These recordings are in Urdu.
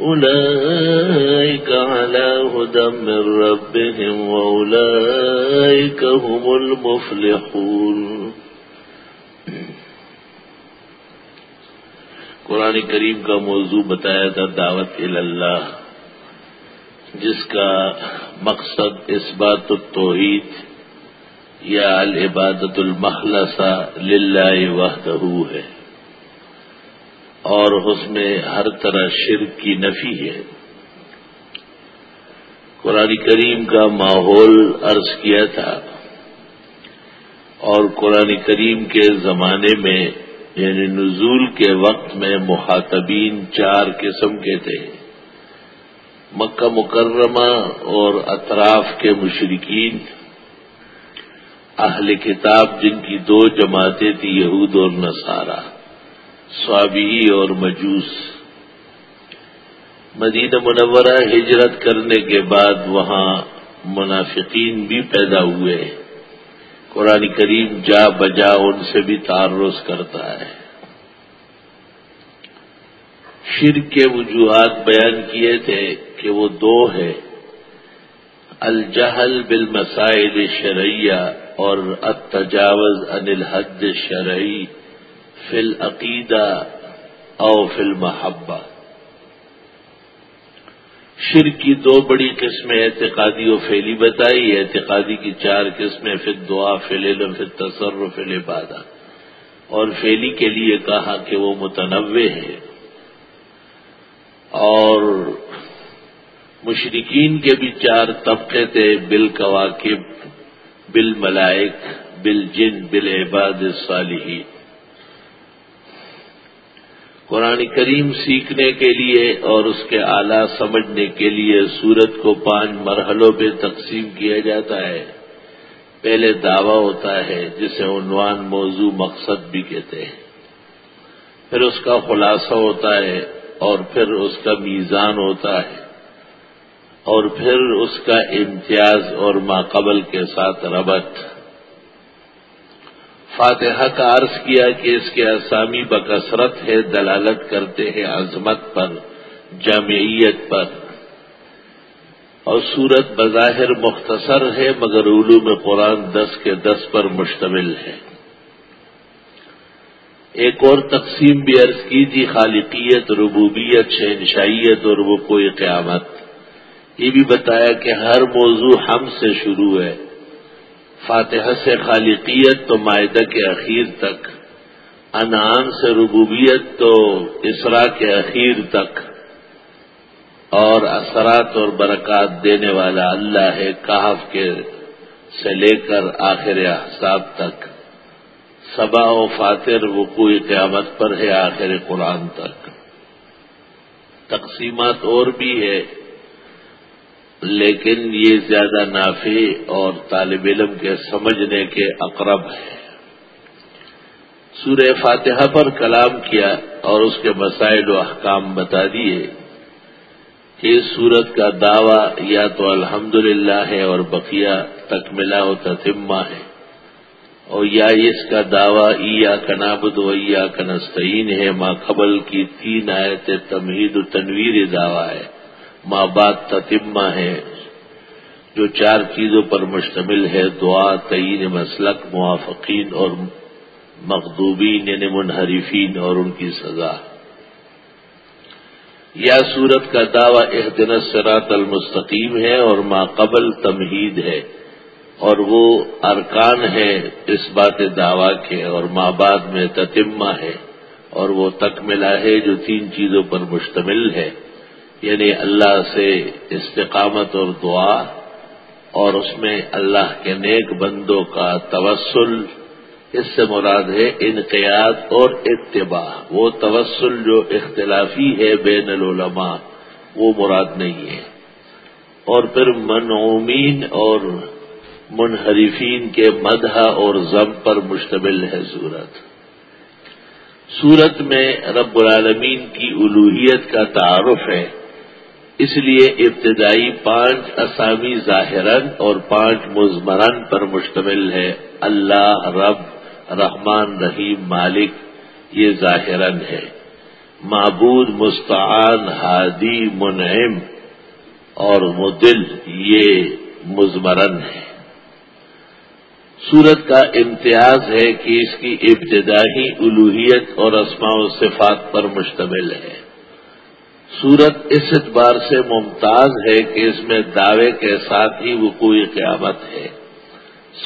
أولئك على هدى من ربهم وأولئك هم المفلحون. قرآن کریم کا موضوع بتایا تھا دعوت اللہ، جس کا مقصد اس بات التوحید یا العبادت المخلصہ للہ وحدہ ہے۔ اور اس میں ہر طرح شرک کی نفی ہے۔ قرآن کریم کا ماحول عرض کیا تھا اور قرآن کریم کے زمانے میں یعنی نزول کے وقت میں مخاطبین چار قسم کے تھے۔ مکہ مکرمہ اور اطراف کے مشرقین اہل کتاب جن کی دو جماعتیں تھیں، یہود اور نصارہ۔ سوابی اور مجوس۔ مدینہ منورہ ہجرت کرنے کے بعد وہاں منافقین بھی پیدا ہوئے۔ قرآن کریم جا بجا ان سے بھی تعرض کرتا ہے۔ شر کے وجوہات بیان کیے تھے کہ وہ دو ہے الجہل بالمسائل شرعیہ اور التجاوز عن الحد شرعی فل عقیدہ او فل محبہ شر کی دو بڑی قسمیں اعتقادی و فیلی بتائی، اعتقادی کی چار قسمیں پھر دعا فل علم پھر تصر فل عبادہ اور فیلی کے لیے کہا کہ وہ متنوع ہے۔ اور مشرقین کے بھی چار طبقے تھے بال کواقب بل ملائک، بل جن بل عباد صالحین قرآن کریم سیکھنے کے لیے اور اس کے اعلی سمجھنے کے لیے سورت کو پانچ مرحلوں پہ تقسیم کیا جاتا ہے۔ پہلے دعویٰ ہوتا ہے، جسے عنوان موضوع مقصد بھی کہتے ہیں۔ پھر اس کا خلاصہ ہوتا ہے اور پھر اس کا میزان ہوتا ہے۔ اور پھر اس کا امتیاز اور ماقبل کے ساتھ ربط۔ فاتحہ کا عرض کیا کہ اس کے اسامی بکثرت ہے دلالت کرتے ہیں عظمت پر جامعیت پر۔ اور صورت بظاہر مختصر ہے مگر علوم قرآن دس کے دس پر مشتمل ہے۔ ایک اور تقسیم بھی عرض کی تھی، خالقیت، ربوبیت شہنشائیت اور وہ کوئی قیامت۔ یہ بھی بتایا کہ ہر موضوع ہم سے شروع ہے۔ فاتحہ سے خالقیت تو معدہ کے اخیر تک، انعام سے ربوبیت تو اسرا کے اخیر تک۔ اور اثرات اور برکات دینے والا اللہ ہے کہف کے سے لے کر آخر احساب تک۔ صبا و فاتر وہ کوئی قیامت پر ہے آخر قرآن تک۔ تقسیمات اور بھی ہے۔ لیکن یہ زیادہ نافع اور طالب علم کے سمجھنے کے اقرب ہے۔ سورہ فاتحہ پر کلام کیا اور اس کے مسائل و احکام بتا دیے کہ اس سورت کا دعویٰ یا تو الحمد ہے اور بقیہ تکملہ و تتمہ ہے۔ اور یا اس کا دعویٰ، ایا کنابد و یا کنستین ہے ماں قبل کی تین آیت تمہید و تنویر دعویٰ ہے۔ ماں بات تتمہ ہے۔ جو چار چیزوں پر مشتمل ہے، دعا تعین مسلک، موافقین اور مقدوبین یعنی منحرفین اور ان کی سزا۔ یا سورت کا دعوی احتن سرات المستقیم ہے اور ما قبل تمہید ہے۔ اور وہ ارکان ہے اس بات دعوی کے، اور ماں بعد میں تتمہ ہے۔ اور وہ تکملہ ہے جو تین چیزوں پر مشتمل ہے۔ یعنی اللہ سے استقامت اور دعا اور اس میں اللہ کے نیک بندوں کا توسل، اس سے مراد ہے انقیات اور اتباع۔ وہ توسل جو اختلافی ہے بین العلماء، وہ مراد نہیں ہے۔ اور پھر منعومین اور منحرفین کے مدح اور ضم پر مشتمل ہے سورت سورت میں رب العالمین کی الوحیت کا تعارف ہے۔ اس لیے ابتدائی پانچ اسامی ظاہرن اور پانچ مزمرن پر مشتمل ہے۔ اللہ، رب، رحمان، رحیم، مالک، یہ ظاہرن ہے۔ معبود، مستعان، ہادی، منعم اور مدل، یہ مزمرن ہے۔ سورت کا امتیاز ہے کہ اس کی ابتدائی الوحیت اور اسماء و صفات پر مشتمل ہے۔ سورت اس اعتبار سے ممتاز ہے کہ اس میں دعوے کے ساتھ ہی وقوع قیامت ہے۔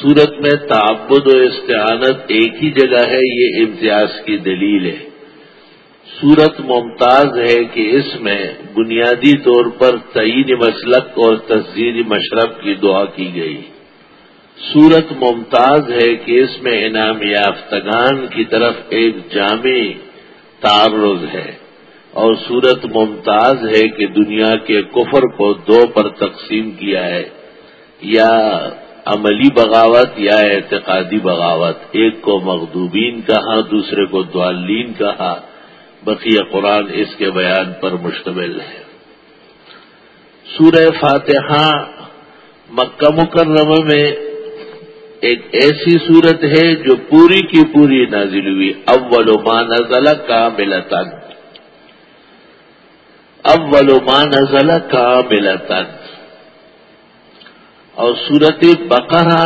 سورت میں تعبد و استعانت ایک ہی جگہ ہے، یہ امتیاز کی دلیل ہے۔ صورت ممتاز ہے کہ اس میں بنیادی طور پر تعین مسلک اور تصدیری مشرف کی دعا کی گئی۔ صورت ممتاز ہے کہ اس میں انعام یافتگان کی طرف ایک جامع تعرض ہے۔ اور صورت ممتاز ہے کہ دنیا کے کفر کو دو پر تقسیم کیا ہے، یا عملی بغاوت یا اعتقادی بغاوت۔ ایک کو مغدوبین کہا، دوسرے کو دعالین کہا۔ بقیہ قرآن اس کے بیان پر مشتمل ہے۔ سورہ فاتحہ مکہ مکرمہ میں ایک ایسی صورت ہے جو پوری کی پوری نازل ہوئی، اول ما نزل کا ملتن اول ما نزل کا اور سورت بقرہ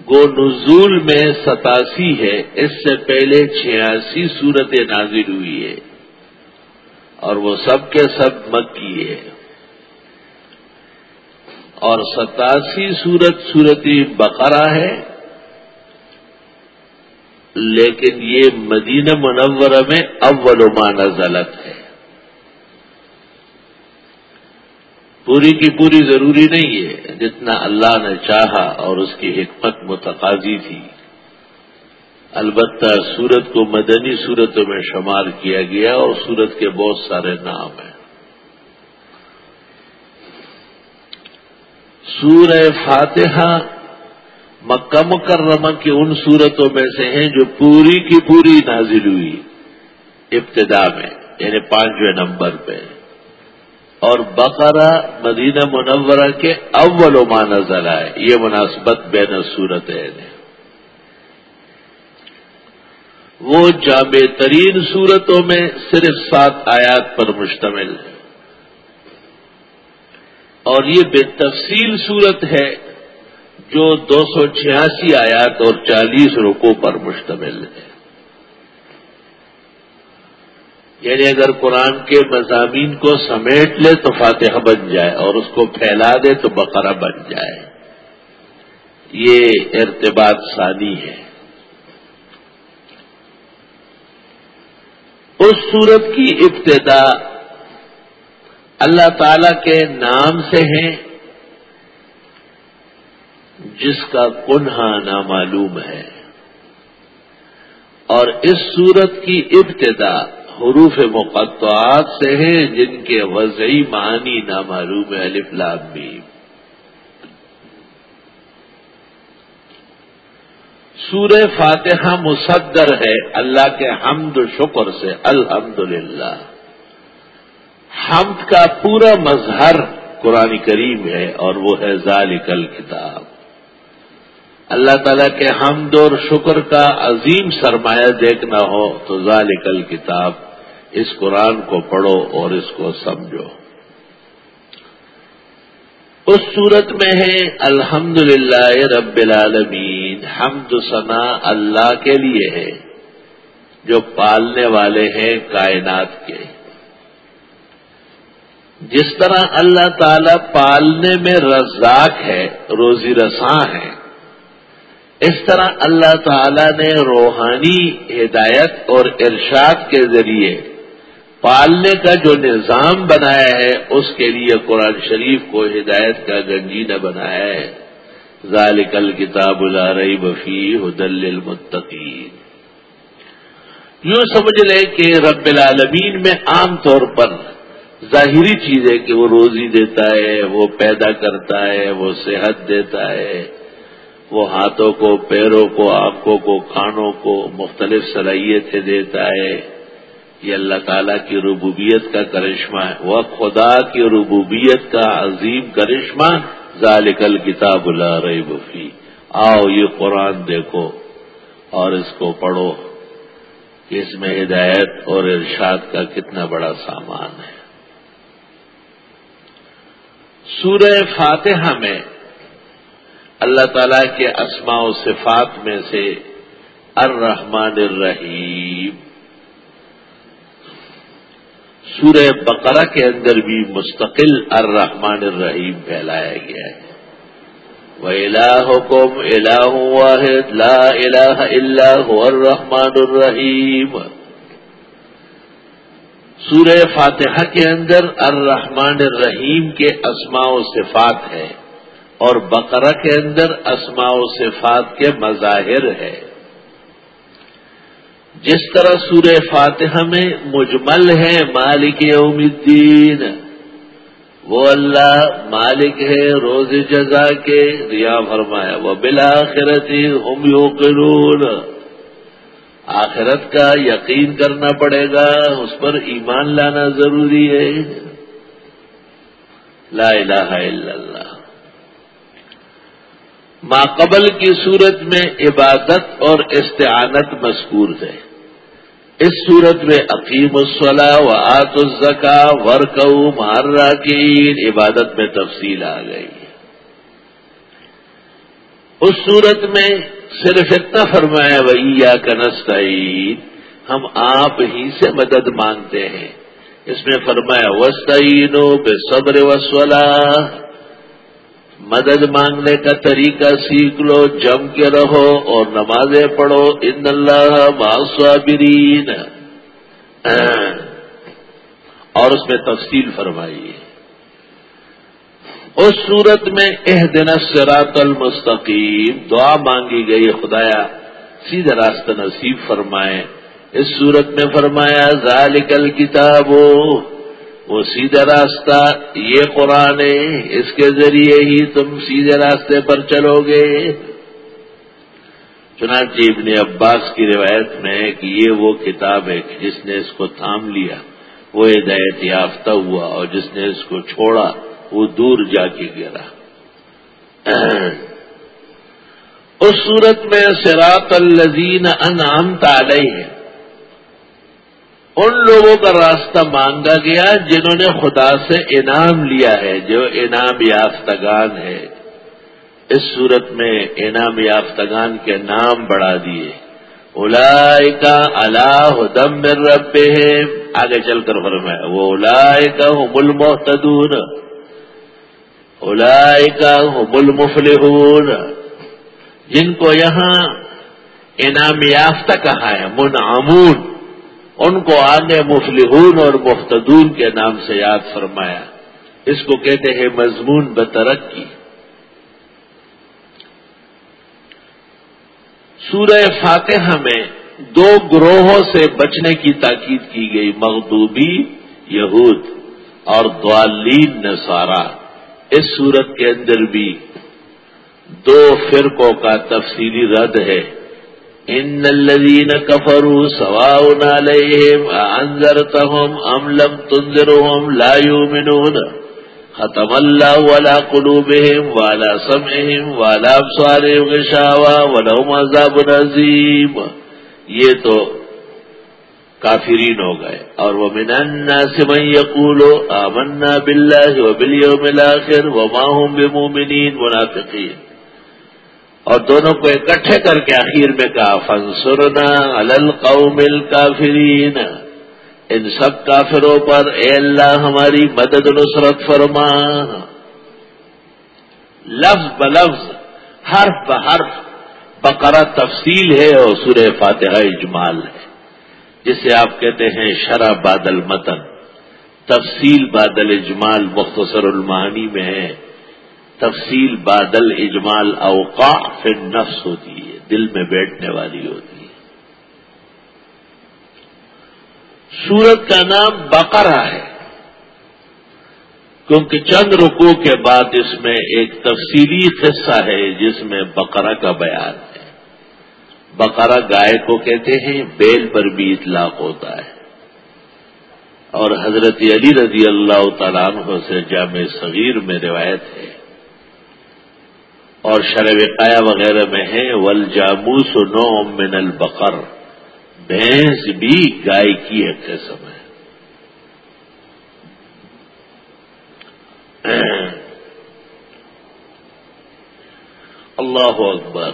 گو نزول میں ستاسی ہے، اس سے پہلے چھیاسی صورت نازل ہوئی ہے اور وہ سب کے سب مکی ہے اور ستاسی سورت صورت بقرہ ہے، لیکن یہ مدینہ منورہ میں اول ما نزلت ہے۔ پوری کی پوری ضروری نہیں ہے، جتنا اللہ نے چاہا اور اس کی حکمت متقاضی تھی۔ البتہ سورت کو مدنی صورتوں میں شمار کیا گیا اور سورت کے بہت سارے نام ہیں۔ سورہ فاتحہ مکہ مکرمہ کی ان صورتوں میں سے ہیں جو پوری کی پوری نازل ہوئی، ابتدا میں یعنی پانچویں نمبر پہ۔ اور بقرہ مدینہ منورہ کے اول و ما نظر آئے یہ مناسبت بین صورت ہے۔ وہ جامع ترین صورتوں میں صرف سات آیات پر مشتمل ہے۔ اور یہ بے تفصیل صورت ہے جو دو سو چھیاسی آیات اور چالیس رکو پر مشتمل ہے۔ یعنی اگر قرآن کے مضامین کو سمیٹ لے تو فاتحہ بن جائے اور اس کو پھیلا دے تو بقرہ بن جائے۔ یہ ارتباط ثانی ہے۔ اس صورت کی ابتدا اللہ تعالی کے نام سے ہے، جس کا کنہا نامعلوم ہے۔ اور اس صورت کی ابتدا حروف مقطعات سے ہیں جن کے وضعی معنی نامعلوم الف لام بھی سورہ فاتحہ مصدر ہے، اللہ کے حمد و شکر سے الحمد للہ حمد کا پورا مظہر قرآن کریم ہے اور وہ ہے ذالکل کتاب اللہ تعالیٰ کے حمد اور شکر کا عظیم سرمایہ دیکھنا ہو تو ذالکل کتاب اس قرآن کو پڑھو اور اس کو سمجھو۔ اس صورت میں ہے الحمد للہ رب العالمین، حمد ثنا اللہ کے لیے ہے، جو پالنے والے ہیں کائنات کے۔ جس طرح اللہ تعالی پالنے میں رزاق ہے، روزی رساں ہے اس طرح اللہ تعالی نے روحانی ہدایت اور ارشاد کے ذریعے پالنے کا جو نظام بنایا ہے، اس کے لیے قرآن شریف کو ہدایت کا گنجینہ بنایا ہے۔ ذالک الکتاب لا ریب فی حدل المتقین یوں سمجھ لے کہ رب العالمین میں عام طور پر ظاہری چیز ہے کہ وہ روزی دیتا ہے، وہ پیدا کرتا ہے، وہ صحت دیتا ہے، وہ ہاتھوں کو، پیروں کو، آنکھوں کو، کانوں کو مختلف صلاحیتیں دیتا ہے۔ یہ اللہ تعالیٰ کی ربوبیت کا کرشمہ ہے۔ وہ خدا کی ربوبیت کا عظیم کرشمہ ذالک الکتاب لا ریب فی۔ آؤ یہ قرآن دیکھو اور اس کو پڑھو اس میں ہدایت اور ارشاد کا کتنا بڑا سامان ہے۔ سورہ فاتحہ میں اللہ تعالی کے اسماء و صفات میں سے الرحمن الرحیم۔ سورہ بقرہ کے اندر بھی مستقل الرحمن الرحیم پھیلایا گیا ہے۔ وَإِلَاهُكُمْ إِلَاهٌ وَاحِدٌ لَا إِلَاهَ إِلَّا هُوَ الرَّحْمَنُ الرَّحِيمُ۔ سورہ فاتحہ کے اندر الرحمن الرحیم کے اسماء و صفات ہے اور بقرہ کے اندر اسماء و صفات کے مظاہر ہے۔ جس طرح سورہ فاتحہ میں مجمل ہے مالک یوم الدین، وہ اللہ مالک ہے روز جزا کے، ریا فرمایا وہ بلاخرت ہم یوقنون۔ آخرت کا یقین کرنا پڑے گا، اس پر ایمان لانا ضروری ہے۔ لا الہ الا اللہ۔ ما قبل کی صورت میں عبادت اور استعانت مذکور ہے اس صورت میں عقیم الصلاح و آت الزکا ورکو مارا کی عبادت میں تفصیل آ گئی۔ اس صورت میں صرف اتنا فرمایا وہی یا کنستعین ہم آپ ہی سے مدد مانگتے ہیں۔ اس میں فرمایا وسطین بے صبر وسولہ مدد مانگنے کا طریقہ سیکھ لو، جم کے رہو اور نمازیں پڑھو۔ ان اللہ معصابرین اور اس میں تفصیل فرمائی۔ اس صورت میں اح دن سرات المستقیم۔ دعا مانگی گئی، خدایا سیدھا راستہ نصیب فرمائے۔ اس صورت میں فرمایا، ذالک الکتاب وہ سیدھا راستہ یہ قرآن ہے، اس کے ذریعے ہی تم سیدھے راستے پر چلو گے۔ چنانچہ ابن عباس کی روایت میں ہے کہ یہ وہ کتاب ہے جس نے اس کو تھام لیا، وہ ہدایت یافتہ ہوا اور جس نے اس کو چھوڑا، وہ دور جا کے گرا۔ اس صورت میں سراط الزین انعام تالئی ہے ان لوگوں کا راستہ مانگا گیا جنہوں نے خدا سے انعام لیا ہے، جو انعام یافتگان ہے۔ اس صورت میں انعام یافتگان کے نام بڑھا دیے۔ الا کا اللہ دم مر رب ہے آگے چل کر فرمایا وہ الا کا مل محتدون الا کا مل مفلحون جن کو یہاں انعام یافتہ کہا ہے من ان کو آنے مفلحون اور مفتدون کے نام سے یاد فرمایا۔ اس کو کہتے ہیں مضمون بترقی۔ سورہ فاتحہ میں دو گروہوں سے بچنے کی تاکید کی گئی، مغدوبی، یہود اور دوالین نسارا اس صورت کے اندر بھی دو فرقوں کا تفصیلی رد ہے۔ ان الذين كفروا سواء عليهم انذرتهم ام لم تنذرهم لا يؤمنون. ختم الله على قلوبهم وعلى سمعهم وعلى ابصارهم غشاوة ولهم عذاب عظيم یہ تو کافرین ہو گئے. اور وہ من الناس من يقول آمنا بالله وباليوم الاخر وما هم بمؤمنين منافقين اور دونوں کو اکٹھے کر کے آخر میں کہا فنسرنا القوم الکافرین ان سب کافروں پر اے اللہ ہماری مدد نصرت فرما۔ لفظ بلفظ، حرف بحرف، بقرہ تفصیل ہے اور سورہ فاتحہ اجمال ہے۔ جسے آپ کہتے ہیں شرح بادل متن۔ تفصیل بادل اجمال مختصر المعانی میں ہے۔ تفصیل بادل اجمال اوقا پھر نفس ہوتی ہے، دل میں بیٹھنے والی ہوتی ہے۔ سورت کا نام بقرہ ہے۔ کیونکہ چند رکو کے بعد اس میں ایک تفصیلی قصہ ہے، جس میں بقرہ کا بیان ہے۔ بقرہ گائے کو کہتے ہیں، بیل پر بھی اطلاق ہوتا ہے۔ اور حضرت علی رضی اللہ تعالیٰ عنہ سے جامع صغیر میں روایت ہے۔ اور وقایا وغیرہ میں ہے ول جاموس نو من البقر۔ بھینس بھی گائے کی ہے قسم ہے۔ اللہ اکبر۔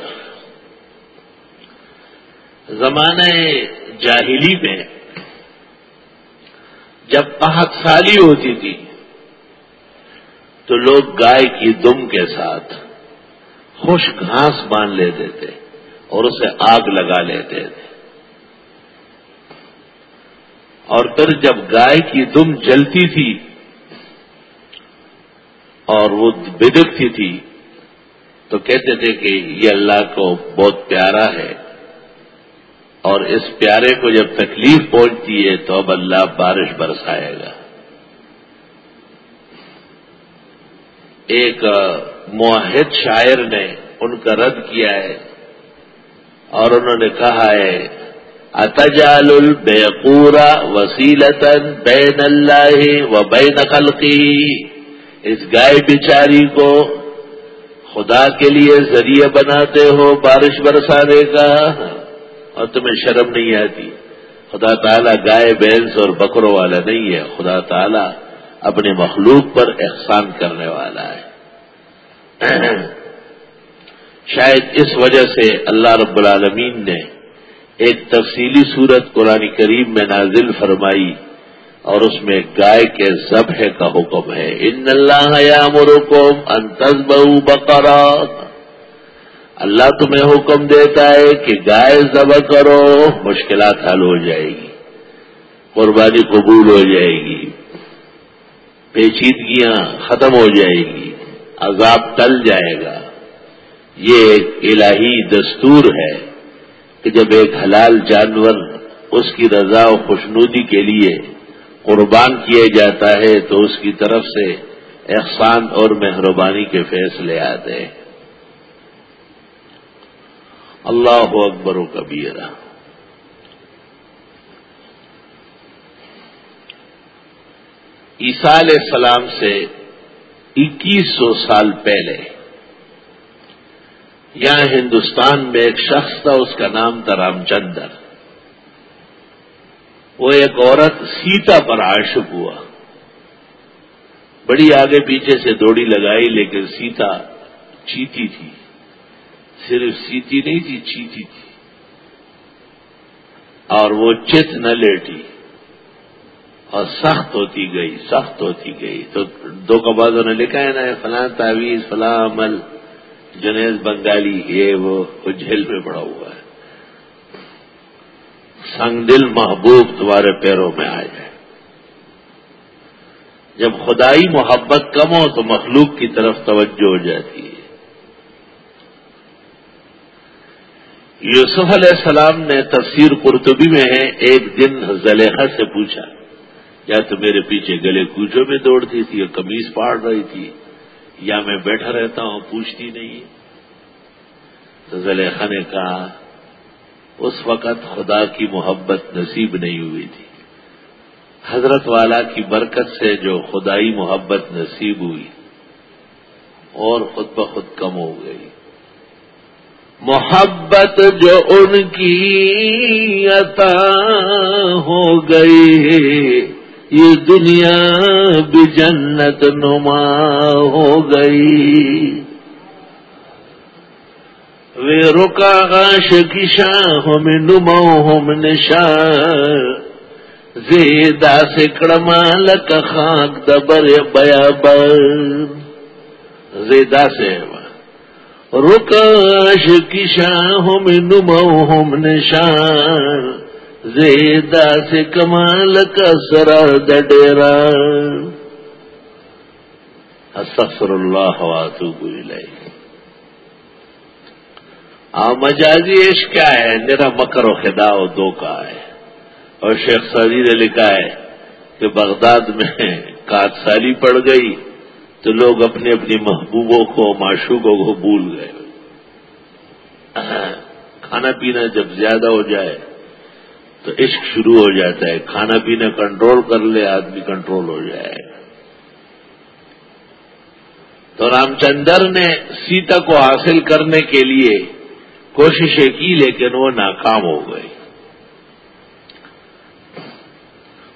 زمانہ جاہلی میں جب پہت سالی ہوتی تھی، تو لوگ گائے کی دم کے ساتھ خوش گھاس باندھ لیتے تھے اور اسے آگ لگا لیتے تھے اور پھر جب گائے کی دم جلتی تھی اور وہ بدکتی تھی تو کہتے تھے کہ یہ اللہ کو بہت پیارا ہے اور اس پیارے کو جب تکلیف پہنچتی ہے تو اب اللہ بارش برسائے گا۔ ایک معاہد شاعر نے ان کا رد کیا ہے اور انہوں نے کہا ہے اتجال البیقورا وسیلتن بین اللہ و بین خلقی اس گائے بچاری کو خدا کے لیے ذریعہ بناتے ہو بارش برسانے کا، اور تمہیں شرم نہیں آتی۔ خدا تعالیٰ گائے، بینس اور بکروں والا نہیں ہے، خدا تعالیٰ اپنے مخلوق پر احسان کرنے والا ہے۔ شاید اس وجہ سے اللہ رب العالمین نے ایک تفصیلی صورت قرآن کریم میں نازل فرمائی اور اس میں گائے کے ذبح کا حکم ہے۔ ان اللہ یا مرکم انتظ بہو اللہ تمہیں حکم دیتا ہے کہ گائے ذبح کرو، مشکلات حل ہو جائے گی، قربانی قبول ہو جائے گی، پیچیدگیاں ختم ہو جائے گی۔ عذاب ٹل جائے گا۔ یہ ایک الہی دستور ہے کہ جب ایک حلال جانور اس کی رضا و خوشنودی کے لیے قربان کیا جاتا ہے تو اس کی طرف سے احسان اور مہربانی کے فیصلے آتے ہیں۔ اللہ اکبر و کبیرہ۔ عیسیٰ علیہ السلام سے اکیس سو سال پہلے، یہاں ہندوستان میں ایک شخص تھا، اس کا نام تھا رام چندر وہ ایک عورت سیتا پر عاشق ہوا۔ بڑی آگے پیچھے سے دوڑی لگائی، لیکن سیتا چیتی تھی۔ صرف سیتی نہیں تھی، چیتی تھی۔ اور وہ چت نہ لیٹی۔ اور سخت ہوتی گئی، سخت ہوتی گئی۔ تو دو کا بعد انہوں نے لکھا ہے نا، فلاں تعویذ، فلاں عمل۔ جنیز بنگالی، یہ وہ جھیل میں پڑا ہوا ہے۔ سنگ دل محبوب تمہارے پیروں میں آ جائے جب خدائی محبت کم ہو تو مخلوق کی طرف توجہ ہو جاتی ہے۔ یوسف علیہ السلام نے تفسیر قرطبی میں ہے، ایک دن زلیخا سے پوچھا۔ یا تو میرے پیچھے گلے کوچوں میں دوڑتی تھی اور کمیز پاڑ رہی تھی؟ یا میں بیٹھا رہتا ہوں پوچھتی نہیں؟ تو زلیخا نے کہا، اس وقت خدا کی محبت نصیب نہیں ہوئی تھی۔ حضرت والا کی برکت سے جو خدائی محبت نصیب ہوئی، اور خود بخود کم ہو گئی۔ محبت جو ان کی عطا ہو گئی۔ یہ دنیا بھی جنت نما ہو گئی۔ وے رکا گاش کی شاہ میں نمو ہم نشا۔ زیدا سے کڑمال کا خاک دبر بیا بر زیدا سے رکاش کی شاہ میں نمو ہم نشان زیدہ سے کمال کا سرا ڈیرا استغفر اللہ واتوب الیہ۔ آ، مجازی عشق کیا ہے؟ میرا مکر و خدا و دو کا ہے۔ اور شیخ سعدی نے لکھا ہے کہ بغداد میں کاٹ سالی پڑ گئی تو لوگ اپنے اپنی محبوبوں کو معشوقوں کو بھول گئے۔ کھانا پینا جب زیادہ ہو جائے تو عشق شروع ہو جاتا ہے، کھانا پینا کنٹرول کر لے، آدمی کنٹرول ہو جائے تو رام چندر نے سیتا کو حاصل کرنے کے لیے کوششیں کی، لیکن وہ ناکام ہو گئی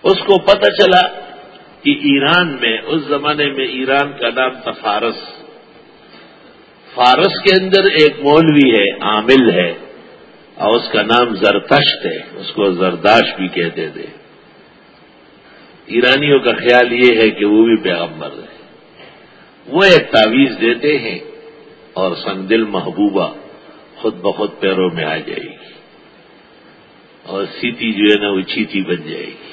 اس کو پتہ چلا کہ ایران میں، اس زمانے میں ایران کا نام تھا فارس فارس کے اندر ایک مولوی ہے، عامل ہے۔ اور اس کا نام زرتشت ہے، اس کو زرداش بھی کہتے تھے۔ ایرانیوں کا خیال یہ ہے کہ وہ بھی پیغمبر ہے وہ ایک تعویذ دیتے ہیں اور سنگ دل محبوبہ خود بخود پیروں میں آ جائے گی۔ اور سیتی جو ہے نا، وہ چیتی بن جائے گی۔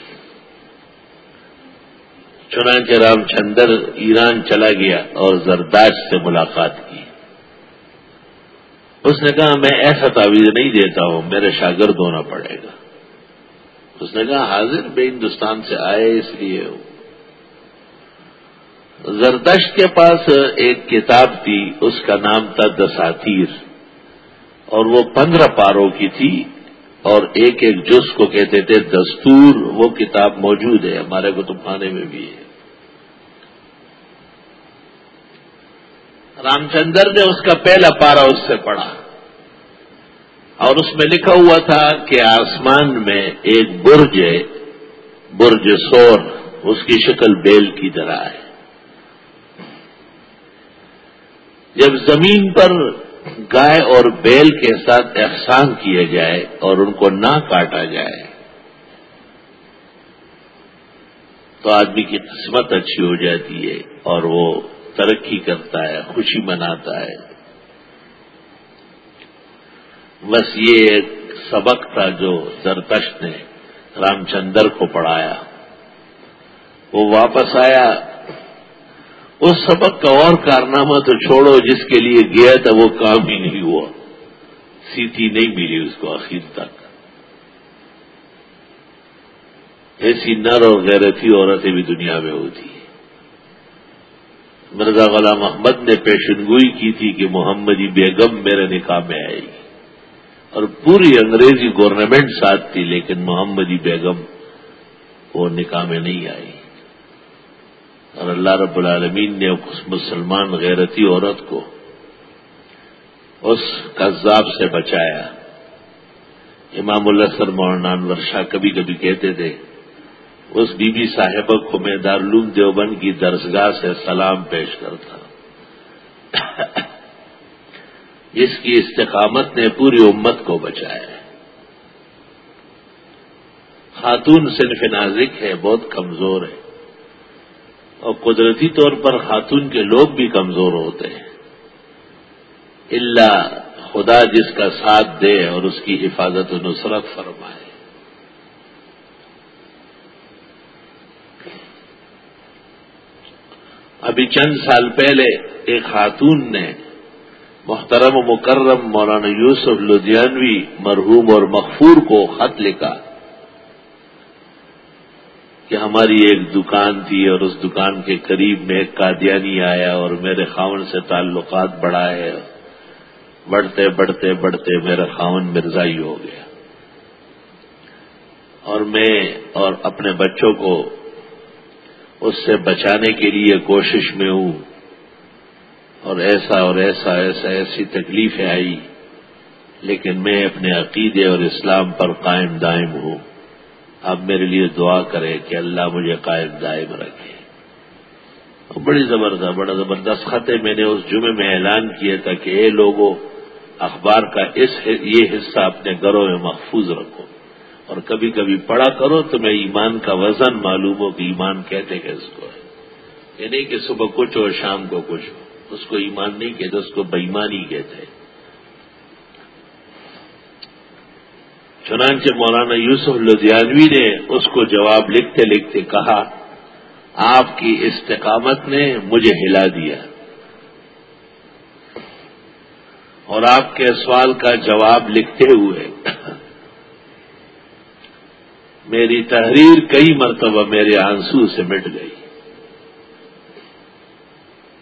چنانچہ رام چندر ایران چلا گیا اور زرداش سے ملاقات کی۔ اس نے کہا، میں ایسا تعویذ نہیں دیتا ہوں، میرے شاگرد ہونا پڑے گا۔ اس نے کہا، حاضر بے ہندوستان سے آئے اس لیے زردشت کے پاس ایک کتاب تھی، اس کا نام تھا دساتیر۔ اور وہ پندرہ پاروں کی تھی، اور ایک ایک جس کو کہتے تھے دستور، وہ کتاب موجود ہے، ہمارے کتب خانے میں بھی ہے۔ رام چندر نے اس کا پہلا پارا اس سے پڑھا اور اس میں لکھا ہوا تھا کہ آسمان میں ایک برج ہے، برج سور، اس کی شکل بیل کی طرح ہے۔ جب زمین پر گائے اور بیل کے ساتھ احسان کیا جائے اور ان کو نہ کاٹا جائے، تو آدمی کی قسمت اچھی ہو جاتی ہے اور وہ ترقی کرتا ہے، خوشی مناتا ہے۔ بس یہ ایک سبق تھا جو زرتش نے رام چندر کو پڑھایا۔ وہ واپس آیا۔ اس سبق کا اور کارنامہ تو چھوڑو، جس کے لیے گیا تھا، وہ کام ہی نہیں ہوا۔ سیتی نہیں ملی اس کو آخر تک۔ ایسی نر اور غیرتی عورتیں بھی دنیا میں ہوتی ہیں۔ مرزا غلام احمد نے پیشنگوئی کی تھی کہ محمدی بیگم میرے نکاح میں آئے گی۔ اور پوری انگریزی گورنمنٹ ساتھ تھی، لیکن محمدی بیگم وہ نکاح میں نہیں آئی اور اللہ رب العالمین نے اس مسلمان غیرتی عورت کو اس قذاب سے بچایا۔ امام اللہ سر مولانا شاہ کبھی کبھی کہتے تھے اس بی بی صاحبہ کو میں دارالعلوم دیوبند کی درسگاہ سے سلام پیش کرتا جس کی استقامت نے پوری امت کو بچایا خاتون صنف نازک ہے، بہت کمزور ہے۔ اور قدرتی طور پر خاتون کے لوگ بھی کمزور ہوتے ہیں۔ اللہ خدا جس کا ساتھ دے اور اس کی حفاظت و نصرت فرمائے۔ ابھی چند سال پہلے ایک خاتون نے محترم و مکرم مولانا یوسف لدھیانوی مرحوم اور مغفور کو خط لکھا کہ ہماری ایک دکان تھی اور اس دکان کے قریب میں ایک قادیانی آیا اور میرے خاون سے تعلقات بڑھائے بڑھتے بڑھتے بڑھتے میرا خاون مرزائی ہو گیا اور میں اور اپنے بچوں کو اس سے بچانے کے لیے کوشش میں ہوں۔ اور ایسا اور ایسا ایسا ایسی تکلیفیں آئی لیکن میں اپنے عقیدے اور اسلام پر قائم دائم ہوں۔ اب میرے لیے دعا کرے کہ اللہ مجھے قائم دائم رکھے۔ بڑی زبردست، بڑا زبردست خط ہے میں نے اس جمعے میں اعلان کیا تھا کہ اے لوگوں اخبار کا اس یہ حصہ اپنے گھروں میں محفوظ رکھو۔ اور کبھی کبھی پڑھا کرو تو میں ایمان کا وزن معلوم ہو کہ ایمان کہتے کہ اس کو ہے۔ کہ صبح کچھ اور شام کو کچھ ہو۔ اس کو ایمان نہیں کہتے، اس کو بےمانی کہتے چنانچہ مولانا یوسف لدھیانوی نے اس کو جواب لکھتے لکھتے کہا، آپ کی استقامت نے مجھے ہلا دیا۔ اور آپ کے سوال کا جواب لکھتے ہوئے میری تحریر کئی مرتبہ میرے آنسو سے مٹ گئی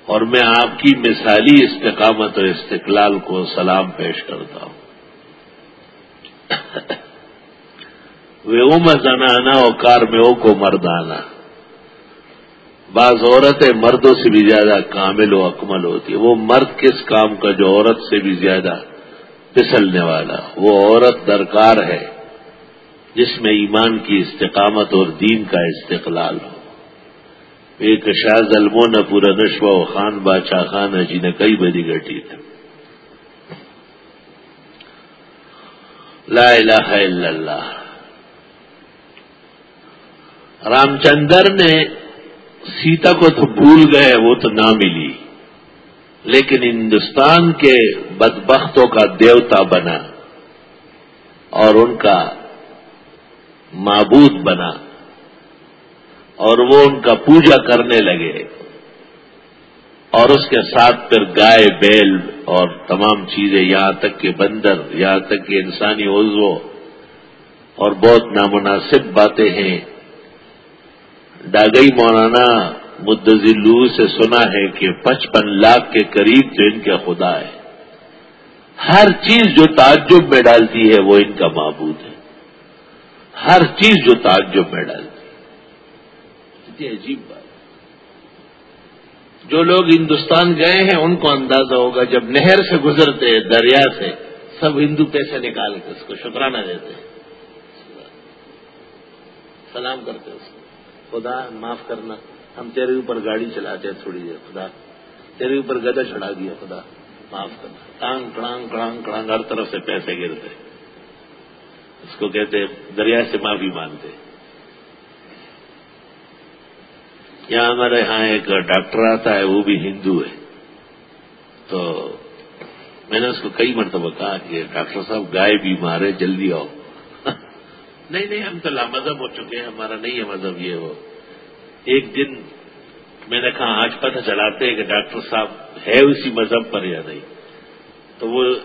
اور میں آپ کی مثالی استقامت اور استقلال کو سلام پیش کرتا ہوں۔ وہ ام زنانا اور کار میں او کو مردانہ۔ بعض عورتیں مردوں سے بھی زیادہ کامل و اکمل ہوتی ہے وہ مرد کس کام کا جو عورت سے بھی زیادہ پسلنے والا۔ وہ عورت درکار ہے۔ جس میں ایمان کی استقامت اور دین کا استقلال ہو۔ ایک شاہ ظلموں نہ پورا نشو و خان بادشاہ خان جی نے کئی بڑی گٹی تھی لا الہ الا اللہ۔ رام چندر نے سیتا کو تو بھول گئے، وہ تو نہ ملی۔ لیکن ہندوستان کے بدبختوں کا دیوتا بنا اور ان کا معبود بنا اور وہ ان کا پوجا کرنے لگے اور اس کے ساتھ پھر گائے بیل اور تمام چیزیں، یہاں تک کہ بندر، یہاں تک کہ انسانی عضو اور بہت نامناسب باتیں ہیں۔ ڈاگئی مولانا مدزلو سے سنا ہے کہ پچپن لاکھ کے قریب تو ان کا خدا ہے۔ ہر چیز جو تعجب میں ڈالتی ہے وہ ان کا معبود ہے۔ ہر چیز جو تعجب میں ڈالتی ہے عجیب بات۔ جو لوگ ہندوستان گئے ہیں، ان کو اندازہ ہوگا جب نہر سے گزرتے، دریا سے، سب ہندو پیسے نکال کے اس کو شکرانہ دیتے سلام کرتے اس کو۔ خدا، معاف کرنا۔ ہم تیرے اوپر گاڑی چلاتے ہیں تھوڑی دیر، خدا۔ تیرے اوپر گدا چڑھا دیا، خدا۔ معاف کرنا۔ ٹانگ کڑانگ کڑانگ کڑانگ ہر طرف سے پیسے گرتے ہیں۔ اس کو کہتے دریا سے معافی مانگتے یہاں ہمارے یہاں ایک ڈاکٹر آتا ہے، وہ بھی ہندو ہے۔ تو میں نے اس کو کئی مرتبہ کہا کہ ڈاکٹر صاحب، گائے بھی مارے جلدی آؤ۔ نہیں نہیں، ہم تو لامذہب ہو چکے ہیں، ہمارا نہیں ہے مذہب یہ وہ۔ ایک دن میں نے کہا، آج پتہ چلاتے ہیں کہ ڈاکٹر صاحب ہے اسی مذہب پر یا نہیں۔ تو وہ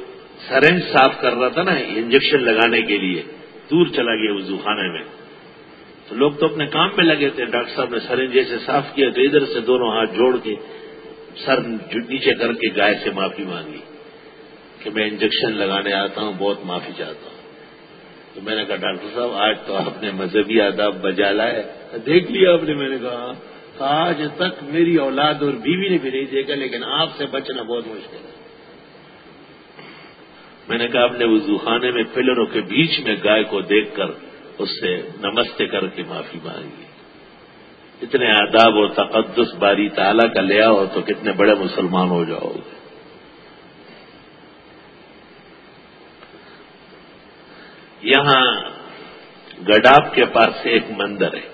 سرنج صاف کر رہا تھا نا انجیکشن لگانے کے لیے، دور چلا گیا وضو خانے میں۔ تو لوگ تو اپنے کام میں لگے تھے، ڈاکٹر صاحب نے سرنج جیسے صاف کیا تو ادھر سے دونوں ہاتھ جوڑ کے سر نیچے کر کے گائے سے معافی مانگی کہ میں انجیکشن لگانے آتا ہوں، بہت معافی چاہتا ہوں۔ تو میں نے کہا، ڈاکٹر صاحب، آج تو آپ نے مذہبی آداب بجا لائے دیکھ لیا آپ نے، میں نے کہا، آج تک میری اولاد اور بیوی نے بھی نہیں دیکھا، لیکن آپ سے بچنا بہت مشکل ہے۔ میں نے کہا اپنے وضو خانے میں پلروں کے بیچ میں گائے کو دیکھ کر اس سے نمستے کر کے معافی مانگی۔ اتنے آداب اور تقدس باری تعالیٰ کا لیا ہو تو کتنے بڑے مسلمان ہو جاؤ گے۔ یہاں گڈاب کے پاس ایک مندر ہے۔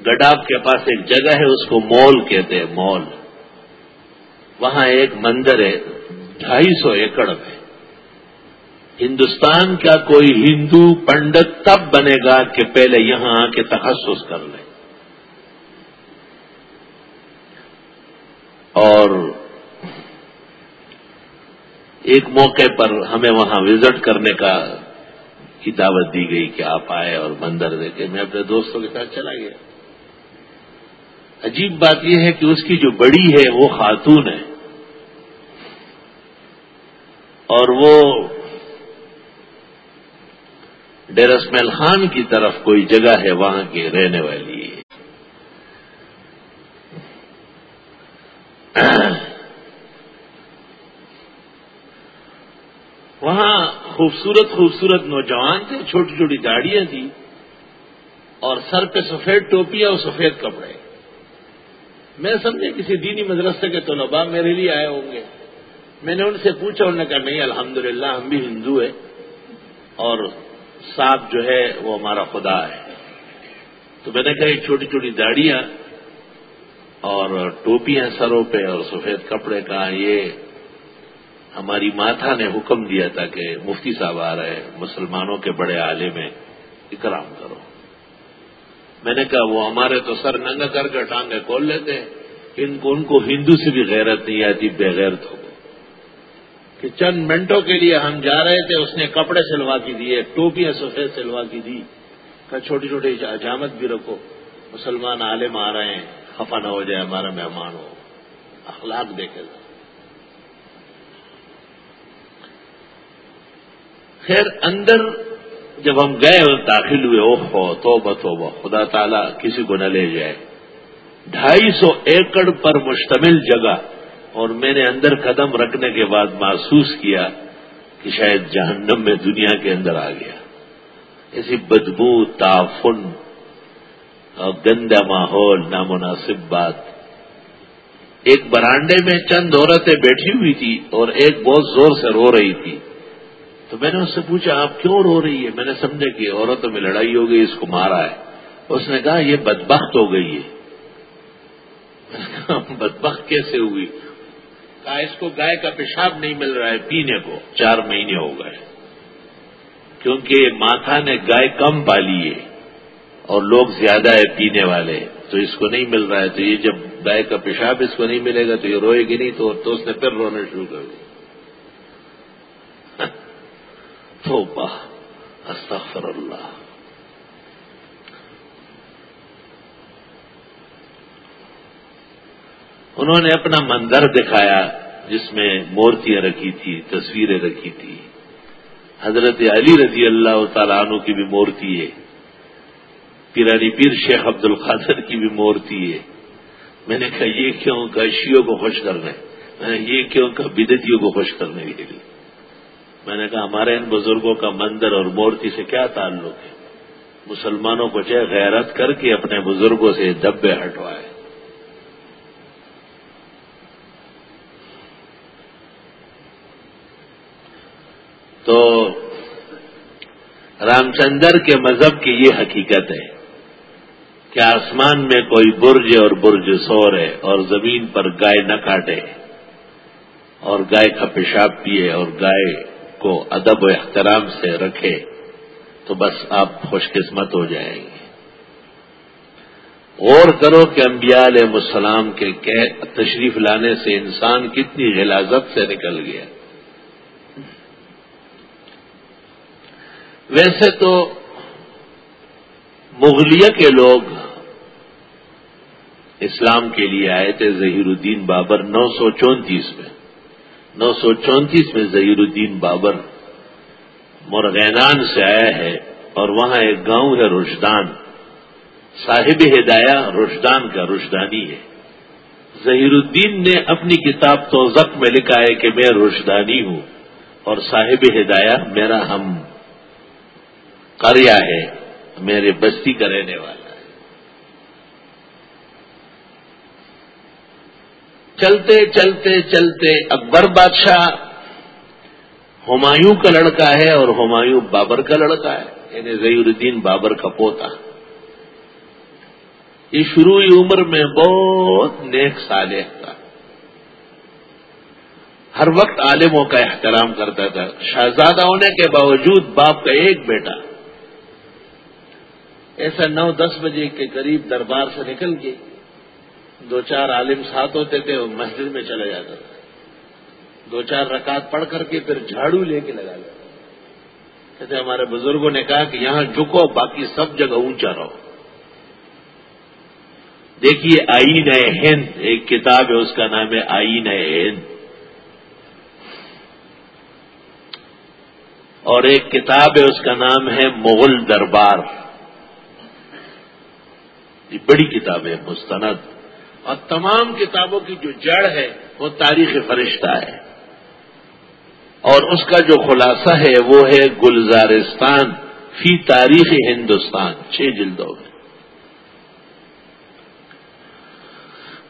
گڈاب کے پاس ایک جگہ ہے، اس کو مول کہتے ہیں، مول۔ وہاں ایک مندر ہے، ڈھائی سو ایکڑ میں۔ ہندوستان کا کوئی ہندو پنڈت تب بنے گا کہ پہلے یہاں آ کے تخصص کر لے۔ اور ایک موقع پر ہمیں وہاں وزٹ کرنے کا کی دعوت دی گئی کہ آپ آئے اور مندر دیکھے میں اپنے دوستوں کے ساتھ چلا گیا۔ عجیب بات یہ ہے کہ اس کی جو بڑی ہے وہ خاتون ہے۔ اور وہ ڈیرسمیل خان کی طرف کوئی جگہ ہے وہاں کی رہنے والی۔ وہاں خوبصورت خوبصورت نوجوان تھے، چھوٹی چھوٹی داڑیاں تھیں اور سر پہ سفید ٹوپیاں اور سفید کپڑے۔ میں سمجھے کسی دینی مدرسے کے طلباء میرے لیے آئے ہوں گے۔ میں نے ان سے پوچھا، انہوں نے کہا، نہیں، الحمدللہ، ہم بھی ہندو ہیں اور سانپ جو ہے وہ ہمارا خدا ہے. تو میں نے کہا، یہ چھوٹی چھوٹی داڑیاں اور ٹوپیاں سروں پہ اور سفید کپڑے کا، یہ ہماری ماتھا نے حکم دیا تھا کہ مفتی صاحب آ رہے مسلمانوں کے بڑے آلے میں اکرام کرو. میں نے کہا، وہ ہمارے تو سر ننگا کر کے ٹانگے کھول لیتے ان کو ان کو ہندو سے بھی غیرت نہیں آتی بغیر تو کہ چند منٹوں کے لیے ہم جا رہے تھے، اس نے کپڑے سلوا کی دیے، ٹوپیاں سفید سلوا کی دی کہ چھوٹی چھوٹی اجامت بھی رکھو، مسلمان عالم آ رہے ہیں، خفا نہ ہو جائے، ہمارا مہمان ہو۔ اخلاق دیکھے گا خیر، اندر جب ہم گئے اور داخل ہوئے او ہو تو بتو خدا تعالیٰ کسی کو نہ لے جائے۔ ڈھائی سو ایکڑ پر مشتمل جگہ اور میں نے اندر قدم رکھنے کے بعد محسوس کیا کہ شاید جہنم میں دنیا کے اندر آ گیا۔ ایسی بدبو، تعفن اور گندا ماحول، نامناسب بات۔ ایک برانڈے میں چند عورتیں بیٹھی ہوئی تھی اور ایک بہت زور سے رو رہی تھی۔ تو میں نے اس سے پوچھا، آپ کیوں رو رہی ہے میں نے سمجھا کہ عورتوں میں لڑائی ہو گئی، اس کو مارا ہے۔ اس نے کہا، یہ بدبخت ہو گئی ہے۔ بدبخت کیسے ہوئی؟ کہا اس کو گائے کا پیشاب نہیں مل رہا ہے پینے کو۔ چار مہینے ہو گئے۔ کیونکہ ماتھا نے گائے کم پالی ہے اور لوگ زیادہ ہے پینے والے تو اس کو نہیں مل رہا ہے۔ تو یہ جب گائے کا پیشاب اس کو نہیں ملے گا تو یہ روئے گی نہیں تو, تو اس نے پھر رونا شروع کر دیا۔ تو استغفر اللہ۔ انہوں نے اپنا مندر دکھایا جس میں مورتیاں رکھی تھی، تصویریں رکھی تھی۔ حضرت علی رضی اللہ تعالیٰ عنہ کی بھی مورتی ہے۔ پیرانی پیر شیخ عبد القادر کی بھی مورتی ہے۔ میں نے کہا، یہ کیوں؟ کہ شیوں کو خوش کرنے میں نے یہ کیوں؟ کہ بدتیوں کو خوش کرنے کے لیے۔ میں نے کہا، ہمارے ان بزرگوں کا مندر اور مورتی سے کیا تعلق ہے؟ مسلمانوں کو چاہے غیرت کر کے اپنے بزرگوں سے دبے ہٹوائے۔ تو رام چندر کے مذہب کی یہ حقیقت ہے کہ آسمان میں کوئی برج اور برج سور ہے اور زمین پر گائے نہ کاٹے اور گائے کا پیشاب پیے اور گائے کو ادب و احترام سے رکھے تو بس آپ خوش قسمت ہو جائیں گے۔ غور کرو کہ انبیاء علیہ السلام کے تشریف لانے سے انسان کتنی غلازت سے نکل گیا۔ ویسے تو مغلیہ کے لوگ اسلام کے لیے آئے تھے ظہیر الدین بابر نو سو چونتیس میں۔ نو سو چونتیس میں ظہیر الدین بابر مرغینان سے آیا ہے اور وہاں ایک گاؤں ہے رشدان۔ صاحب ہدایہ رشدان کا رشدانی ہے۔ ظہیر الدین نے اپنی کتاب تو میں لکھا ہے کہ میں رشدانی ہوں اور صاحب ہدایہ میرا ہم۔ کریا ہے، میرے بستی کا رہنے والا ہے۔ چلتے چلتے چلتے اکبر بادشاہ ہمایوں کا لڑکا ہے اور ہمایوں بابر کا لڑکا ہے۔ یعنی ظہیر الدین بابر کا پوتا۔ یہ شروعی عمر میں بہت نیک صالح تھا۔ ہر وقت عالموں کا احترام کرتا تھا۔ شہزادہ ہونے کے باوجود باپ کا ایک بیٹا۔ ایسا نو دس بجے کے قریب دربار سے نکل کے دو چار عالم ساتھ ہوتے تھے وہ مسجد میں چلا جاتا تھا۔ دو چار رکعت پڑھ کر کے پھر جھاڑو لے کے لگا لیتا کہتے ہمارے بزرگوں نے کہا کہ یہاں جھکو، باقی سب جگہ اونچا رہو۔ دیکھیے آئین ہند، ایک کتاب ہے، اس کا نام ہے آئین ہند۔ اور ایک کتاب ہے، اس کا نام ہے مغل دربار۔ یہ بڑی کتاب ہے، مستند۔ اور تمام کتابوں کی جو جڑ ہے، وہ تاریخ فرشتہ ہے۔ اور اس کا جو خلاصہ ہے، وہ ہے گلزارستان فی تاریخ ہندوستان۔ چھ جلدوں میں۔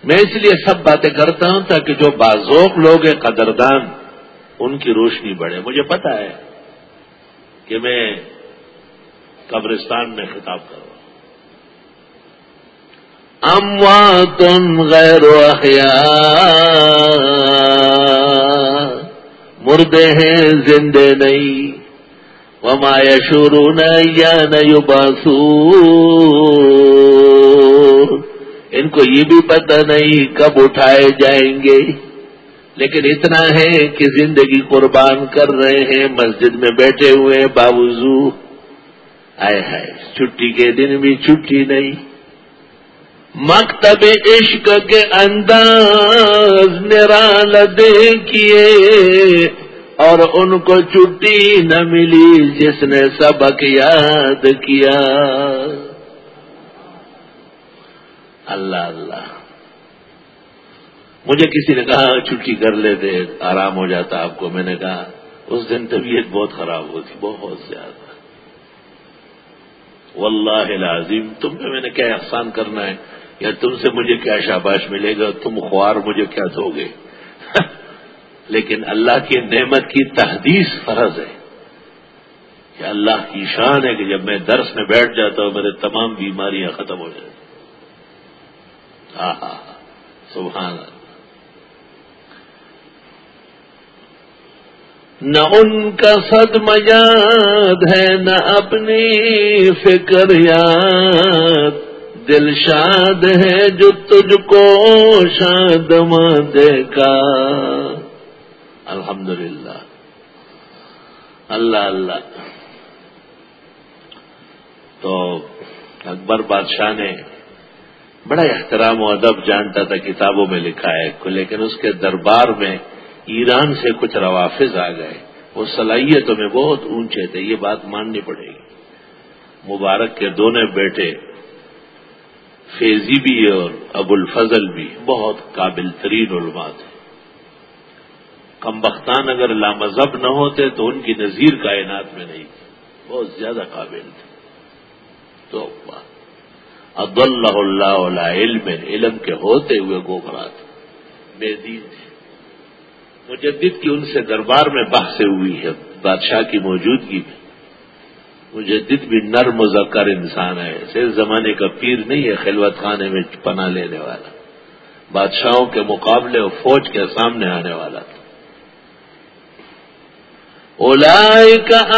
میں اس لیے سب باتیں کرتا ہوں تاکہ جو بازوق لوگ ہیں، قدردان، ان کی روشنی بڑھے۔ مجھے پتا ہے کہ میں قبرستان میں خطاب کروں۔ اموات غیر احیاء مردے ہیں زندے نہیں. وما یشورون ایان یباسو ان کو یہ بھی پتہ نہیں کب اٹھائے جائیں گے. لیکن اتنا ہے کہ زندگی قربان کر رہے ہیں، مسجد میں بیٹھے ہوئے باوضو. آئے ہائے، چھٹی کے دن بھی چھٹی نہیں. مکتب عشق کے انداز نرال دیکھیے، اور ان کو چھٹی نہ ملی جس نے سبق یاد کیا۔ اللہ اللہ۔ مجھے کسی نے کہا، چھٹی کر لیتے آرام ہو جاتا آپ کو۔ میں نے کہا، اس دن طبیعت بہت خراب ہوتی بہت زیادہ۔ واللہ العظیم، تم پہ میں نے کیا احسان کرنا ہے۔ یا تم سے مجھے کیا شاباش ملے گا، تم خوار مجھے کیا دو گے؟ لیکن اللہ کی نعمت کی تحدیث فرض ہے۔ کہ اللہ کی شان ہے کہ جب میں درس میں بیٹھ جاتا ہوں، میرے تمام بیماریاں ختم ہو جاتی ہاں ہاں سبحان اللہ۔ نہ ان کا صدم یاد ہے، نہ اپنی فکر یاد۔ دل شاد ہے جو تجھ کو شاد دیکھا الحمد للہ اللہ اللہ۔ تو اکبر بادشاہ نے بڑا احترام و ادب جانتا تھا، کتابوں میں لکھا ہے، لیکن اس کے دربار میں ایران سے کچھ روافظ آ گئے۔ وہ صلاحیتوں میں بہت اونچے تھے، یہ بات ماننی پڑے گی۔ مبارک کے دونوں بیٹے فیضی بھی اور ابو الفضل بھی، بہت قابل ترین علماء تھے۔ کم بختان اگر لامذہب نہ ہوتے تو ان کی نظیر کائنات میں نہیں تھی۔ بہت زیادہ قابل تھے۔ تو عبد اللہ اللہ علم علم کے ہوتے ہوئے گوبرات بے دین تھے۔ مجدد کی ان سے دربار میں بحثیں ہوئی ہے، بادشاہ کی موجودگی میں۔ مجدد بھی نر مذکر انسان ہے۔ صرف زمانے کا پیر نہیں ہے، خلوت خانے میں پناہ لینے والا۔ بادشاہوں کے مقابلے اور فوج کے سامنے آنے والا تھا۔ اولا کا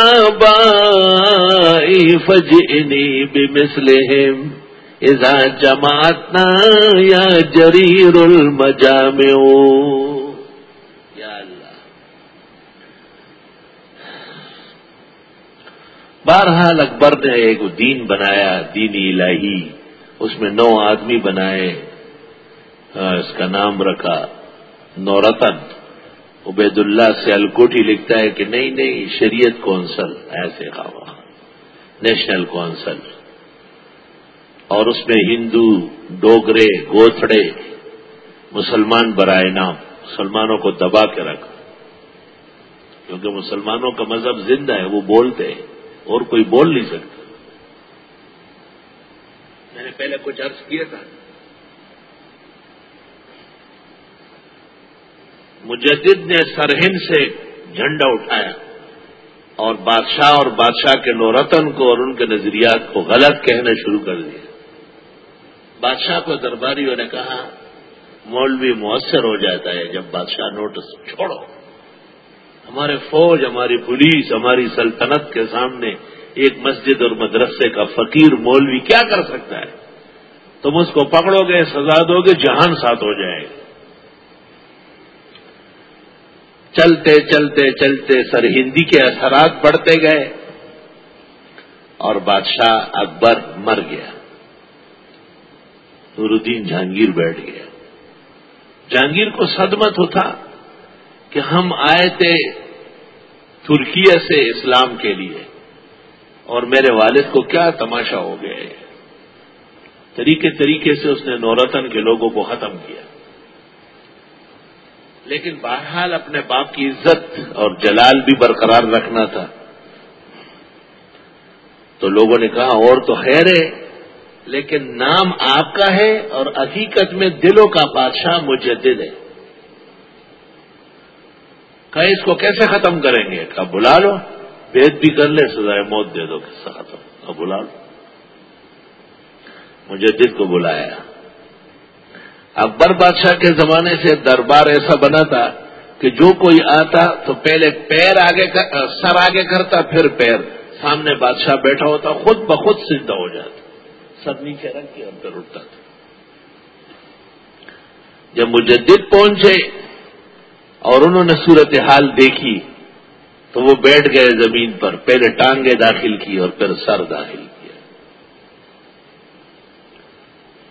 فجنی بھی مسلم اذا جماعتنا یا جریر المجامع یا اللہ بہرحال اکبر نے ایک دین بنایا دینی الہی۔ اس میں نو آدمی بنائے اس کا نام رکھا، نورتن۔ عبید اللہ سے الکوٹی لکھتا ہے کہ نہیں نہیں، شریعت کونسل، ایسے خواہ۔ National council. اور اس میں ہندو، ڈوگرے، گوتھڑے، مسلمان برائے نام، مسلمانوں کو دبا کے رکھا۔ کیونکہ مسلمانوں کا مذہب زندہ ہے، وہ بولتے ہیں۔ اور کوئی بول نہیں سکتا۔ میں نے پہلے کچھ عرض کیا تھا۔ مجدد نے سرہند سے جھنڈا اٹھایا اور بادشاہ اور بادشاہ کے نورتن کو اور ان کے نظریات کو غلط کہنا شروع کر دیا۔ بادشاہ کو درباریوں نے کہا مولوی مؤثر ہو جاتا ہے جب بادشاہ نوٹس چھوڑو۔ ہمارے فوج، ہماری پولیس، ہماری سلطنت کے سامنے ایک مسجد اور مدرسے کا فقیر مولوی کیا کر سکتا ہے؟ تم اس کو پکڑو گے، سزا دو گے، جہان ساتھ ہو جائے۔ گا چلتے چلتے چلتے سر ہندی کے اثرات بڑھتے گئے اور بادشاہ اکبر مر گیا۔ نور الدین جہانگیر بیٹھ گیا۔ جہانگیر کو صدمت ہوتا کہ ہم آئے تھے ترکیہ سے اسلام کے لیے اور میرے والد کو کیا تماشا ہو گیا ہے؟ طریقے طریقے سے اس نے نورتن کے لوگوں کو ختم کیا۔ لیکن بہرحال اپنے باپ کی عزت اور جلال بھی برقرار رکھنا تھا۔ تو لوگوں نے کہا، اور تو خیر ہے، لیکن نام آپ کا ہے اور حقیقت میں دلوں کا بادشاہ مجدد ہے۔ کہ اس کو کیسے ختم کریں گے؟ کہ بلا لو بیت بھی کر لے، سزائے موت دے دو، کس ختم؟ اب بلا لو۔ مجدد کو بلایا۔ اکبر بادشاہ کے زمانے سے دربار ایسا بنا تھا کہ جو کوئی آتا تو پہلے پیر آگے سر آگے کرتا، پھر پیر۔ سامنے بادشاہ بیٹھا ہوتا، خود بخود سیدھا ہو جاتا۔ سر نیچے رکھ کے اندر اٹھتا تھا۔ جب مجدد پہنچے اور انہوں نے صورتحال دیکھی تو وہ بیٹھ گئے زمین پر، پہلے ٹانگیں داخل کی اور پھر سر داخل کیا۔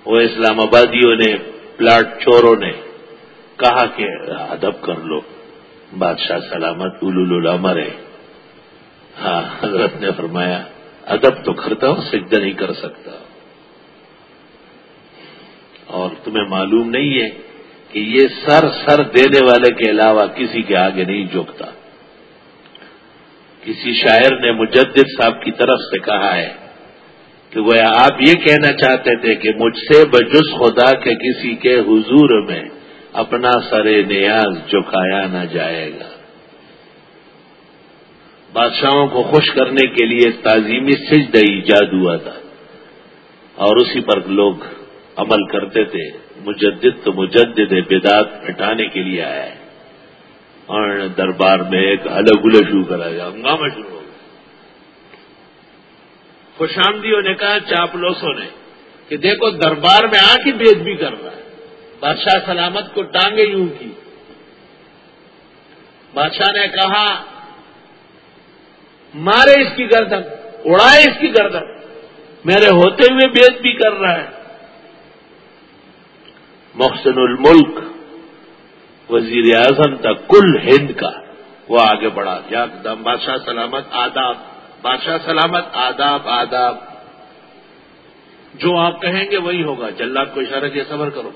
وہ اسلام آبادیوں نے، پلاٹ چوروں نے کہا کہ ادب کر لو، بادشاہ سلامت الامر ہے ہاں حضرت نے فرمایا، ادب تو کرتا ہوں، سجدہ نہیں کر سکتا۔ اور تمہیں معلوم نہیں ہے کہ یہ سر سر دینے والے کے علاوہ کسی کے آگے نہیں جھکتا۔ کسی شاعر نے مجدد صاحب کی طرف سے کہا ہے کہ وہ آپ یہ کہنا چاہتے تھے کہ مجھ سے بجس خدا کے کسی کے حضور میں اپنا سر نیاز جھکایا نہ جائے گا۔ بادشاہوں کو خوش کرنے کے لیے تعظیمی سجدہ ایجاد ہوا تھا اور اسی پر لوگ عمل کرتے تھے۔ مجدد تو مجدد بدات مٹانے کے لیے آیا ہے۔ اور دربار میں ایک الگ الگ شروع کرا گیا ہنگامہ شروع ہو گیا۔ خوش آمدیوں نے کہا، چاپلوسوں نے، کہ دیکھو دربار میں آ کے بید بھی کر رہا ہے۔ بادشاہ سلامت کو ٹانگے یوں کی۔ بادشاہ نے کہا، مارے اس کی گردن، اڑائے اس کی گردن۔ میرے ہوتے ہوئے بید بھی کر رہا ہے۔ محسن الملک، وزیر اعظم تھا کل ہند کا، وہ آگے بڑھا یا دم بادشاہ سلامت، آداب، بادشاہ سلامت، آداب آداب۔ جو آپ کہیں گے وہی ہوگا۔ جلات کو اشارہ کیا، صبر کرو۔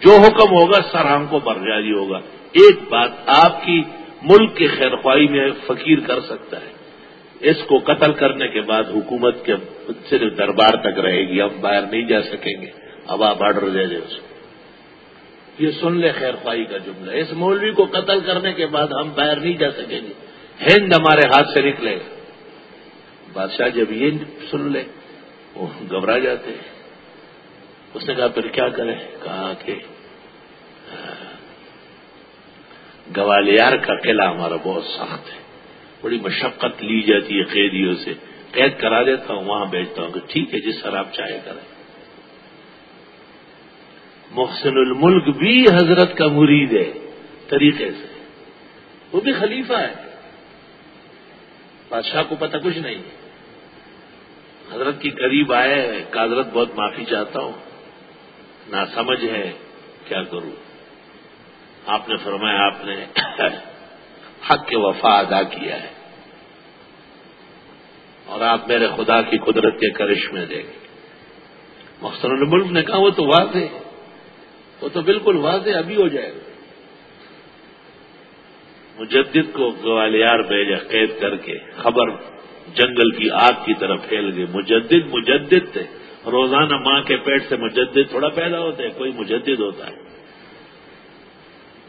جو حکم ہوگا سرام کو برجاری ہوگا۔ ایک بات آپ کی ملک کی خیر خواہی میں فقیر کر سکتا ہے۔ اس کو قتل کرنے کے بعد حکومت کے صرف دربار تک رہے گی، ہم باہر نہیں جا سکیں گے۔ اب آپ آرڈر دے دیں اس کو۔ یہ سن لے خیر خواہی کا جملہ۔ اس مولوی کو قتل کرنے کے بعد ہم باہر نہیں جا سکیں گے۔ ہند ہمارے ہاتھ سے نکلے۔ گا بادشاہ جب یہ سن لے، وہ گھبرا جاتے ہیں۔ اس نے کہا، پھر کیا کرے کہا کہ گوالیار کا قلعہ ہمارا بہت سخت ہے۔ بڑی مشقت لی جاتی ہے قیدیوں سے۔ قید کرا دیتا ہوں، وہاں بیچتا ہوں کہ ٹھیک ہے، جس طرح آپ چاہے کریں۔ محسن الملک بھی حضرت کا مرید ہے، طریقے سے۔ وہ بھی خلیفہ ہے۔ بادشاہ کو پتہ کچھ نہیں ہے۔ حضرت کی قریب آئے کہ حضرت بہت معافی چاہتا ہوں۔ نہ سمجھ ہے، کیا کروں؟ آپ نے فرمایا، آپ نے حق کے وفا ادا کیا ہے۔ اور آپ میرے خدا کی قدرت کے کرش میں دیں گے محسن الملک نے کہا وہ تو واضح وہ تو بالکل واضح ابھی ہو جائے گا۔ مجدد کو گوالیار بھیجا قید کر کے خبر جنگل کی آگ کی طرف پھیل گئی۔ مجدد مجدد تھے۔ روزانہ ماں کے پیٹ سے مجدد تھوڑا پیدا ہوتے ہیں، کوئی مجدد ہوتا ہے۔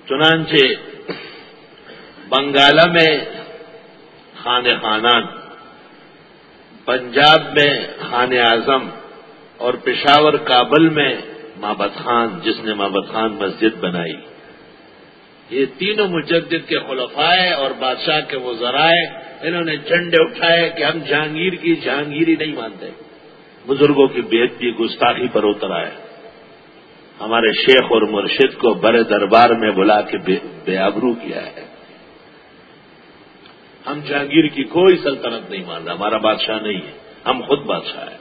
چنانچہ بنگالہ میں خان خانان پنجاب میں خان اعظم اور پشاور کابل میں مابت خان، جس نے مابت خان مسجد بنائی۔ یہ تینوں مجدد کے خلفائے اور بادشاہ کے وہ ذرائع انہوں نے جھنڈے اٹھائے کہ ہم جہانگیر کی جہانگیری نہیں مانتے۔ بزرگوں کی بےحدی گستاخی پر اتر آئے۔ ہمارے شیخ اور مرشد کو بڑے دربار میں بلا کے بے آبرو کیا ہے۔ ہم جہانگیر کی کوئی سلطنت نہیں مان رہا ہمارا بادشاہ نہیں ہے، ہم خود بادشاہ ہیں۔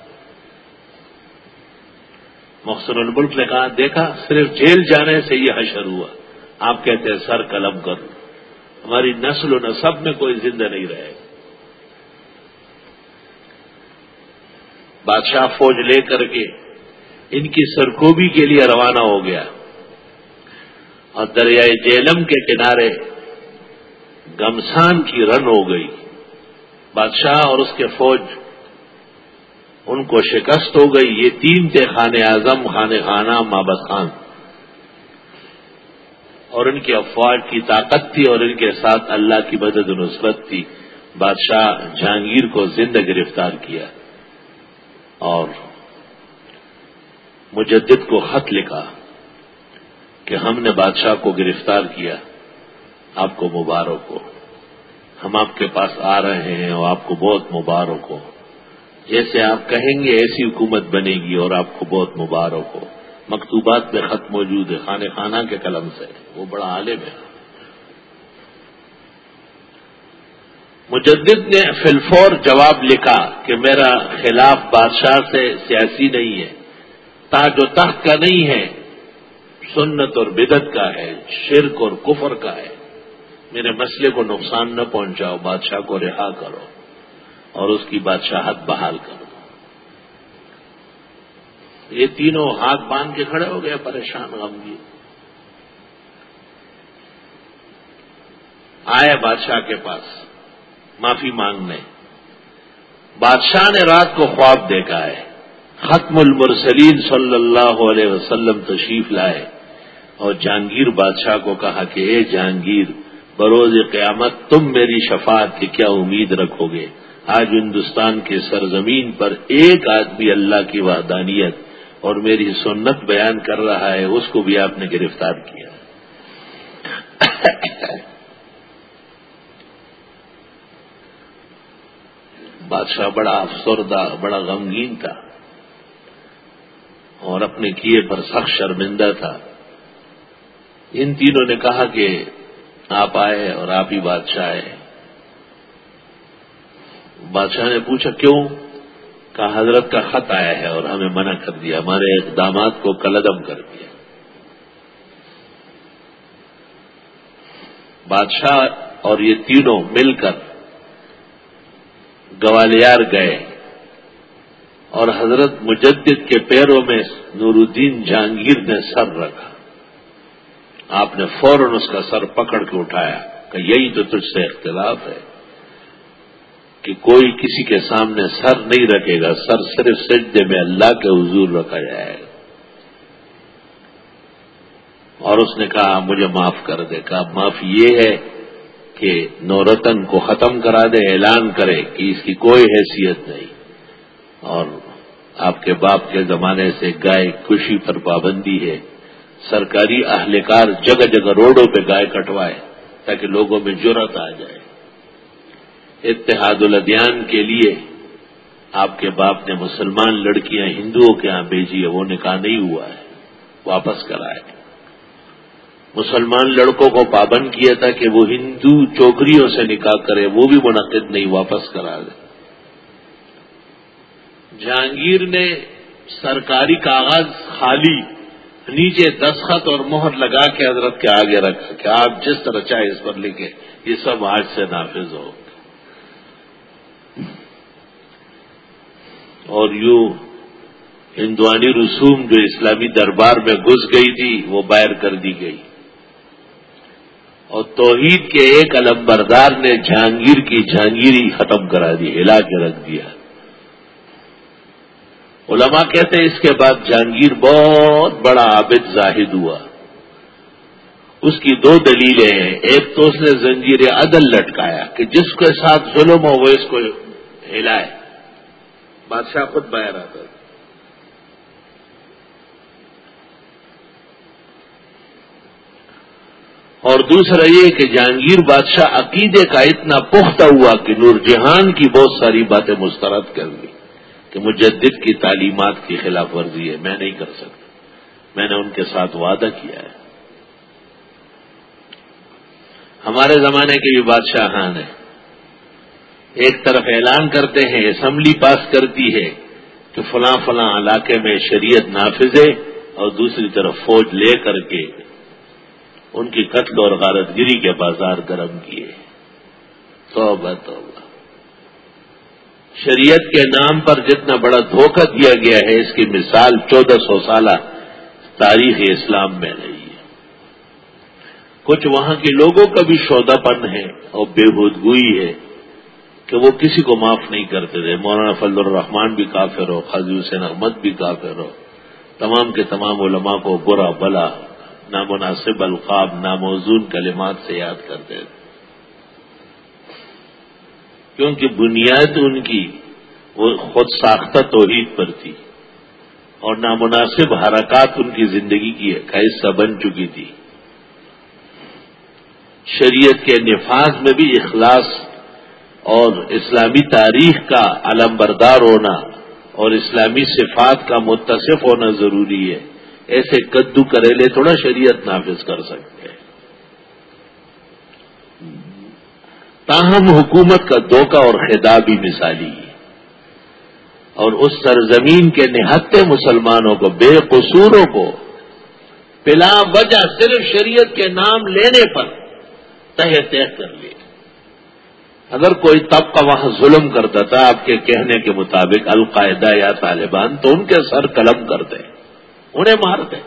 محسن الملک نے کہا، دیکھا، صرف جیل جانے سے یہ حشر ہوا۔ آپ کہتے ہیں، سر قلم کر ہماری نسل و نصب میں کوئی زندہ نہیں رہے۔ بادشاہ فوج لے کر کے ان کی سرکوبی کے لیے روانہ ہو گیا۔ اور دریائے جیلم کے کنارے گمسان کی رن ہو گئی۔ بادشاہ اور اس کے فوج، ان کو شکست ہو گئی۔ یہ تین تھے خان اعظم، خان خانہ مابد خان۔ اور ان کی افواج کی طاقت تھی اور ان کے ساتھ اللہ کی مدد نسبت تھی۔ بادشاہ جہانگیر کو زندہ گرفتار کیا۔ اور مجدد کو خط لکھا کہ ہم نے بادشاہ کو گرفتار کیا۔ آپ کو مبارک ہو۔ ہم آپ کے پاس آ رہے ہیں اور آپ کو بہت مبارک ہو۔ جیسے آپ کہیں گے ایسی حکومت بنے گی اور آپ کو بہت مبارک ہو۔ مکتوبات میں خط موجود ہے خانے خانہ کے قلم سے۔ وہ بڑا عالم ہے۔ مجدد نے فلفور جواب لکھا کہ میرا خلاف بادشاہ سے سیاسی نہیں ہے تاج و تخت کا نہیں ہے، سنت اور بدت کا ہے، شرک اور کفر کا ہے۔ میرے مسئلے کو نقصان نہ پہنچاؤ، بادشاہ کو رہا کرو اور اس کی بادشاہت بحال کرو۔ یہ تینوں ہاتھ باندھ کے کھڑے ہو گئے، پریشان غمگی آئے بادشاہ کے پاس، معافی مانگنے۔ بادشاہ نے رات کو خواب دیکھا ہے۔ ختم المرسلین صلی اللہ علیہ وسلم تشریف لائے اور جہانگیر بادشاہ کو کہا کہ، اے جہانگیر بروز قیامت تم میری شفاعت کی کیا امید رکھو گے؟ آج ہندوستان کے سرزمین پر ایک آدمی اللہ کی وحدانیت اور میری سنت بیان کر رہا ہے، اس کو بھی آپ نے گرفتار کیا۔ بادشاہ بڑا افسردہ بڑا غمگین تھا اور اپنے کیے پر سخت شرمندہ تھا۔ ان تینوں نے کہا کہ آپ آئے اور آپ ہی بادشاہ آئے بادشاہ نے پوچھا، کیوں؟ کہا، حضرت کا خط آیا ہے اور ہمیں منع کر دیا، ہمارے اقدامات کو کلدم کر دیا۔ بادشاہ اور یہ تینوں مل کر گوالیار گئے اور حضرت مجدد کے پیروں میں نور الدین جہانگیر نے سر رکھا۔ آپ نے فوراً اس کا سر پکڑ کے اٹھایا کہ یہی تو تجھ سے اختلاف ہے کہ کوئی کسی کے سامنے سر نہیں رکھے گا، سر صرف سجدے میں اللہ کے حضور رکھا جائے گا۔ اور اس نے کہا، مجھے معاف کر دے۔ کہا، معاف یہ ہے کہ نورتن کو ختم کرا دے، اعلان کرے کہ اس کی کوئی حیثیت نہیں۔ اور آپ کے باپ کے زمانے سے گائے خوشی پر پابندی ہے۔ سرکاری اہلکار جگہ جگہ روڈوں پہ گائے کٹوائے تاکہ لوگوں میں جرت آ جائے۔ اتحاد الدیان کے لیے آپ کے باپ نے مسلمان لڑکیاں ہندوؤں کے ہاں بھیجی ہے وہ نکاح نہیں ہوا ہے، واپس کرائے۔ مسلمان لڑکوں کو پابند کیا تھا کہ وہ ہندو چوکریوں سے نکاح کرے، وہ بھی منعقد نہیں، واپس کرا دے۔ جہانگیر نے سرکاری کاغذ خالی نیچے دستخط اور مہر لگا کے حضرت کے آگے رکھا کہ آپ جس طرح چاہے اس پر لکھے یہ سب آج سے نافذ ہو۔ اور یوں ہندوانی رسوم جو اسلامی دربار میں گھس گئی تھی، وہ باہر کر دی گئی۔ اور توحید کے ایک علمبردار نے جہانگیر کی جہانگیری ختم کرا دی ہلا کے رکھ دیا۔ علماء کہتے ہیں اس کے بعد جہانگیر بہت بڑا عابد زاہد ہوا۔ اس کی دو دلیلیں ہیں۔ ایک تو اس نے زنجیر عدل لٹکایا کہ جس کے ساتھ ظلم ہو وہ اس کو ہلائے۔ بادشاہ خود باہر آتا اور دوسرا یہ کہ جہانگیر بادشاہ عقیدے کا اتنا پختہ ہوا کہ نور جہان کی بہت ساری باتیں مسترد کر دی۔ کہ مجدد کی تعلیمات کی خلاف ورزی ہے، میں نہیں کر سکتا۔ میں نے ان کے ساتھ وعدہ کیا ہے۔ ہمارے زمانے کے بھی بادشاہان ہیں۔ ایک طرف اعلان کرتے ہیں، اسمبلی پاس کرتی ہے کہ فلاں فلاں علاقے میں شریعت نافذ ہے اور دوسری طرف فوج لے کر کے ان کی قتل اور غارت گری کے بازار گرم کیے۔ توبہ توبہ۔ شریعت کے نام پر جتنا بڑا دھوکہ دیا گیا ہے، اس کی مثال چودہ سو سالہ تاریخ اسلام میں نہیں ہے۔ کچھ وہاں کے لوگوں کا بھی شودا پن ہے اور بے گوئی ہے کہ وہ کسی کو معاف نہیں کرتے تھے۔ مولانا فضل الرحمان بھی کافر ہو خاضی حسین احمد بھی کافر ہو تمام کے تمام علماء کو برا بلا، نامناسب القاب، ناموزون کلمات سے یاد کرتے تھے۔ کیونکہ بنیاد ان کی وہ خود ساختہ توحید پر تھی اور نامناسب حرکات ان کی زندگی کی کا حصہ بن چکی تھی۔ شریعت کے نفاذ میں بھی اخلاص اور اسلامی تاریخ کا علم بردار ہونا اور اسلامی صفات کا متصف ہونا ضروری ہے۔ ایسے کدو کریلے تھوڑا شریعت نافذ کر سکتے ہیں تاہم حکومت کا دھوکہ اور خطابی مثالی اور اس سرزمین کے نہتے مسلمانوں کو، بے قصوروں کو، بلا وجہ صرف شریعت کے نام لینے پر تہ طے کر لی اگر کوئی طبقہ وہاں ظلم کرتا تھا، آپ کے کہنے کے مطابق القاعدہ یا طالبان تو ان کے سر قلم کرتے انہیں مارتے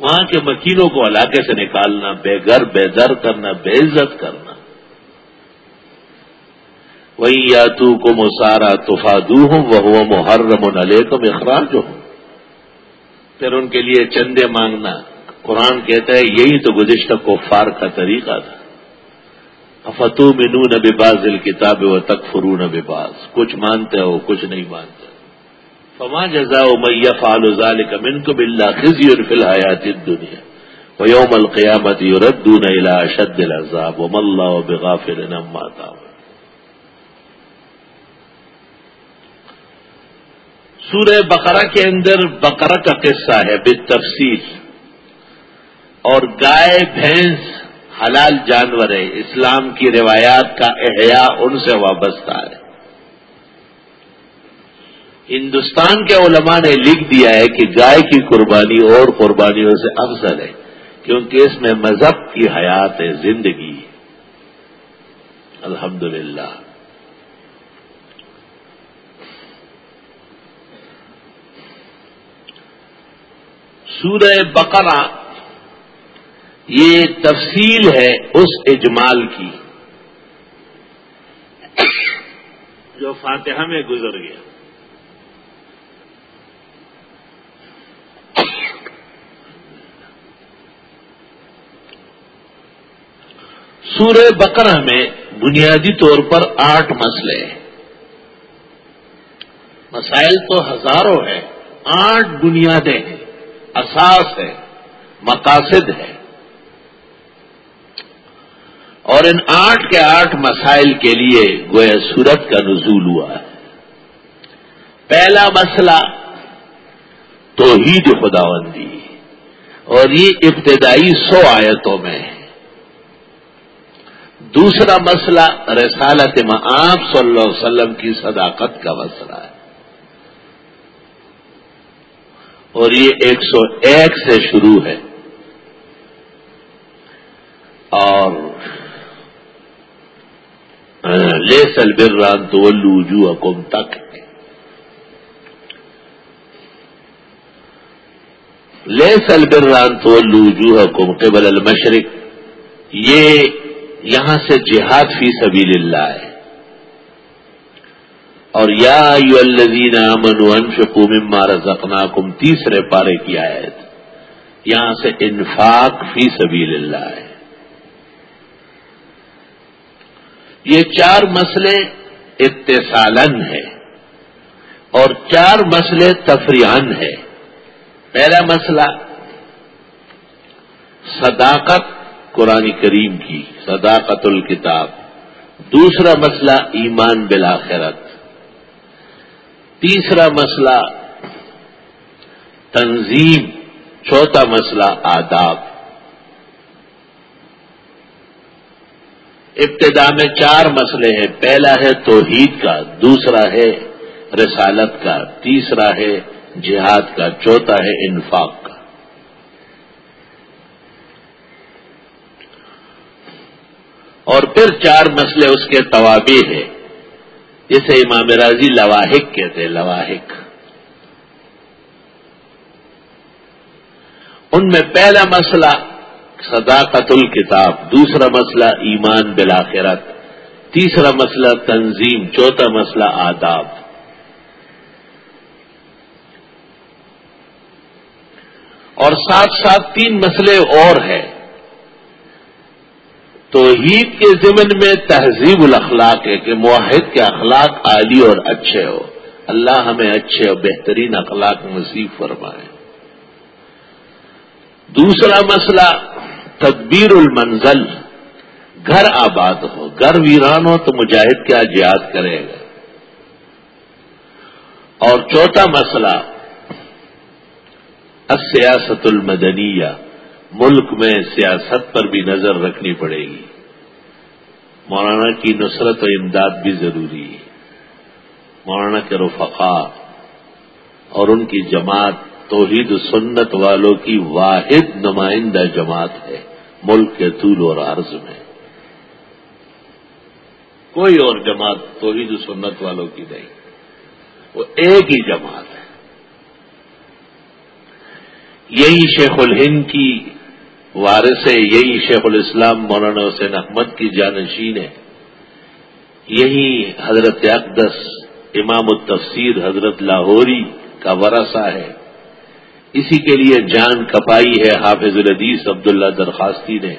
وہاں کے مکینوں کو علاقے سے نکالنا، بے گھر، بے در کرنا، بے عزت کرنا۔ وہی یا تو کو مسارا تفادو ہوں وہ محرم نلے کو اخراج ہوں پھر ان کے لیے چندے مانگنا۔ قرآن کہتا ہے، یہی تو گزشتہ کفار کا طریقہ تھا۔ فتو منو نبی باز کتاب و تک فرو باز کچھ مانتے ہو، کچھ نہیں مانتے۔ فما جزا میہ فعال کا من کو بلّہ خزی اور فی الحیات دنیا ویوم القیامت یوردون الى شد العذاب وم اللہ بغافل نما تاو سورہ بقرہ کے اندر بقرہ کا قصہ ہے بے تفصیل اور گائے، بھینس حلال جانور ہے اسلام کی روایات کا احیاء ان سے وابستہ ہے۔ ہندوستان کے علماء نے لکھ دیا ہے کہ گائے کی قربانی اور قربانیوں سے افضل ہے، کیونکہ اس میں مذہب کی حیات ہے، زندگی۔ الحمدللہ۔ سورہ بقرہ یہ تفصیل ہے اس اجمال کی جو فاتحہ میں گزر گیا۔ سورہ بقرہ میں بنیادی طور پر آٹھ مسئلے ہیں۔ مسائل تو ہزاروں ہیں، آٹھ بنیادیں ہیں۔ اساس ہے، مقاصد ہے۔ اور ان آٹھ کے آٹھ مسائل کے لیے گویا سورت کا نزول ہوا ہے۔ پہلا مسئلہ، توحید خداوندی۔ اور یہ ابتدائی سو آیتوں میں ہے۔ دوسرا مسئلہ، رسالت معاب صلی اللہ علیہ وسلم کی صداقت کا مسئلہ ہے۔ اور یہ ایک سو ایک سے شروع ہے۔ اور لے سل بران تو لوجو حکم تک۔ لے سل بران تو لوجو حکم قبل المشرق، یہ یہاں سے جہاد فی سبیل اللہ ہے۔ اور یا یو الزین امن انفقوا مما رزقناکم، تیسرے پارے کی آیت، یہاں سے انفاق فی سبیل اللہ ہے۔ یہ چار مسئلے اتصالن ہے اور چار مسئلے تفریحان ہے پہلا مسئلہ، صداقت قرآن کریم کی، صداقت الکتاب۔ دوسرا مسئلہ، ایمان بالآخرت۔ تیسرا مسئلہ تنظیم، چوتھا مسئلہ آداب۔ ابتدا میں چار مسئلے ہیں، پہلا ہے توحید کا، دوسرا ہے رسالت کا، تیسرا ہے جہاد کا، چوتھا ہے انفاق کا۔ اور پھر چار مسئلے اس کے توابع ہیں۔ جسے امام راضی لواحق کہتے ہیں، لواحق۔ ان میں پہلا مسئلہ صداقت الکتاب، دوسرا مسئلہ ایمان بلاخرت تیسرا مسئلہ تنظیم، چوتھا مسئلہ آداب۔ اور ساتھ ساتھ تین مسئلے اور ہیں۔ توحید کے ضمن میں تہذیب الاخلاق ہے کہ معاہد کے اخلاق عالی اور اچھے ہو۔ اللہ ہمیں اچھے اور بہترین اخلاق نصیب فرمائے۔ دوسرا مسئلہ، تدبیر المنزل۔ گھر آباد ہو۔ گھر ویران ہو تو مجاہد کیا جہاد کرے گا؟ اور چوتھا مسئلہ سیاست المدنیہ۔ ملک میں سیاست پر بھی نظر رکھنی پڑے گی۔ مولانا کی نصرت و امداد بھی ضروری ہے۔ مولانا کے رفقا اور ان کی جماعت توحید سنت والوں کی واحد نمائندہ جماعت ہے، ملک کے طول اور عرض میں۔ کوئی اور جماعت توحید سنت والوں کی نہیں۔ وہ ایک ہی جماعت ہے۔ یہی شیخ الہند کی وارث یہی شیخ الاسلام مولانا حسین احمد کی جانشین ہے۔ یہی حضرت اقدس امام التفسیر حضرت لاہوری کا ورثہ ہے۔ اسی کے لیے جان کپائی ہے حافظ الحدیث عبداللہ درخواستی نے۔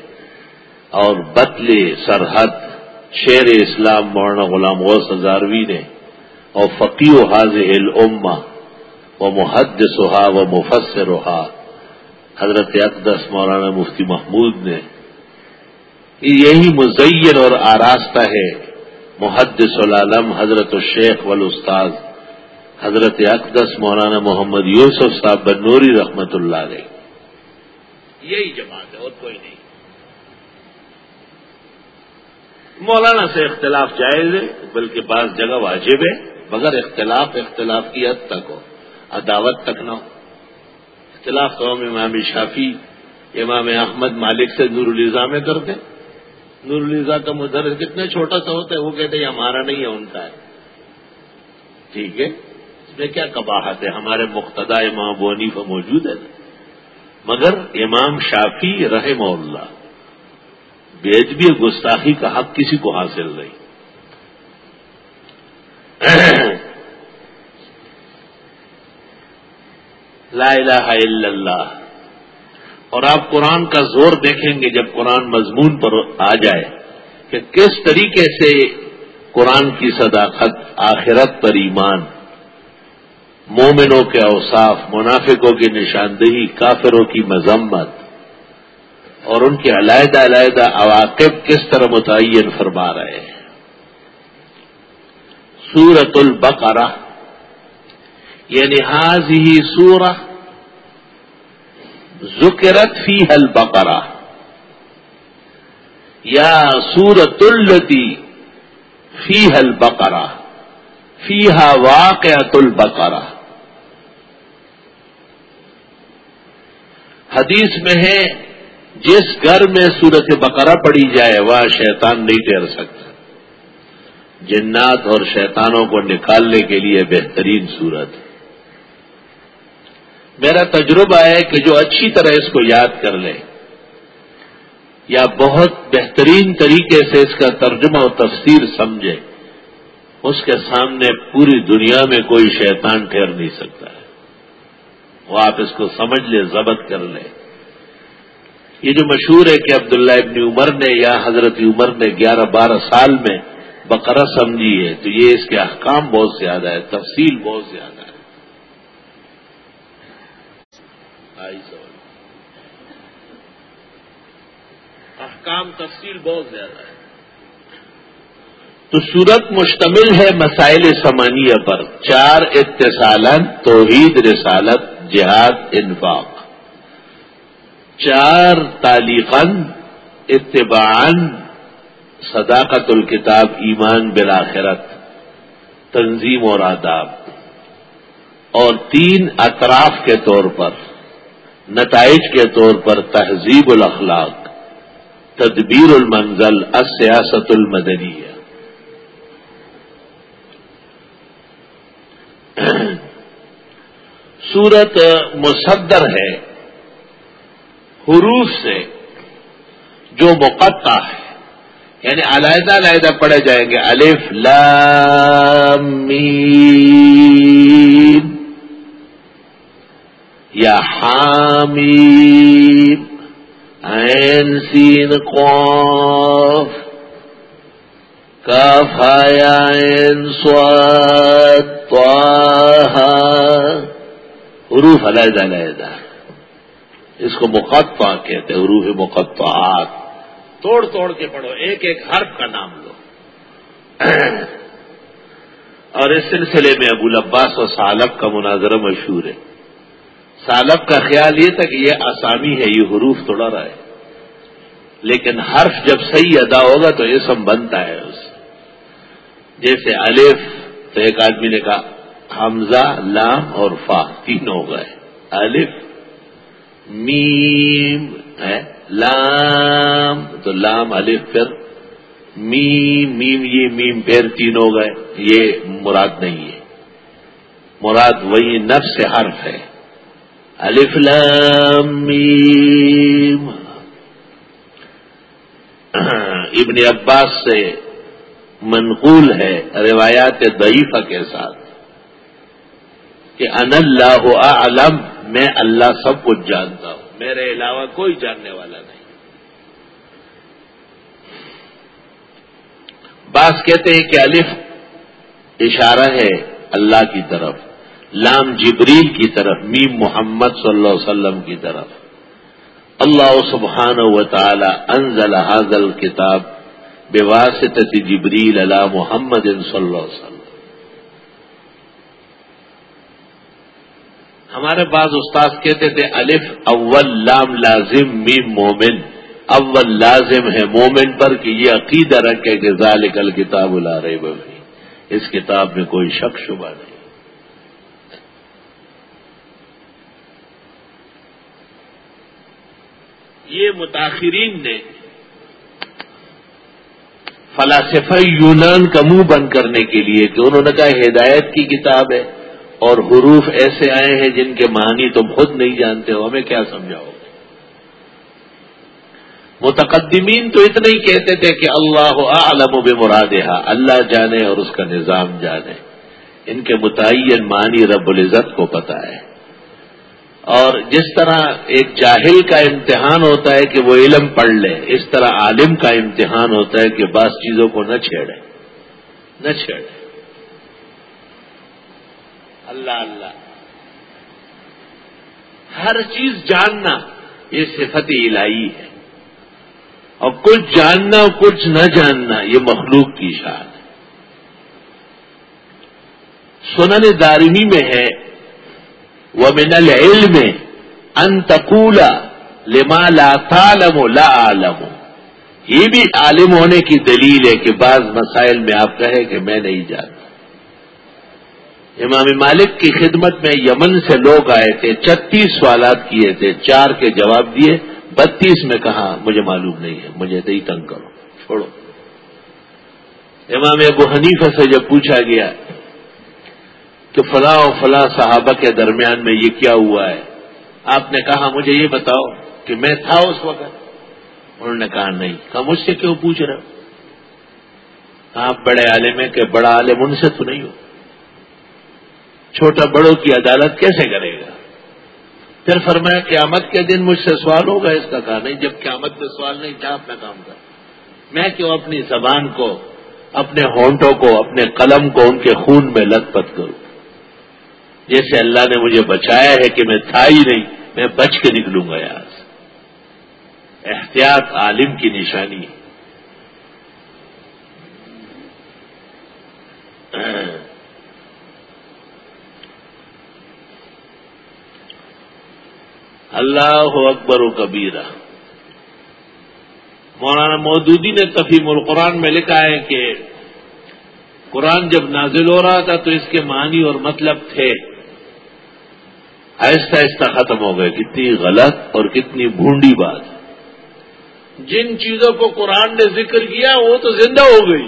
اور بتل سرحد شیر اسلام مولانا غلام غوث ہزاروی نے۔ اور فقی و حاض العما و محد سہا و مفسر رہا حضرت اقدس مولانا مفتی محمود نے یہی مزین اور آراستہ ہے محدث العالم حضرت الشیخ والاستاذ حضرت اقدس مولانا محمد یوسف صاحب بنوری رحمت اللہ علیہ۔ یہی جماعت ہے اور کوئی نہیں۔ مولانا سے اختلاف جائز ہے، بلکہ بعض جگہ واجب ہے، مگر اختلاف اختلاف کی حد تک ہو، عداوت تک نہ ہو۔ اختلاف تو ہم امام شافی امام احمد مالک سے نور الزا میں کرتے نور الزا کا مدرس کتنے چھوٹا سا ہوتا ہے، وہ کہتے ہیں ہمارا نہیں ہے، ان کا ہے۔ ٹھیک ہے؟ اس میں کیا کباہت ہے؟ ہمارے مقتدا امام بونیف موجود ہے مگر امام شافی رحم اللہ بیج بھی گستاخی کا حق کسی کو حاصل نہیں۔ لا الہ الا اللہ۔ اور آپ قرآن کا زور دیکھیں گے جب قرآن مضمون پر آ جائے کہ کس طریقے سے قرآن کی صداقت آخرت پر ایمان، مومنوں کے اوصاف، منافقوں کی نشاندہی، کافروں کی مذمت، اور ان کے علیحدہ علیحدہ عواقب کس طرح متعین فرما رہے ہیں۔ سورت البقرہ یعنی حاضی سورہ ذکرت فی حل یا سورت التی فی حل بقرا فی ہا واقعت حدیث میں ہے، جس گھر میں سورت بقرہ پڑی جائے وہ شیطان نہیں ٹھہر سکتا۔ جنات اور شیطانوں کو نکالنے کے لیے بہترین صورت ہے میرا تجربہ ہے کہ جو اچھی طرح اس کو یاد کر لے، یا بہت بہترین طریقے سے اس کا ترجمہ و تفسیر سمجھے، اس کے سامنے پوری دنیا میں کوئی شیطان ٹھہر نہیں سکتا ہے۔ وہ آپ اس کو سمجھ لے، ضبط کر لے۔ یہ جو مشہور ہے کہ عبداللہ ابن عمر نے یا حضرت عمر نے گیارہ بارہ سال میں بقرہ سمجھی ہے، تو یہ اس کے احکام بہت زیادہ ہے تفصیل بہت زیادہ ہے احکام تفصیل بہت زیادہ ہے۔ تو صورت مشتمل ہے مسائل سمانیہ پر۔ چار اتصالن توحید، رسالت، جہاد، انفاق۔ چار تعلیقن اتباعن صداقت الکتاب، ایمان بالآخرت، تنظیم اور آداب۔ اور تین اطراف کے طور پر۔ نتائج کے طور پر تہذیب الاخلاق، تدبیر المنزل، السیاست المدنی سورت مصدر ہے، حروف سے جو مقطع ہے۔ یعنی علیحدہ علیحدہ پڑھے جائیں گے، الف، لام یا حامیم. عین سین قاف. کاف عین سواد حروف علیحدہ علیحدہ. اس کو مقطع کہتے ہیں، حروف مقطعات. توڑ توڑ کے پڑھو، ایک ایک حرف کا نام لو. اور اس سلسلے میں ابو العباس اور سالب کا مناظرہ مشہور ہے۔ سالب کا خیال یہ تھا کہ یہ آسامی ہے، یہ حروف توڑا رہا ہے۔ لیکن حرف جب صحیح ادا ہوگا تو یہ سب بنتا ہے۔ اس جیسے الف تو ایک آدمی نے کہا، حمزہ، لام اور فا تین ہو گئے۔ الف، میم، ہے، لام، تو لام، الف پھر میم میم، یہ میم پھر تین ہو گئے۔ یہ مراد نہیں ہے۔ مراد وہی نفس حرف ہے۔ الف لام میم ابن عباس سے منقول ہے روایات ضعیفہ کے ساتھ کہ ان اللہ عالم میں اللہ سب کچھ جانتا ہوں، میرے علاوہ کوئی جاننے والا نہیں۔ بعض کہتے ہیں کہ الف اشارہ ہے اللہ کی طرف۔ لام جبریل کی طرف، میم محمد صلی اللہ علیہ وسلم کی طرف۔ اللہ سبحان و تعالی انزل حاضل کتاب بے واسط جبریل اللہ محمد صلی اللہ علیہ وسلم۔ ہمارے بعض استاد کہتے تھے، الف، اول، لام، لازم، میم، مومن۔ اول لازم ہے مومن پر کہ یہ عقیدہ رکھے کہ ذالک کتاب لا رہے بھائی اس کتاب میں کوئی شک شبہ نہیں۔ یہ متاثرین نے فلاسفہ یونان کا منہ بند کرنے کے لیے کہ انہوں نے کہا ہدایت کی کتاب ہے اور حروف ایسے آئے ہیں جن کے معنی تم خود نہیں جانتے ہو، ہمیں کیا سمجھاؤ؟ گے متقدمین تو اتنا ہی کہتے تھے کہ اللہ عالم و بے مرادہ اللہ جانے اور اس کا نظام جانے۔ ان کے متعین معنی رب العزت کو پتا ہے۔ اور جس طرح ایک جاہل کا امتحان ہوتا ہے کہ وہ علم پڑھ لے، اس طرح عالم کا امتحان ہوتا ہے کہ بعض چیزوں کو نہ چھیڑے نہ چھیڑے۔ اللہ اللہ۔ ہر چیز جاننا، یہ صفت الہی ہے۔ اور کچھ جاننا اور کچھ نہ جاننا، یہ مخلوق کی شان ہے۔ سنن دارمی میں ہے وہ من العلم ان تقولا لما لا تعلم لا عالم یہ بھی عالم ہونے کی دلیل ہے کہ بعض مسائل میں آپ کہیں کہ میں نہیں جانتا. امام مالک کی خدمت میں یمن سے لوگ آئے تھے، چھتیس سوالات کیے تھے، چار کے جواب دیے، بتیس میں کہا، مجھے معلوم نہیں ہے، مجھے دہی تنگ کرو، چھوڑو۔ امام ابو حنیفہ سے جب پوچھا گیا کہ فلاں و فلاں صحابہ کے درمیان میں یہ کیا ہوا ہے؟ آپ نے کہا، مجھے یہ بتاؤ کہ میں تھا اس وقت؟ انہوں نے کہا، نہیں۔ کہا، مجھ سے کیوں پوچھ رہے ہو؟ آپ بڑے عالم ہیں کہ بڑا عالم ان سے تو نہیں ہو۔ چھوٹا بڑوں کی عدالت کیسے کرے گا؟ پھر فرمایا، قیامت کے دن مجھ سے سوال ہوگا۔ اس کا کہا، نہیں، جب قیامت میں سوال نہیں تھا اپنا کام کر میں کیوں اپنی زبان کو، اپنے ہونٹوں کو، اپنے قلم کو ان کے خون میں لت پت کروں؟ جیسے اللہ نے مجھے بچایا ہے کہ میں تھا ہی نہیں، میں بچ کے نکلوں گا یار احتیاط عالم کی نشانی ہے۔ اللہ اکبر و کبیرہ۔ مولانا مودودی نے تفیم القرآن میں لکھا ہے کہ قرآن جب نازل ہو رہا تھا تو اس کے معنی اور مطلب تھے۔ آہستہ آہستہ ختم ہو گئے۔ کتنی غلط اور کتنی بھونڈی بات۔ جن چیزوں کو قرآن نے ذکر کیا، وہ تو زندہ ہو گئی۔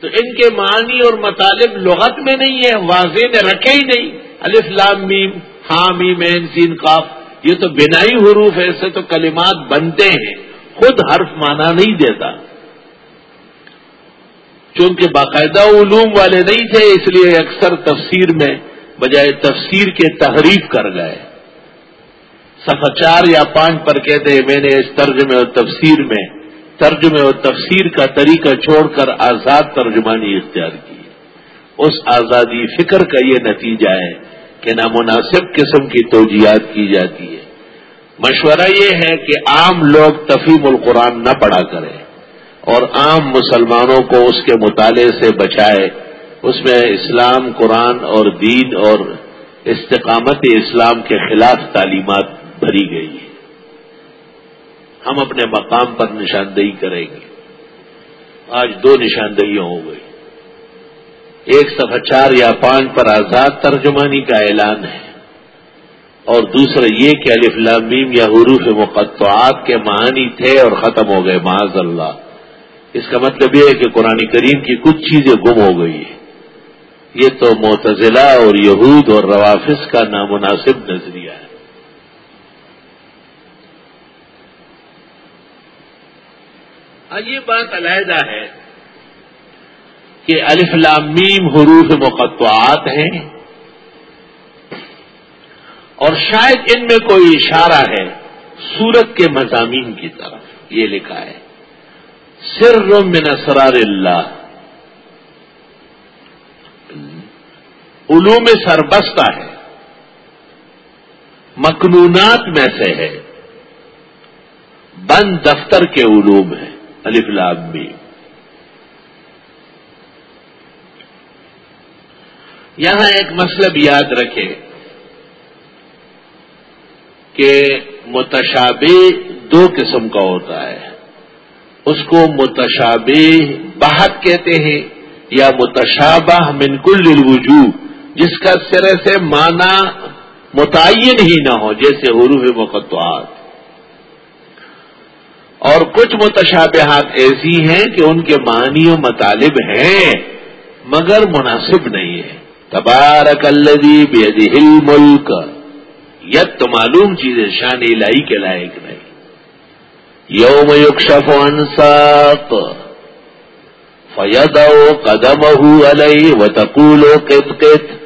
تو ان کے معنی اور مطالب لغت میں نہیں ہے واضح نے رکھے ہی نہیں۔ الاسلام میم ہاں میم، این سین قاف۔ یہ تو بنائی حروف ایسے تو کلمات بنتے ہیں۔ خود حرف مانا نہیں دیتا۔ چونکہ باقاعدہ علوم والے نہیں تھے، اس لیے اکثر تفسیر میں بجائے تفسیر کے تحریف کر گئے۔ صفحہ چار یا پانچ پر کہتے ہیں، میں نے اس ترجمے اور تفسیر میں، ترجمے اور تفسیر کا طریقہ چھوڑ کر آزاد ترجمانی اختیار کی۔ اس آزادی فکر کا یہ نتیجہ ہے کہ نامناسب قسم کی توجیات کی جاتی ہے۔ مشورہ یہ ہے کہ عام لوگ تفیم القرآن نہ پڑھا کریں اور عام مسلمانوں کو اس کے مطالعے سے بچائے اس میں اسلام، قرآن اور دین اور استقامت اسلام کے خلاف تعلیمات بھری گئی ہے ہم اپنے مقام پر نشاندہی کریں گے۔ آج دو نشاندہیاں ہو گئی۔ ایک صفحہ چار یا پانچ پر آزاد ترجمانی کا اعلان ہے۔ اور دوسرا یہ کہ الف لامیم یا حروف مقطعات کے معنی تھے اور ختم ہو گئے، معاذ اللہ۔ اس کا مطلب یہ ہے کہ قرآن کریم کی کچھ چیزیں گم ہو گئی ہیں۔ یہ تو معتزلہ اور یہود اور روافظ کا نامناسب نظریہ ہے۔ یہ بات علیحدہ ہے کہ الف لامیم حروف مقطعات ہیں اور شاید ان میں کوئی اشارہ ہے سورت کے مضامین کی طرف، یہ لکھا ہے، سر من اسرار اللہ علوم سربستہ ہے۔ مقنونات میں سے ہے۔ بند دفتر کے علوم ہیں۔ الف لام بھی یہاں ایک مطلب یاد رکھے کہ متشابہ دو قسم کا ہوتا ہے۔ اس کو متشابہ بہت کہتے ہیں یا متشابہ من کل الوجو جس کا سرے سے معنی متعین ہی نہ ہو، جیسے حروف مقدعات اور کچھ متشابہات ایسی ہیں کہ ان کے معنی و مطالب ہیں، مگر مناسب نہیں ہے تبارک الذی بیدہ الملک، یت تو معلوم چیزیں شان الہی کے لائق نہیں۔ یوم یکشف انساق فیدو قدمہ علی و تقولو قط۔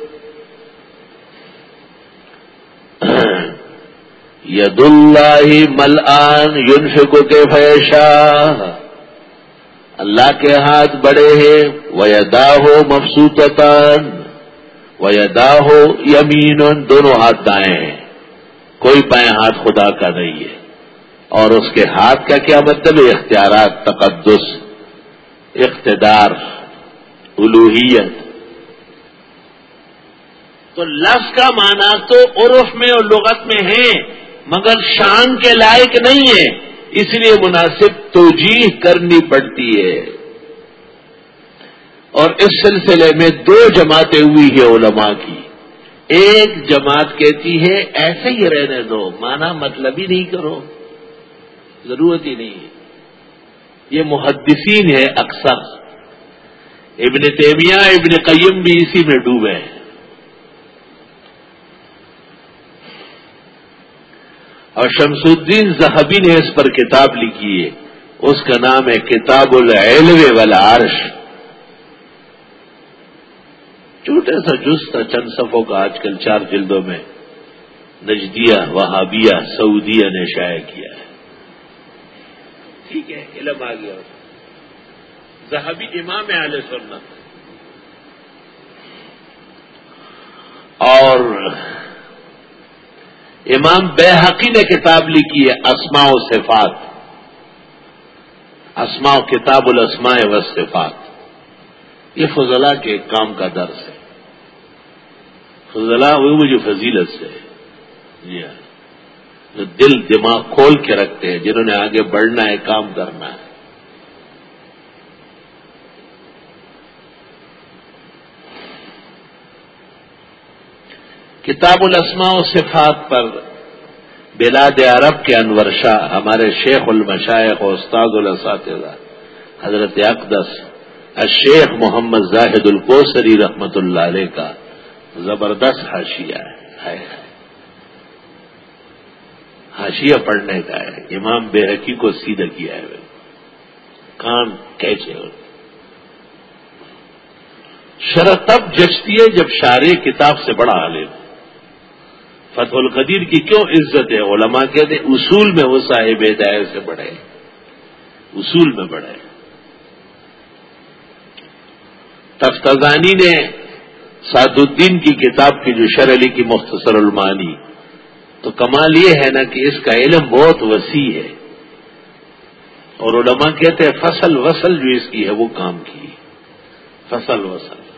ید اللہ ملآن یونفق کے فیشا اللہ کے ہاتھ بڑے ہیں وہ یدا ہو مفسوطتان وہ یدا ہو یمین دونوں ہاتھ دائیں ہیں۔ کوئی بائیں ہاتھ خدا کا نہیں ہے۔ اور اس کے ہاتھ کا کیا مطلب ہے؟ اختیارات، تقدس، اقتدار الوحیت تو لفظ کا معنی تو عرف میں اور لغت میں ہے، مگر شان کے لائق نہیں ہے۔ اس لیے مناسب توجیح کرنی پڑتی ہے۔ اور اس سلسلے میں دو جماعتیں ہوئی ہیں علماء کی۔ ایک جماعت کہتی ہے، ایسے ہی رہنے دو مانا مطلب ہی نہیں کرو۔ ضرورت ہی نہیں۔ ہے یہ محدثین ہے اکثر۔ ابن تیمیہ، ابن قیم بھی اسی میں ڈوبے ہیں۔ اور شمس الدین زہبی نے اس پر کتاب لکھی ہے۔ اس کا نام ہے کتاب العلو والا عرش چھوٹے سا جز تھا چند صفوں کا آج کل چار جلدوں میں۔ نجدیہ وہابیہ سعودیہ نے شائع کیا ہے۔ ٹھیک ہے علم آ گیا۔ زہبی امام علیہ سنت۔ اور امام بے حقی نے کتاب لکھی ہے اسماء و صفات۔ اسماء و کتاب الاسماء و صفات۔ یہ فضلہ کے کام کا درس ہے۔ فضلہ ہوئی مجھے فضیلت سے جی ہاں۔ جو دل دماغ کھول کے رکھتے ہیں، جنہوں نے آگے بڑھنا ہے، کام کرنا ہے۔ کتاب الاسماء و صفات پر بلاد عرب کے انور شاہ، ہمارے شیخ المشائق و استاد الاساتذہ، حضرت اقدس، الشیخ محمد زاہد الکوسری رحمت اللہ علیہ کا زبردست حاشیہ ہے۔ حاشیہ پڑھنے کا ہے۔ امام بے حقی کو سیدھا کیا ہے۔ کان کیسے ہو شرح تب جچتی ہے جب شارع کتاب سے بڑا عالم۔ فتح القدیر کی کیوں عزت ہے؟ علماء کہتے ہیں اصول میں وہ صاحب دائر سے بڑھے اصول میں بڑھے تفتزانی نے سعد الدین کی کتاب کی جو شر علی کی مختصر المانی، تو کمال یہ ہے نا کہ اس کا علم بہت وسیع ہے۔ اور علماء کہتے ہیں فصل وصل جو اس کی ہے وہ کام کی۔ فصل وصل۔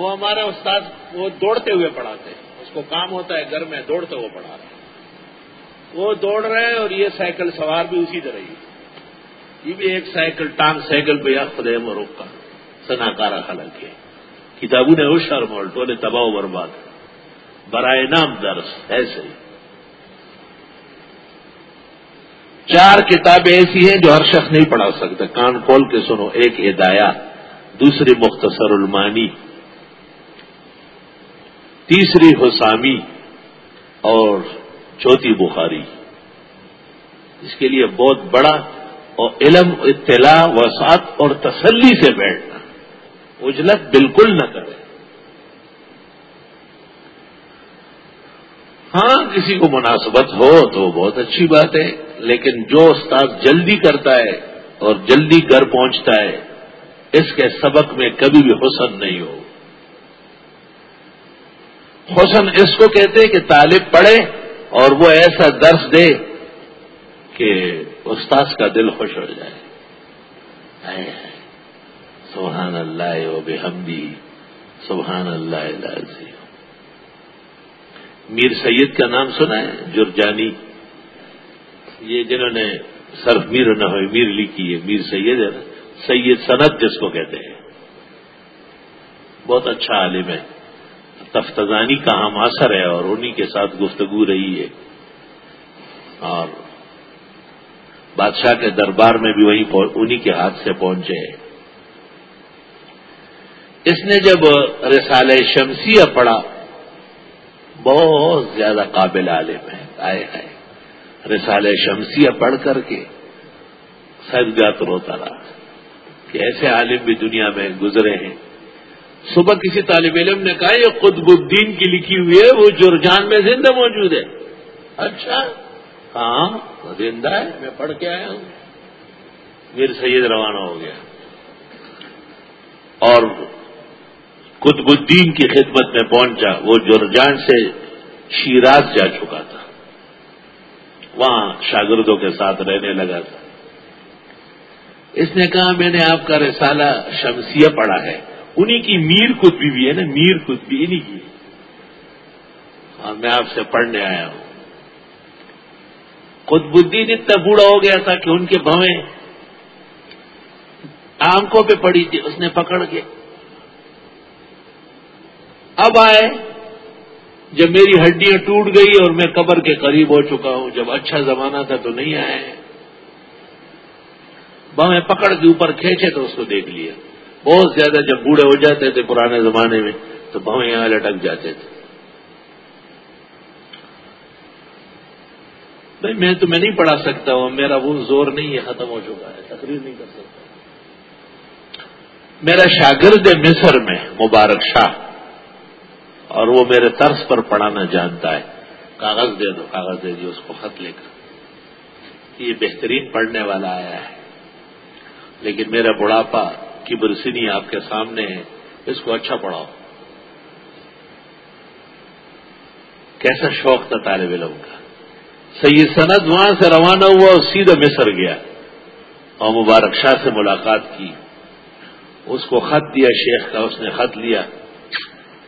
وہ ہمارے استاد وہ دوڑتے ہوئے پڑھاتے ہیں۔ اس کو کام ہوتا ہے گھر میں دوڑتے ہوئے پڑھا رہے ہیں۔ وہ دوڑ رہے ہیں اور یہ سائیکل سوار بھی اسی طرح ہی۔ یہ بھی ایک سائیکل ٹانگ سائیکل پہ یا خدے مروک کا سناکارا خلق ہے۔ کتابوں نے ہوشار مولٹو نے تباہ و برباد۔ برائے نام درس، ایسے ہی۔ چار کتابیں ایسی ہیں جو ہر شخص نہیں پڑھا سکتا۔ کان کھول کے سنو، ایک ہدایا دوسری مختصر المانی۔ تیسری حسامی اور چوتھی بخاری۔ اس کے لیے بہت بڑا اور علم، اطلاع، وسعت اور تسلی سے بیٹھنا۔ اجلت بالکل نہ کرے۔ ہاں کسی کو مناسبت ہو تو بہت اچھی بات ہے، لیکن جو استاد جلدی کرتا ہے اور جلدی گھر پہنچتا ہے، اس کے سبق میں کبھی بھی حسن نہیں ہو حسن اس کو کہتے کہ طالب پڑھے اور وہ ایسا درس دے کہ استاذ کا دل خوش ہو جائے۔ سبحان اللہ و بحمدی، سبحان اللہ میر سید کا نام سنا ہے، جرجانی۔ یہ جنہوں نے صرف میر نہ ہوئے میر لکھی ہے، میر سید ہے نا۔ سید سند جس کو کہتے ہیں۔ بہت اچھا عالم ہے۔ تفتانی کا ہم اثر ہے اور انہی کے ساتھ گفتگو رہی ہے۔ اور بادشاہ کے دربار میں بھی وہی انہی کے ہاتھ سے پہنچے اس نے جب رسالہ شمسیہ پڑھا، بہت زیادہ قابل عالم ہے، آئے آئے رسالہ شمسیہ پڑھ کر کے سجگات روتا رہا۔ کہ ایسے عالم بھی دنیا میں گزرے ہیں۔ صبح کسی طالب علم نے کہا، یہ قطب الدین کی لکھی ہوئی ہے، وہ جرجان میں زندہ موجود ہے۔ اچھا۔ ہاں زندہ ہے، میں پڑھ کے آیا ہوں۔ میر سید روانہ ہو گیا۔ اور قطب الدین کی خدمت میں پہنچا، وہ جرجان سے شیراز جا چکا تھا۔ وہاں شاگردوں کے ساتھ رہنے لگا تھا۔ اس نے کہا، میں نے آپ کا رسالہ شمسیہ پڑھا ہے۔ انہی کی میر قطبی بھی ہے نا، میر قطبی، انہی کی۔ اور میں آپ سے پڑھنے آیا ہوں۔ قطب الدین اتنا بوڑھا ہو گیا تھا کہ ان کے بھویں آنکھوں پہ پڑی تھی، اس نے پکڑ کے۔ اب آئے، جب میری ہڈیاں ٹوٹ گئی اور میں قبر کے قریب ہو چکا ہوں، جب اچھا زمانہ تھا تو نہیں آئے۔ بھویں پکڑ کے اوپر کھینچے تو اس کو دیکھ لیا۔ بہت زیادہ جب بوڑھے ہو جاتے تھے پرانے زمانے میں، تو بہو یہاں لٹک جاتے تھے۔ بھائی، میں تو میں نہیں پڑھا سکتا ہوں، میرا وہ زور نہیں ہے، ختم ہو چکا ہے، تقریر نہیں کر سکتا۔ میرا شاگرد مصر میں، مبارک شاہ، اور وہ میرے طرز پر پڑھانا جانتا ہے۔ کاغذ دے دو، کاغذ دے دو، اس کو خط لے کر۔ یہ بہترین پڑھنے والا آیا ہے۔ لیکن میرا بڑھاپا کی برسنی آپ کے سامنے ہے، اس کو اچھا پڑھاؤ۔ کیسا شوق تھا طالب علم کا۔ سید سند وہاں سے روانہ ہوا اور سیدھا مصر گیا۔ اور مبارک شاہ سے ملاقات کی۔ اس کو خط دیا شیخ کا، اس نے خط لیا۔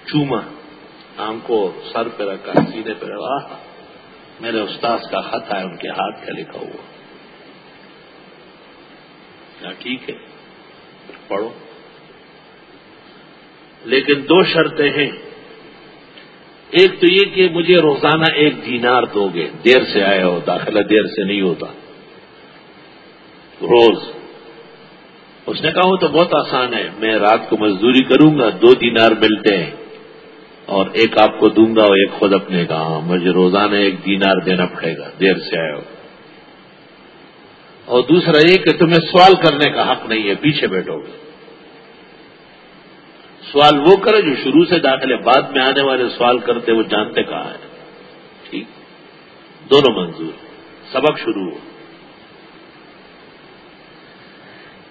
چوما۔ آم کو سر پہ رکھا سیدھے پہ رکھا۔ میرے استاذ کا خط ہے ان کے ہاتھ کا لکھا ہوا۔ ٹھیک ہے؟ پڑھو۔ لیکن دو شرطیں ہیں۔ ایک تو یہ کہ مجھے روزانہ ایک دینار دو گے۔ دیر سے آیا ہو داخلہ دیر سے نہیں ہوتا۔ روز۔ اس نے کہا وہ تو بہت آسان ہے۔ میں رات کو مزدوری کروں گا دو دینار ملتے ہیں۔ اور ایک آپ کو دوں گا اور ایک خود اپنے کہا ہاں، مجھے روزانہ ایک دینار دینا پڑے گا۔ دیر سے آئے ہو۔ اور دوسرا یہ کہ تمہیں سوال کرنے کا حق نہیں ہے، پیچھے بیٹھو۔ گے سوال وہ کرے جو شروع سے داخلے، بعد میں آنے والے سوال کرتے وہ جانتے کہاں ہے ٹھیک؟ دونوں منظور۔ سبق شروع۔ ہو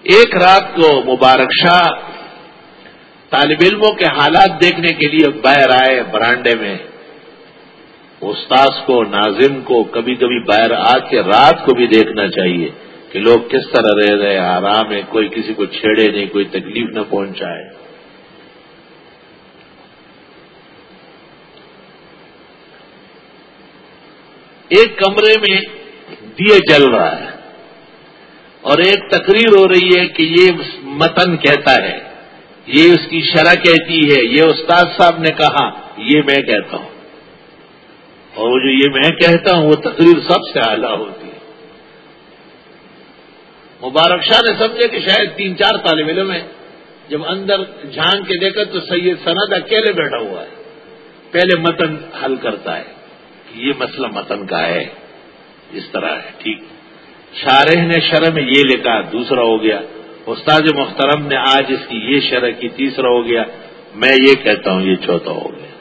ایک رات کو مبارک شاہ طالب علموں کے حالات دیکھنے کے لیے باہر آئے برانڈے میں۔ استاذ کو، ناظم کو کبھی کبھی باہر آ کے رات کو بھی دیکھنا چاہیے کہ لوگ کس طرح رہ رہے آرام ہے، کوئی کسی کو چھیڑے نہیں، کوئی تکلیف نہ پہنچائے۔ ایک کمرے میں دیے جل رہا ہے اور ایک تقریر ہو رہی ہے کہ یہ متن کہتا ہے، یہ اس کی شرح کہتی ہے، یہ استاد صاحب نے کہا، یہ میں کہتا ہوں۔ اور جو یہ میں کہتا ہوں وہ تقریر سب سے اعلیٰ ہوتی ہے۔ مبارک شاہ نے سمجھے کہ شاید تین چار طالب علم ہیں۔ جب اندر جھانک کے دیکھا تو سید سند اکیلے بیٹھا ہوا ہے۔ پہلے متن حل کرتا ہے کہ یہ مسئلہ متن کا ہے۔ اس طرح ہے، ٹھیک۔ شارح نے شرح میں یہ لکھا، دوسرا ہو گیا۔ استاد محترم نے آج اس کی یہ شرح کی، تیسرا ہو گیا۔ میں یہ کہتا ہوں، یہ چوتھا ہو گیا۔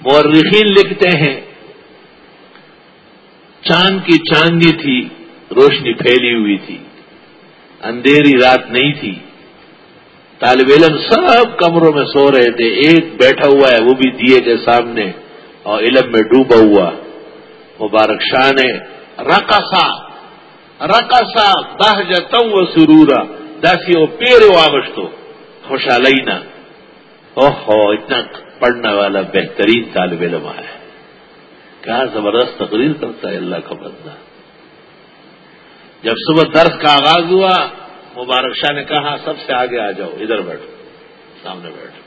مورخین لکھتے ہیں، چاند کی چاندنی تھی، روشنی پھیلی ہوئی تھی، اندھیری رات نہیں تھی۔ طالب علم سب کمروں میں سو رہے تھے، ایک بیٹھا ہوا ہے، وہ بھی دیے کے سامنے، اور علم میں ڈوبا ہوا۔ مبارک شاہ نے رقصا رقصا بہ جتا وہ سرورا، داسی وہ پیرو آگشتو خوشحالی نا اوہو، اتنا پڑھنے والا بہترین طالب علم آیا کیا زبردست تقریر کرتا ہے اللہ کا بندہ۔ جب صبح درس کا آغاز ہوا، مبارک شاہ نے کہا، سب سے آگے آ جاؤ، ادھر بیٹھو، سامنے بیٹھو۔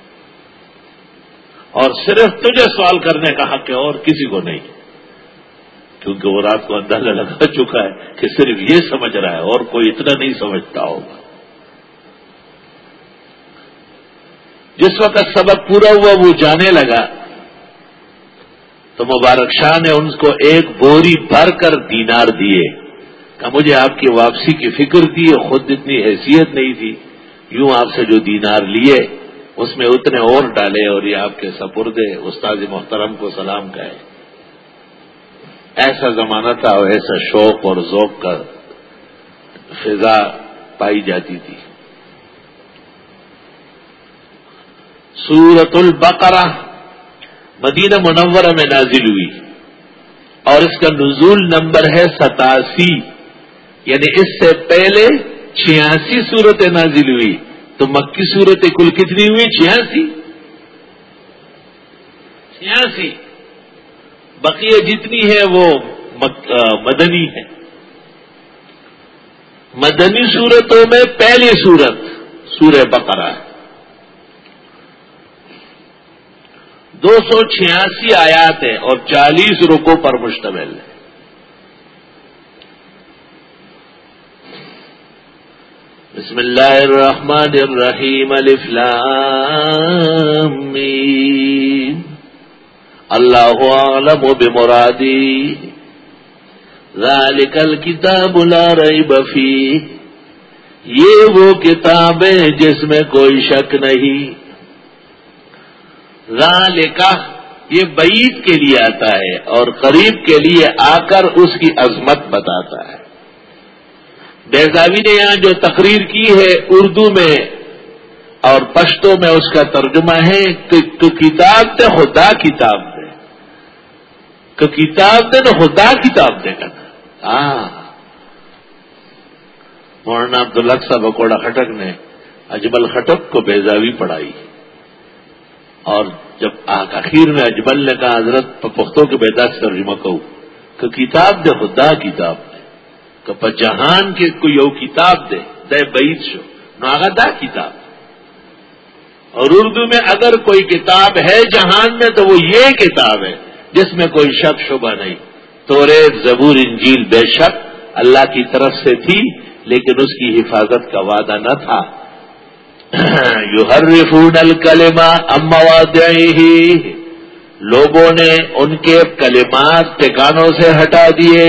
اور صرف تجھے سوال کرنے کا حق ہے، اور کسی کو نہیں۔ کیونکہ وہ رات کو اندازہ لگا چکا ہے کہ صرف یہ سمجھ رہا ہے، اور کوئی اتنا نہیں سمجھتا ہوگا۔ جس وقت سبق پورا ہوا وہ جانے لگا تو مبارک شاہ نے ان کو ایک بوری بھر کر دینار دیے کہ مجھے آپ کی واپسی کی فکر تھی، خود اتنی حیثیت نہیں تھی۔ یوں آپ سے جو دینار لیے، اس میں اتنے اور ڈالے اور یہ آپ کے سپردے استاد محترم کو سلام کہے۔ ایسا زمانہ تھا اور ایسا شوق اور ذوق کا فضا پائی جاتی تھی۔ سورت البقرہ مدینہ منورہ میں نازل ہوئی۔ اور اس کا نزول نمبر ہے ستاسی یعنی اس سے پہلے چھیاسی صورتیں نازل ہوئی۔ تو مکی صورتیں کل کتنی ہوئی؟ چھیاسی۔ چھیاسی۔ بقیہ جتنی ہے وہ مدنی ہے۔ مدنی صورتوں میں پہلی صورت سورہ بقرہ ہے۔ دو سو چھیاسی آیات ہیں اور چالیس رکو پر مشتمل ہے بسم اللہ الرحمن الرحیم لام اللہ عالم و بمرادی۔ ذالک الكتاب لا ریب فی یہ وہ کتابیں جس میں کوئی شک نہیں۔ ذالک یہ بعید کے لیے آتا ہے اور قریب کے لیے آ کر اس کی عظمت بتاتا ہے۔ بیزاوی نے یہاں جو تقریر کی ہے اردو میں اور پشتوں میں اس کا ترجمہ ہے، کہ کتاب دے خدا کتاب دے۔ کہ کتاب دے تو خدا کتاب دے کہنا۔ ہاں۔ مولانا عبدالق صاحب اکوڑا خٹک نے اجمل خٹک کو بیزاوی پڑھائی۔ ہے اور جب آخر میں اجمل نے کہا، حضرت پختوں کے بیداز ترجمہ کہوں کہ کتاب دے، خدا کتاب دے، کہ جہان کے کوئی او کتاب دے دے بعید شو ناغا دا کتاب اور اردو میں اگر کوئی کتاب ہے جہان میں، تو وہ یہ کتاب ہے جس میں کوئی شک شبہ نہیں۔ تو ریت زبور انجیل بے شک اللہ کی طرف سے تھی، لیکن اس کی حفاظت کا وعدہ نہ تھا۔ یو ہر رفون الکلما ہی لوگوں نے ان کے کلمات ٹھکانوں سے ہٹا دیے.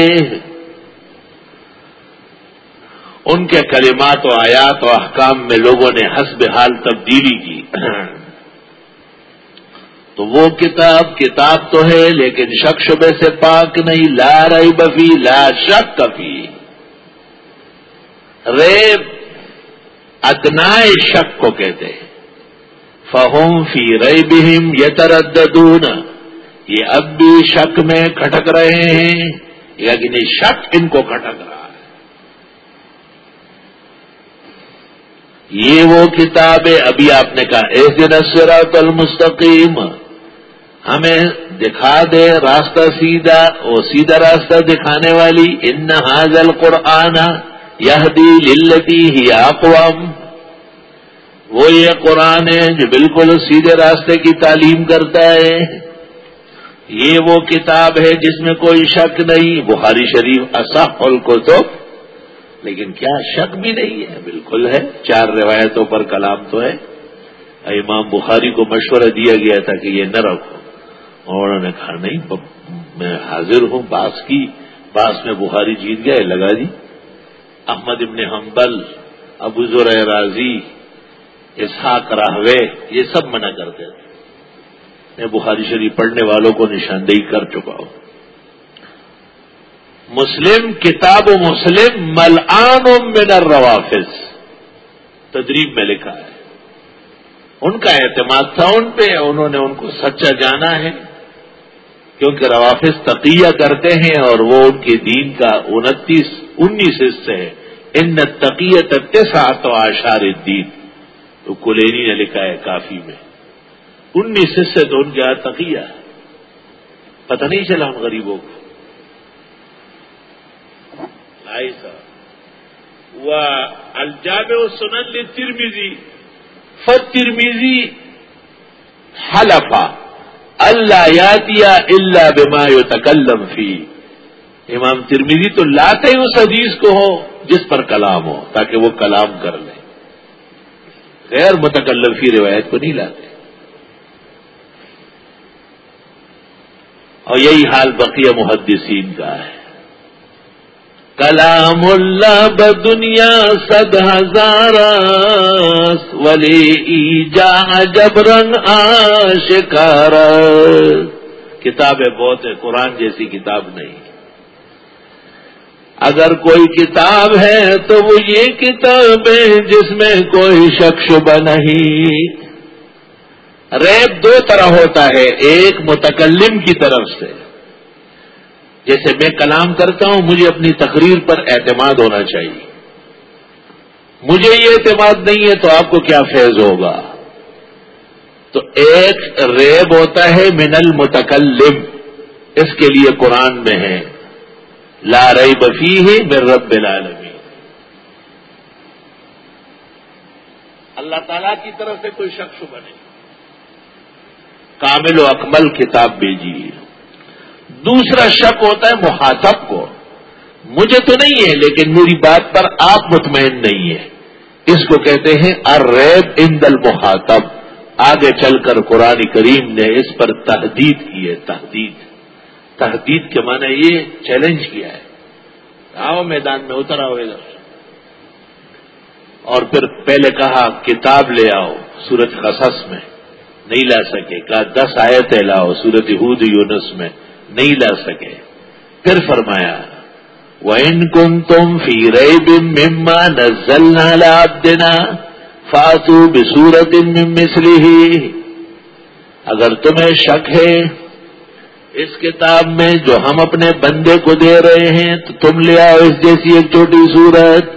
ان کے کلمات و آیات و احکام میں لوگوں نے حسب حال تبدیلی کی. تو وہ کتاب کتاب تو ہے، لیکن شک شبے سے پاک نہیں. لا رہی بفی لا شک کفی ریب ادنائے شک کو کہتے ہیں۔ فہم فی رئی بہم یترددون یہ اب بھی شک میں کھٹک رہے ہیں۔ لیکن یہ شک ان کو کھٹک رہا ہے۔ یہ وہ کتاب ہے۔ ابھی آپ نے کہا ایس دن سراط المستقیم۔ ہمیں دکھا دے راستہ سیدھا، وہ سیدھا راستہ دکھانے والی۔ ان حاضل قرآن یہ للتی ہی اقوام۔ وہ یہ قرآن ہے جو بالکل سیدھے راستے کی تعلیم کرتا ہے۔ یہ وہ کتاب ہے جس میں کوئی شک نہیں۔ بخاری شریف اصح کو تو لیکن کیا شک بھی نہیں ہے؟ بالکل ہے۔ چار روایتوں پر کلام تو ہے۔ امام بخاری کو مشورہ دیا گیا تھا کہ یہ نہ رکھو۔ اور انہوں نے کہا، نہیں، میں حاضر ہوں باس کی باس میں بخاری جیت گئے، لگا جی احمد ابن حنبل، ابو ذر راضی، اسحاق راہوے، یہ سب منع کرتے تھے میں بخاری شریف پڑھنے والوں کو نشاندہی کر چکا ہوں۔ مسلم، کتاب و مسلم، ملعان من الروافظ۔ تدریب میں لکھا ہے۔ ان کا اعتماد تھا ان پہ، انہوں نے ان کو سچا جانا ہے۔ کیونکہ روافظ تقیہ کرتے ہیں اور وہ ان کے دین کا انتیس انیس حصے ہے۔ ان تقیت تسعت و آشار الدین۔ تو کلینی نے لکھا ہے کافی میں۔ انیس سے تو ان کے ہاتھ تقیہ پتہ نہیں چلا ہم غریبوں کو۔ وہ الجاب و سنن ترمیزی فت ترمیزی حلفا اللہ یاتیا اللہ بما تکلم فی امام ترمیزی تو لاتے اس حدیث کو ہو جس پر کلام ہو، تاکہ وہ کلام کر لے غیر متکلفی روایت کو نہیں لاتے۔ اور یہی حال بقیہ محدثین کا ہے۔ کلام اللہ بدنیا سد ہزار ولی جا جب رنگ آشکار کتابیں بہت ہے قرآن جیسی کتاب نہیں۔ اگر کوئی کتاب ہے تو وہ یہ کتاب ہے جس میں کوئی شخص نہیں ریب دو طرح ہوتا ہے، ایک متکلم کی طرف سے۔ جیسے میں کلام کرتا ہوں، مجھے اپنی تقریر پر اعتماد ہونا چاہیے۔ مجھے یہ اعتماد نہیں ہے تو آپ کو کیا فیض ہوگا؟ تو ایک ریب ہوتا ہے، من المتکلم۔ اس کے لیے قرآن میں ہے۔ لا رئی بفی ہے میرے رب العالمین اللہ تعالی کی طرف سے کوئی شخص بنے کامل و اکمل کتاب بھیجیے دوسرا شک ہوتا ہے محاطب کو۔ مجھے تو نہیں ہے لیکن میری بات پر آپ مطمئن نہیں ہے اس کو کہتے ہیں ارب ان دل محاطب آگے چل کر قرآن کریم نے اس پر تحدید کی ہے تحدید تحدید کے معنی یہ چیلنج کیا ہے۔ آؤ میدان میں اتر آؤ ادھر۔ اور پھر پہلے کہا، کتاب لے آؤ سورت قصص میں۔ نہیں لا سکے۔ کہا، دس آیتیں لاؤ سورت ہود یونس میں۔ نہیں لا سکے۔ پھر فرمایا وہ ان کن تم فی رئی بم مما نزل نالا دینا فاتو بسورت مسلی اگر تمہیں شک ہے اس کتاب میں جو ہم اپنے بندے کو دے رہے ہیں، تو تم لے آؤ اس جیسی ایک چھوٹی سورت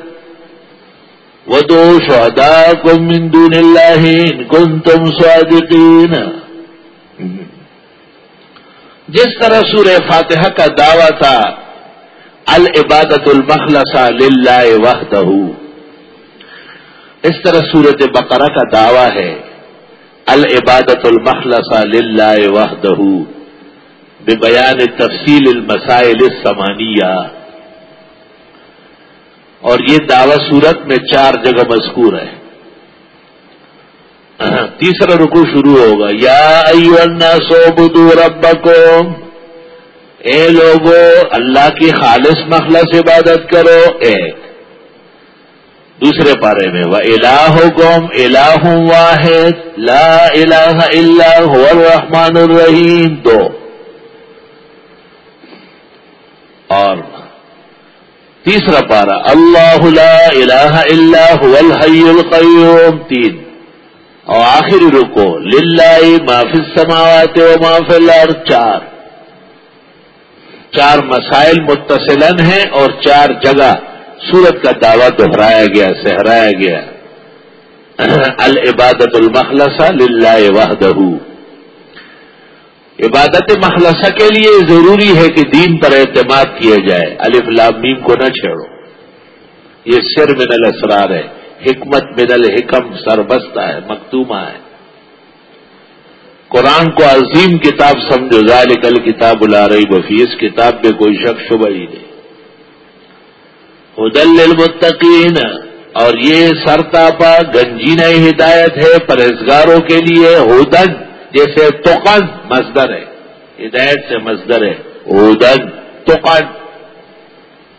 وہ دو شہدا کو مندون اللہ کن تم سوادین جس طرح سور فاتحہ کا دعویٰ تھا العبادت المخلصہ للہ وحدہ۔ اس طرح سورت بقرہ کا دعویٰ ہے العبادت المخلصہ للہ وحدہ۔ بیان تفصیل المسائل السمانیہ اور یہ دعوی صورت میں چار جگہ مذکور ہے۔ تیسرا رکو شروع ہوگا۔ یا سو بدو رب کو اے لوگو، اللہ کی خالص مخلص عبادت کرو۔ ایک۔ دوسرے پارے میں وہ الہ قوم الہ واحد، لا الہ الا هو الرحمن الرحیم۔ دو۔ اور تیسرا پارا، اللہ لا الہ الا هو الحی القیوم، تین۔ اور آخری رکو، للہ ما فی السماوات و ما فی الارض، چار۔ چار مسائل متصلن ہیں اور چار جگہ سورت کا دعویٰ دہرایا گیا سہرایا گیا۔ العبادت المخلصہ للہ وحدہ۔ عبادت مخلصہ کے لیے ضروری ہے کہ دین پر اعتماد کیا جائے۔ الف لامیم کو نہ چھیڑو۔ یہ سر من الاسرار ہے، حکمت من الحکم، سربستہ ہے، مکتومہ ہے۔ قرآن کو عظیم کتاب سمجھو، ذالک کتاب الا رہی بفی اس کتاب پہ کوئی شک شبہ ہی نہیں۔ ہدل المتقین اور یہ سرتاپا گنجین ہدایت ہے پرہزگاروں کے لیے، ہدن۔ جیسے توقن مزدر ہے، ہدایت سے مزدر ہے ہدن توقن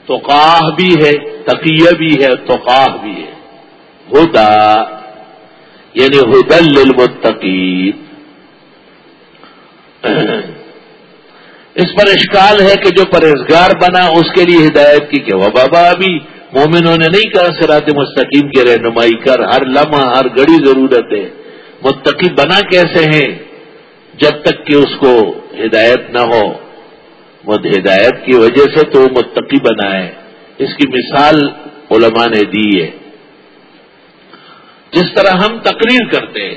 توقاہ بھی ہے، تقیہ بھی ہے توقاہ بھی ہے۔ ہدا یعنی ہدل للمتقین۔ اس پر اشکال ہے کہ جو پرہزگار بنا، اس کے لیے ہدایت کی کہ وہ بابا ابھی مومنوں نے نہیں کہا سرات مستقیم کی رہنمائی کر، ہر لمحہ، ہر گڑی ضرورت ہے۔ متقی بنا کیسے ہیں؟ جب تک کہ اس کو ہدایت نہ ہو وہ ہدایت کی وجہ سے تو وہ متقی بنا ہے۔ اس کی مثال علماء نے دی ہے۔ جس طرح ہم تقریر کرتے ہیں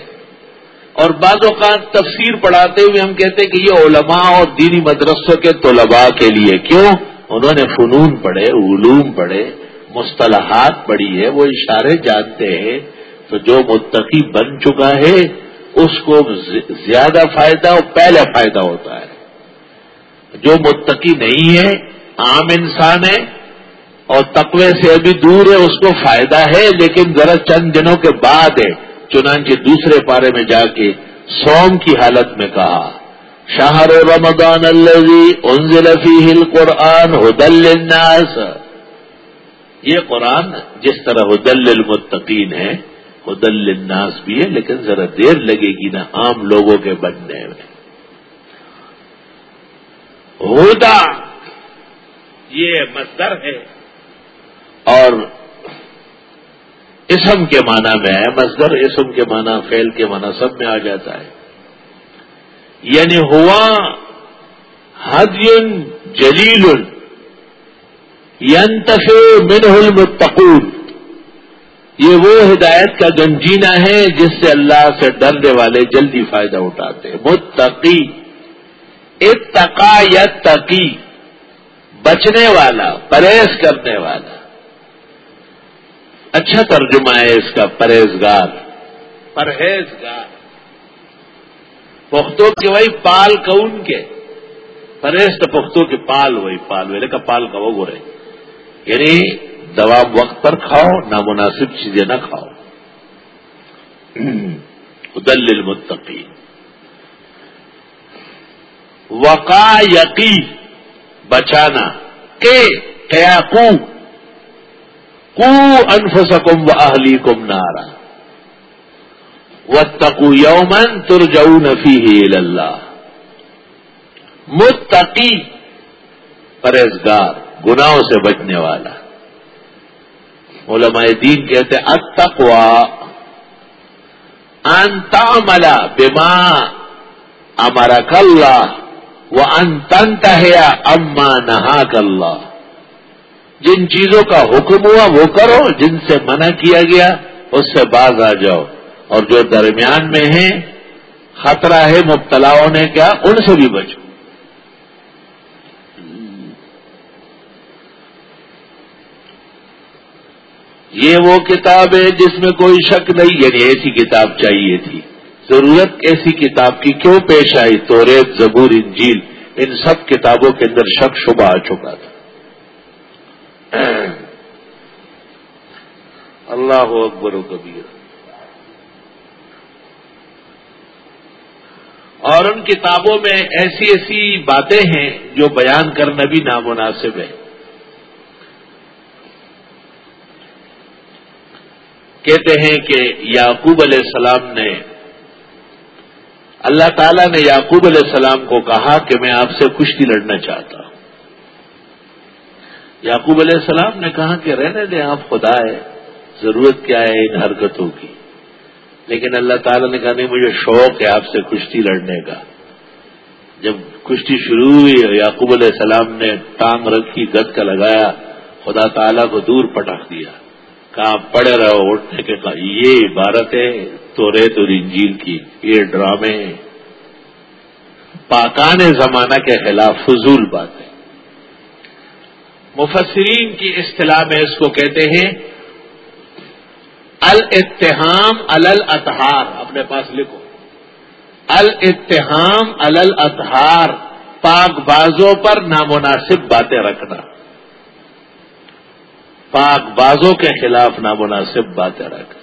اور بعض اوقات تفسیر پڑھاتے ہوئے ہم کہتے ہیں کہ یہ علماء اور دینی مدرسوں کے طلباء کے لیے کیوں؟ انہوں نے فنون پڑھے، علوم پڑھے، مصطلحات پڑھی ہے، وہ اشارے جانتے ہیں۔ تو جو متقی بن چکا ہے اس کو زیادہ فائدہ اور پہلے فائدہ ہوتا ہے۔ جو متقی نہیں ہے، عام انسان ہے اور تقوی سے ابھی دور ہے، اس کو فائدہ ہے، لیکن ذرا چند دنوں کے بعد ہے۔ چنانچہ دوسرے پارے میں جا کے سوم کی حالت میں کہا شاہر رمضان انزل فیہ القرآن ہدل للناس۔ یہ قرآن جس طرح ہدل للمتقین ہے ہدل للناس بھی ہے، لیکن ذرا دیر لگے گی نا عام لوگوں کے بننے میں۔ ہدا، یہ مصدر ہے۔ اور اسم کے معنی میں ہے، مصدر اسم کے معنی فیل کے معنی، سب میں آ جاتا ہے۔ یعنی ہوا حد جلیل ینتف منہ المتقون۔ یہ وہ ہدایت کا گنجینا ہے جس سے اللہ سے ڈرنے والے جلدی فائدہ اٹھاتے متقی، اتقا یا تقی، بچنے والا، پرہیز کرنے والا۔ اچھا ترجمہ ہے اس کا، پرہیزگار۔ پرہیزگار۔ پختوں کے وہی پال کون کے۔ پرہیز تو پختوں کے پال وہی پال ویلے کا پال کا وہ گورے یعنی دوا وقت پر کھاؤ، نامناسب چیزیں نہ کھاؤ۔ ادل المتقی وقا یقی بچانا۔ کے قیاقو۔ کو انفسکم و اہلی کم نارا۔ و تقو یومن تر جو نفی اللہ متقی پرہزگار گناہوں سے بچنے والا۔ علماء دین کہتے اتقوا ان تعمل بما امرک اللہ و ان تنتہیا اما نہاک اللہ۔ جن چیزوں کا حکم ہوا وہ کرو، جن سے منع کیا گیا اس سے باز آ جاؤ۔ اور جو درمیان میں ہیں، خطرہ ہے، مبتلا ہونے کا، ان سے بھی بچو۔ یہ وہ کتاب ہے جس میں کوئی شک نہیں یعنی ایسی کتاب چاہیے تھی۔ ضرورت ایسی کتاب کی کیوں پیش آئی؟ تو ریت زبور، انجیل، ان سب کتابوں کے اندر شک شبہ آ چکا تھا۔ اللہ اکبر و کبیر۔ اور ان کتابوں میں ایسی ایسی باتیں ہیں جو بیان کرنا بھی نامناسب ہے۔ کہتے ہیں کہ یعقوب علیہ السلام نے اللہ تعالیٰ نے یعقوب علیہ السلام کو کہا کہ میں آپ سے کشتی لڑنا چاہتا ہوں۔ یعقوب علیہ السلام نے کہا کہ رہنے دیں آپ، خدا ہے، ضرورت کیا ہے ان حرکتوں کی۔ لیکن اللہ تعالیٰ نے کہا، نہیں، مجھے شوق ہے آپ سے کشتی لڑنے کا۔ جب کشتی شروع ہوئی، یعقوب علیہ السلام نے ٹانگ رکھی گد کا لگایا، خدا تعالیٰ کو دور پٹک دیا۔ کہا پڑے رہو اٹھنے کے کہا، یہ عبارت ہے تو ریت اور انجیل کی، یہ ڈرامے پاکان زمانہ کے خلاف فضول بات ہے۔ مفسرین کی اصطلاح میں اس کو کہتے ہیں الاتحام الل اپنے پاس لکھو۔ الاتحام الل پاک بازوں پر نامناسب باتیں رکھنا۔ پاک بازوں کے خلاف نامناسب باتیں رکھنا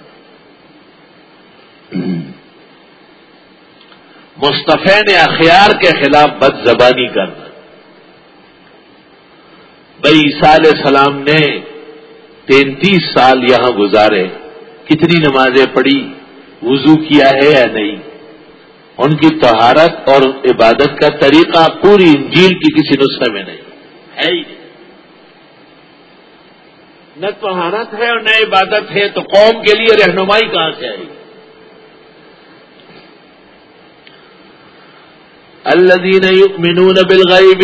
مصطفین اخیار کے خلاف بد زبانی کرنا۔ بھائی عیسیٰ علیہ السلام نے تینتیس سال یہاں گزارے، کتنی نمازیں پڑھی، وضو کیا ہے یا نہیں؟ ان کی تہارت اور عبادت کا طریقہ پوری انجیل کی کسی نسخے میں نہیں۔ ہے ہی نہیں۔ نہ تہارت ہے اور نہ عبادت ہے، تو قوم کے لیے رہنمائی کہاں سے آئے اللہ دین مینون بالغیب،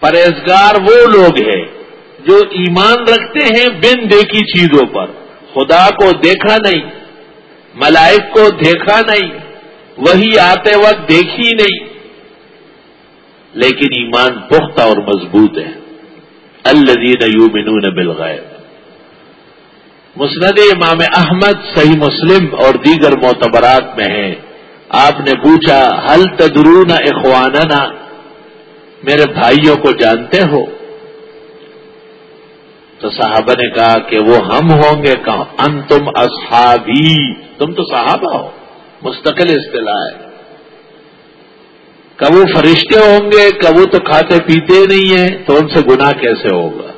پرہیزگار وہ لوگ ہیں جو ایمان رکھتے ہیں بن دیکھی چیزوں پر۔ خدا کو دیکھا نہیں، ملائک کو دیکھا نہیں، وہی آتے وقت دیکھی نہیں۔ لیکن ایمان پختہ اور مضبوط ہے۔ الدین یومنون بالغیب۔ مسند امام احمد صحیح مسلم اور دیگر معتبرات میں ہیں۔ آپ نے پوچھا حل تدرون اخواننا؟ میرے بھائیوں کو جانتے ہو؟ تو صحابہ نے کہا کہ وہ ہم ہوں گے کہاں؟ ان تم اصحابی۔ تم تو صحابہ ہو، مستقل اصطلاح ہے۔ کب وہ فرشتے ہوں گے کب وہ تو کھاتے پیتے نہیں ہیں، تو ان سے گناہ کیسے ہوگا؟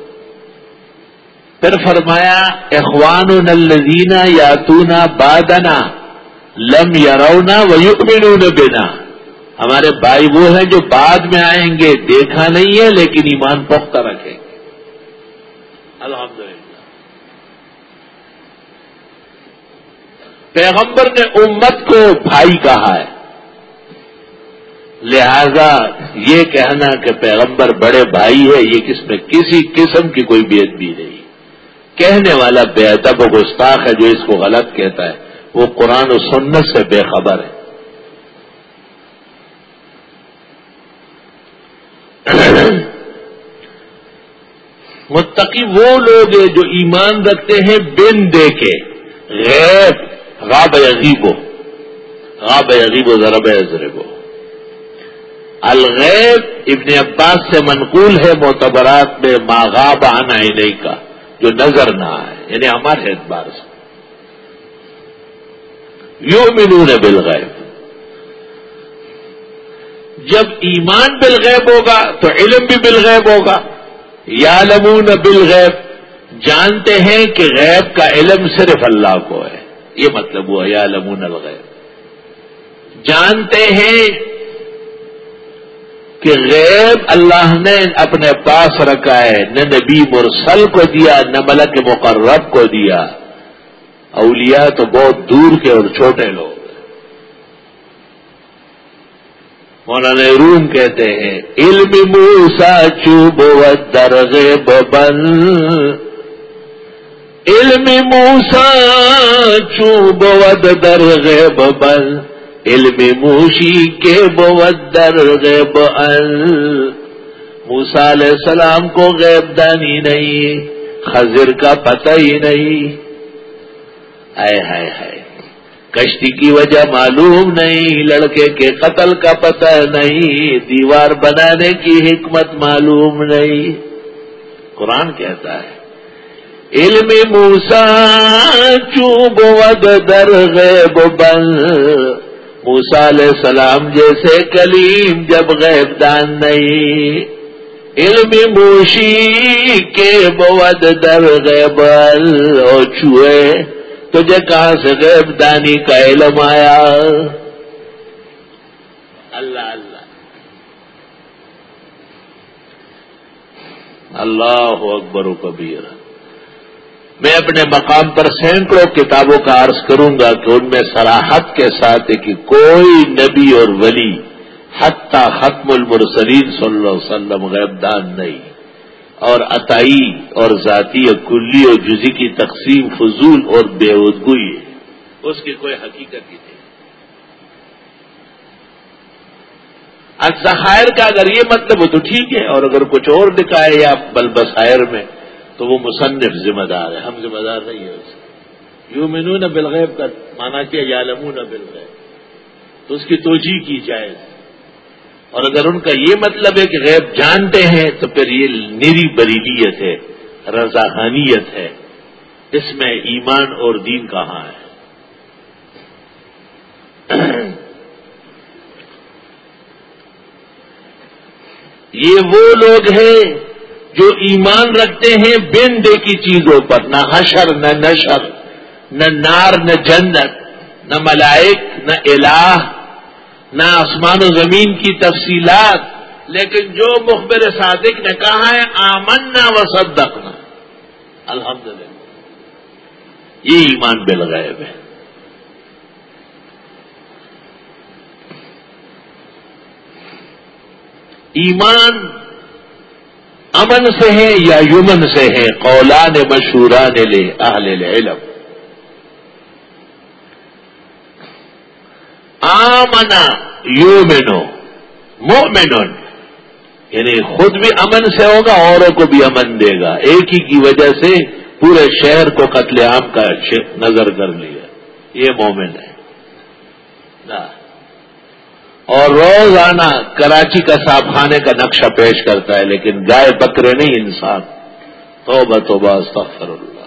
پھر فرمایا اخوان الزینہ یاتونا بادنا لم یارونا ویؤمنون بنا۔ ہمارے بھائی وہ ہیں جو بعد میں آئیں گے، دیکھا نہیں ہے، لیکن ایمان پختہ رکھیں گے۔ الحمدللہ۔ پیغمبر نے امت کو بھائی کہا ہے۔ لہذا یہ کہنا کہ پیغمبر بڑے بھائی ہے یہ کس میں کسی قسم کی کوئی بےد بھی نہیں۔ کہنے والا بے ادب و گستاخ ہے جو اس کو غلط کہتا ہے، وہ قرآن و سنت سے بے خبر ہے۔ متقی وہ لوگ ہیں جو ایمان رکھتے ہیں بن دے کے۔ غیر غاب عجیب ہو غاب عجیب و ذرب ضرب ہو الغیب ابن عباس سے منقول ہے معتبرات میں ماغاب آنا ہی نہیں کا، جو نظر نہ آئے یعنی ہمارے اعتبار سے۔ یوں ملون بالغیب۔ جب ایمان بالغیب ہوگا تو علم بھی بالغیب ہوگا۔ یا لمون بالغیب، جانتے ہیں کہ غیب کا علم صرف اللہ کو ہے۔ یہ مطلب ہوا یا لمون الغیب۔ جانتے ہیں کہ غیب اللہ نے اپنے پاس رکھا ہے، نہ نبی مرسل کو دیا، نہ ملک مقرب کو دیا۔ اولیاء تو بہت دور کے اور چھوٹے لوگ مولانا روم کہتے ہیں، علم موسا چوب و درغ ببل علم موسا چوب ود درغ ببل علم موشی کے بود درغ بل موسا علیہ السلام کو غیب دانی نہیں، خضر کا پتہ ہی نہیں۔ آئے ہائے ہائے۔ کشتی کی وجہ معلوم نہیں، لڑکے کے قتل کا پتہ نہیں، دیوار بنانے کی حکمت معلوم نہیں۔ قرآن کہتا ہے، علم موسا چوب ود در غیب بل موسا علیہ السلام جیسے کلیم جب غیب دان نہیں، علم موشی کے بود در غیب اور چوئے تجھے کہاں سے غیب دانی کا علم آیا؟ اللہ اللہ۔ اللہ اکبر و کبیرہ میں اپنے مقام پر سینکڑوں کتابوں کا عرض کروں گا کہ ان میں سراحت کے ساتھ ہے کہ کوئی نبی اور ولی حتی ختم المرسلین صلی اللہ علیہ وسلم غیب دان نہیں۔ اور عطائی اور ذاتی اور کلی اور جزی کی تقسیم فضول اور بے ادگوئی ہے۔ اس کی کوئی حقیقت ہی نہیں۔ اچھا، ذخائر کا اگر یہ مطلب ہو تو ٹھیک ہے، اور اگر کچھ اور لکھا ہے یا بل بسائر میں۔ تو وہ مصنف ذمہ دار ہے، ہم ذمہ دار نہیں ہے اس یوں مینو نہ بلغیب کا مانا کیا؟ یا لمو نہ بلغیب تو اس کی توجہ کی جائے۔ اور اگر ان کا یہ مطلب ہے کہ غیب جانتے ہیں، تو پھر یہ نیری بریلیت ہے رضاحانیت ہے۔ اس میں ایمان اور دین کہاں ہے؟ یہ وہ لوگ ہیں جو ایمان رکھتے ہیں بین دے کی چیزوں پر، نہ حشر، نہ نشر، نہ نار، نہ جنت، نہ ملائک، نہ الہ، نہ آسمان و زمین کی تفصیلات، لیکن جو مخبر صادق نے کہا ہے آمن نہ و صدقنا۔ الحمد للہ یہ ایمان بالغیب ہے۔ ایمان امن سے ہے یا یمن سے ہے قولان مشہوران لے اہل علم آمنا یومنو مومنون یعنی خود بھی امن سے ہوگا، اوروں کو بھی امن دے گا۔ ایک ہی کی وجہ سے پورے شہر کو قتل عام کا نظر کر لیا۔ یہ مومن ہے۔ اور روزانہ کراچی کا صاحب خانے کا نقشہ پیش کرتا ہے، لیکن گائے بکرے نہیں انسان۔ تو بتوبہ استغفر اللہ۔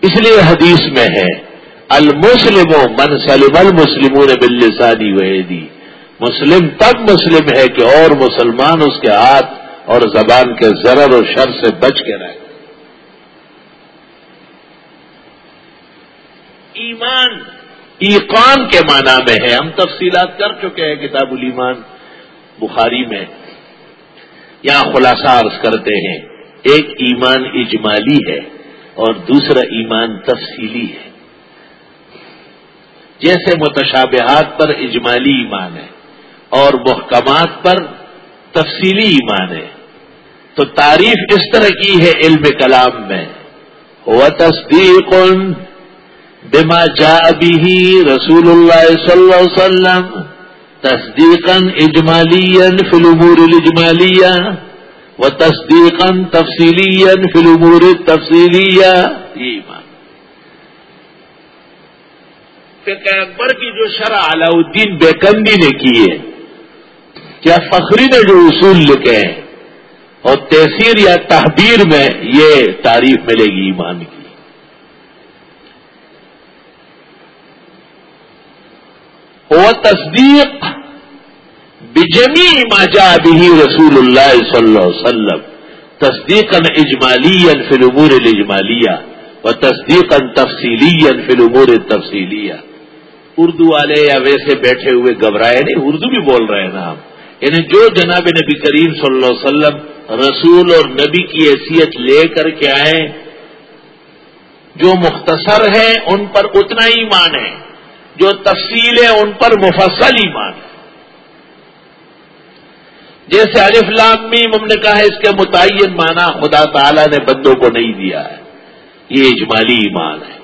اس لیے حدیث میں ہے، المسلم من سلم المسلم نے بلسانی وحیدی مسلم تب مسلم ہے کہ اور مسلمان اس کے ہاتھ اور زبان کے ضرر و شر سے بچ کے رہے۔ ایمان ایقان کے معنی میں ہے۔ ہم تفصیلات کر چکے ہیں کتاب الایمان بخاری میں۔ یہاں خلاصہ عرض کرتے ہیں۔ ایک ایمان اجمالی ہے اور دوسرا ایمان تفصیلی ہے۔ جیسے متشابہات پر اجمالی ایمان ہے اور محکمات پر تفصیلی ایمان ہے۔ تو تعریف اس طرح کی ہے علم کلام میں۔ وہ تصدیق بما جاء به رسول الله صلى الله عليه وسلم تصديقا اجماليا في الامور الاجماليه وتصديقا تفصيليا في الامور التفصيليه ایمان. فقہ اکبر کی جو شرح علاؤ الدین بیکندی نے کی ہے، کیا فخری نے جو اصول لکھے ہیں اور تحصیر یا تحبیر میں یہ تعریف ملے گی ایمان کی؟ وہ تصدیق بجمی ما جاء به رسول اللہ صلی اللہ علیہ وسلم. تصدیق اجمالی فی الامور الاجمالیہ و تصدیق تفصیلی فی الامور تفصیلیہ اردو والے یا ویسے بیٹھے ہوئے گھبرائے نہیں، اردو بھی بول رہے ہیں نا ہم. یعنی جو جناب نبی کریم صلی اللہ علیہ وسلم رسول اور نبی کی حیثیت لے کر کے آئے، جو مختصر ہیں، ان پر اتنا ہی مان ہے۔ جو تفصیل ہے ان پر مفصل ایمان ہے جیسے الف لام میم ہم نے کہا ہے، اس کے متعین معنی خدا تعالی نے بندوں کو نہیں دیا ہے۔ یہ اجمالی ایمان ہے۔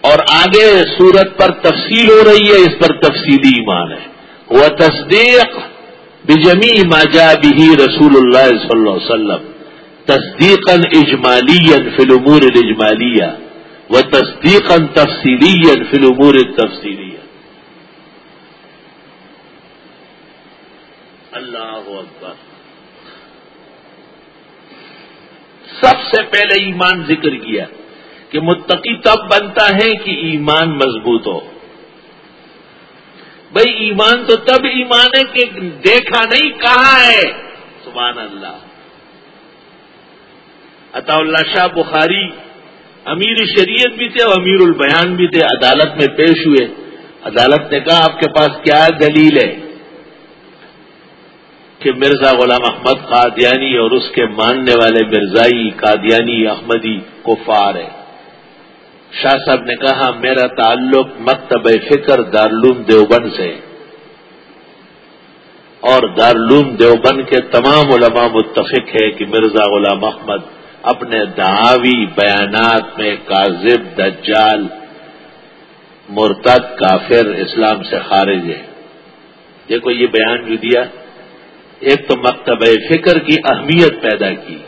اور آگے صورت پر تفصیل ہو رہی ہے، اس پر تفصیلی ایمان ہے۔ وہ تصدیق بجمی ماجا بھی رسول اللہ صلی اللہ علیہ وسلم تصدیق اجمالی فلمور اجمالیہ وہ تصدیق تفصیلی فل عمور تفصیلی اللہ اکبر۔ سب سے پہلے ایمان ذکر کیا کہ متقی تب بنتا ہے کہ ایمان مضبوط ہو۔ بھائی ایمان تو تب ایمان ہے کہ دیکھا نہیں کہاں ہے۔ سبحان اللہ۔ عطا اللہ شاہ بخاری امیر شریعت بھی تھے اور امیر البیان بھی تھے، عدالت میں پیش ہوئے۔ عدالت نے کہا، آپ کے پاس کیا دلیل ہے؟ کہ مرزا غلام احمد قادیانی اور اس کے ماننے والے مرزائی قادیانی احمدی کفار ہے شاہ صاحب نے کہا، میرا تعلق مکتب فکر دارالعلوم دیوبند سے اور دارالعلوم دیوبند کے تمام علماء متفق ہے کہ مرزا غلام احمد اپنے دعاوی بیانات میں کاذب، دجال، مرتد، کافر، اسلام سے خارج ہے۔ دیکھو، یہ بیان جو دیا، ایک تو مکتب فکر کی اہمیت پیدا کی۔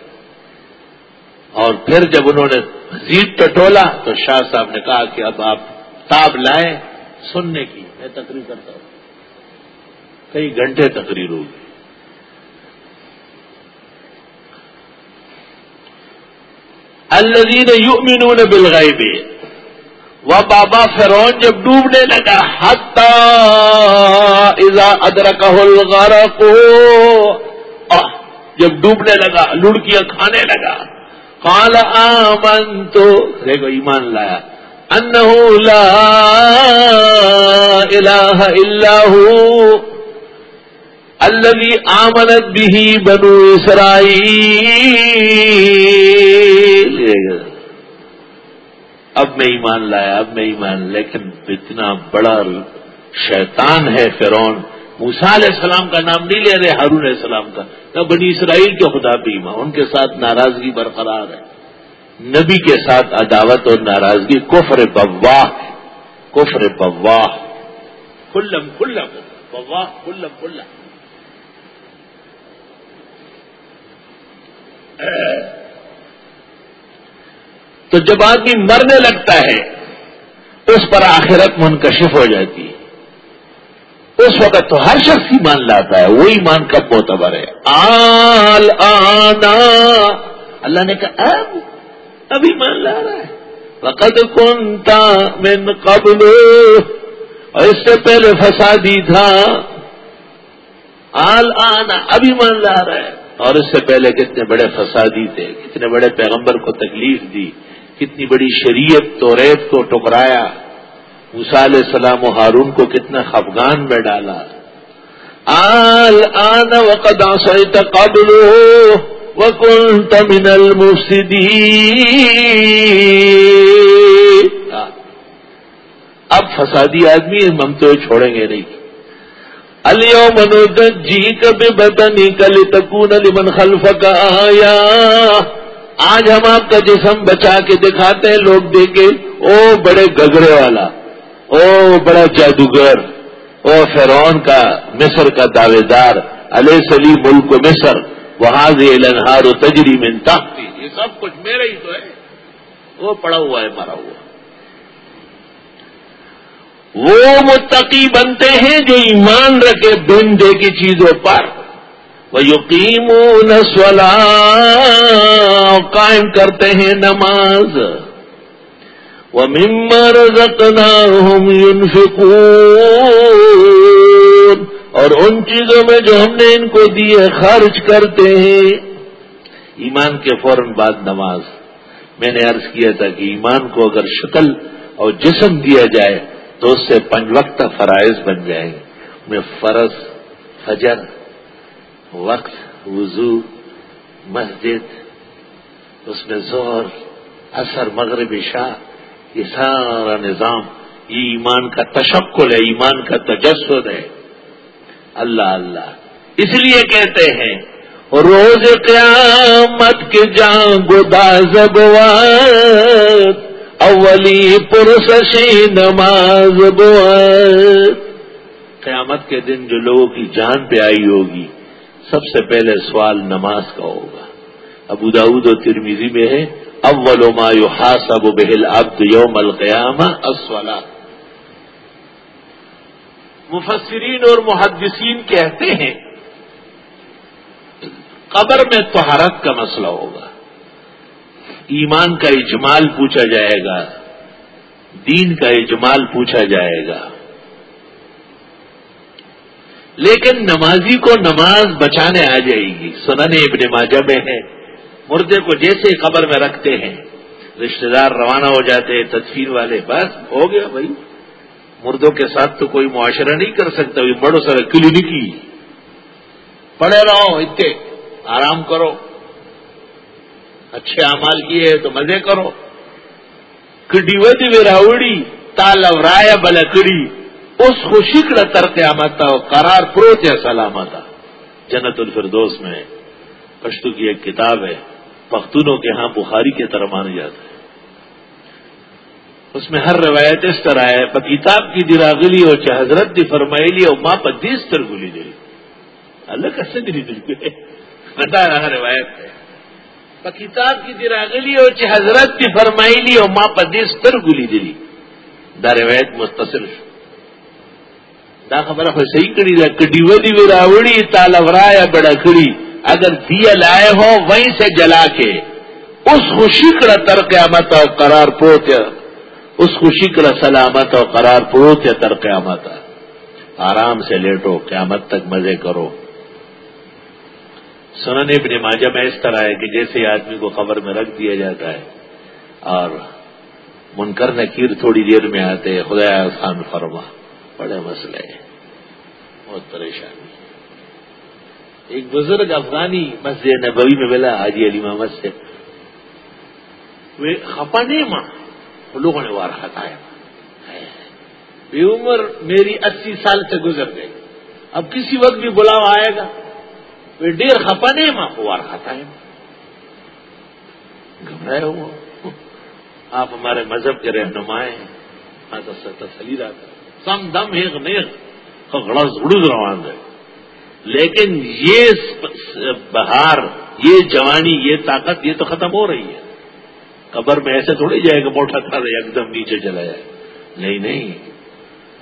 اور پھر جب انہوں نے مزید ٹٹولا تو شاہ صاحب نے کہا کہ اب آپ تاب لائیں، سننے کی میں تقریر کرتا ہوں۔ کئی گھنٹے تقریر ہوگی۔ الذین یؤمنون بالغیب وہ بابا فرون جب ڈوبنے لگا ہتا اذا ادرک الغرق جب ڈوبنے لگا، لڑکیاں کھانے لگا۔ قال آمنت، دیکھو ایمان لایا۔ انه لا الہ الا هو الذي آمنت به بنو اسرائیل اب میں ایمان لایا، اب میں ایمان، لیکن اتنا بڑا شیطان ہے فرون موسا علیہ السلام کا نام نہیں لے رہے، ہارون علیہ السلام کا۔ نہ بنی اسرائیل کے خدا ایمان، ان کے ساتھ ناراضگی برقرار ہے۔ نبی کے ساتھ عداوت اور ناراضگی، کفر بواہ کفر بواہ۔ کلم کلم، بواہ، کلم کلم۔ تو جب آدمی مرنے لگتا ہے، اس پر آخرت منکشف ہو جاتی ہے۔ اس وقت تو ہر شخص ایمان لاتا ہے، وہ ایمان کب معتبر ہے۔ آل آنا۔ اللہ نے کہا، اب اب ایمان لا رہا ہے۔ وقت کنتا من قبل، اور اس سے پہلے فسادی تھا۔ آل آنا ابھی مان لا رہا ہے۔ اور اس سے پہلے کتنے بڑے فسادی تھے، کتنے بڑے پیغمبر کو تکلیف دی، کتنی بڑی شریعت تو ریت کو ٹکرایا۔ علیہ السلام و ہارون کو کتنا خفغان میں ڈالا۔ آل آن وقد آسیت قبل وکنت من المفسدین۔ اب فسادی آدمی ہم تو چھوڑیں گے نہیں۔ الو منوج جی کبھی بدنی کل تکون لمن خلف کا آیا آج ہم آپ کا جسم بچا کے دکھاتے ہیں، لوگ دیکھے او بڑے گگڑے والا، او بڑا جادوگر، او فرون کا، مصر کا دعوے دار علیہ سلی ملک مصر وہاں سے لنہار و تجری میں یہ سب کچھ میرا ہی تو ہے۔ وہ پڑا ہوا ہے مارا ہوا وہ متقی بنتے ہیں جو ایمان رکھے بن دے کی چیزوں پر۔ وہ یقین نسولا قائم کرتے ہیں نماز۔ وہ ممر رکنا ہوں اور ان چیزوں میں جو ہم نے ان کو دیے خرچ کرتے ہیں۔ ایمان کے فوراً بعد نماز۔ میں نے عرض کیا تھا کہ ایمان کو اگر شکل اور جسم دیا جائے تو اس سے پنج وقت فرائض بن جائیں گے۔ میں فرض، فجر، وقت، وضو، مسجد، اس میں زور اثر مغرب شاہ یہ سارا نظام یہ ایمان کا تشکل ہے، ایمان کا تجسد ہے۔ اللہ اللہ۔ اس لیے کہتے ہیں، روز قیامت کے جان گدا زبوات اولی پرسشی نماز قیامت کے دن جو لوگوں کی جان پہ آئی ہوگی، سب سے پہلے سوال نماز کا ہوگا۔ ابو داود و ترمیزی میں ہے، اول ما يحاسب به العبد يوم القيامه الصلاه مفسرین اور محدثین کہتے ہیں، قبر میں طہارت کا مسئلہ ہوگا۔ ایمان کا اجمال پوچھا جائے گا، دین کا اجمال پوچھا جائے گا۔ لیکن نمازی کو نماز بچانے آ جائے گی۔ سنن ابن ماجہ میں ہے۔ مردے کو جیسے قبر میں رکھتے ہیں رشتے دار روانہ ہو جاتے ہیں، تدفین والے، بس ہو گیا بھائی۔ مردوں کے ساتھ تو کوئی معاشرہ نہیں کر سکتا بڑوں سر کلینکی۔ پڑے رہو، اتنے۔ آرام کرو۔ اچھے امال کیے تو مزے کرو۔ کڈی ودی ویراوڑی تالو رائے بلکڑی اس خوشی کا تر قیامت تھا قرار پروت یا سلامت جنت الفردوس میں پشتو کی ایک کتاب ہے، پختونوں کے ہاں بخاری کے طرح مانے جاتا ہے۔ اس میں ہر روایت اس طرح ہے کتاب کی دراغلی اور چاہ حضرت دی فرمائلی اور ماں پدیس تر گلی دلی۔ اللہ کیسے دلی دل بتا رہا روایت ہے۔ کتاب کی دراغلی اور چاہ حضرت دی فرمائلی اور ماں پدیس تر گلی دلی دا روایت مختصر شو. دا خبر خو صحیح کړی دا کډی ودی وی راوړي ورایا بڑا کړی. اگر دیا لائے ہو، وہیں سے جلا کے. اس خوشی کا تر قیامت اور قرار پوت اس خوشی کا سلامت اور قرار پوت یا تر قیامت. آرام سے لیٹو، قیامت تک مزے کرو. سنن ابن ماجہ میں اس طرح ہے کہ جیسے آدمی کو خبر میں رکھ دیا جاتا ہے اور منکر نکیر تھوڑی دیر میں آتے خدا آسان فرما بڑے مسئلے بہت پریشانی ایک بزرگ افغانی مسجد نبوی میں ملا، حاجی علی محمد سے خپا نہیں ماں لوگوں نے وار ہٹایا بے عمر میری اسی سال سے گزر گئی۔ اب کسی وقت بھی بلاوا آئے گا۔ وہ ڈیر خپا نہیں ماں کو وار ہٹائے گھبرائے ہوا۔ آپ ہمارے مذہب کے رہنما ہیں تسلی رہا سم دم ایک نیک گڑز گڑز روان ہے لیکن یہ بہار، یہ جوانی، یہ طاقت، یہ تو ختم ہو رہی ہے۔ قبر میں ایسے تھوڑی جائے گا موٹا تھا ایک دم نیچے چلا جائے۔ نہیں نہیں۔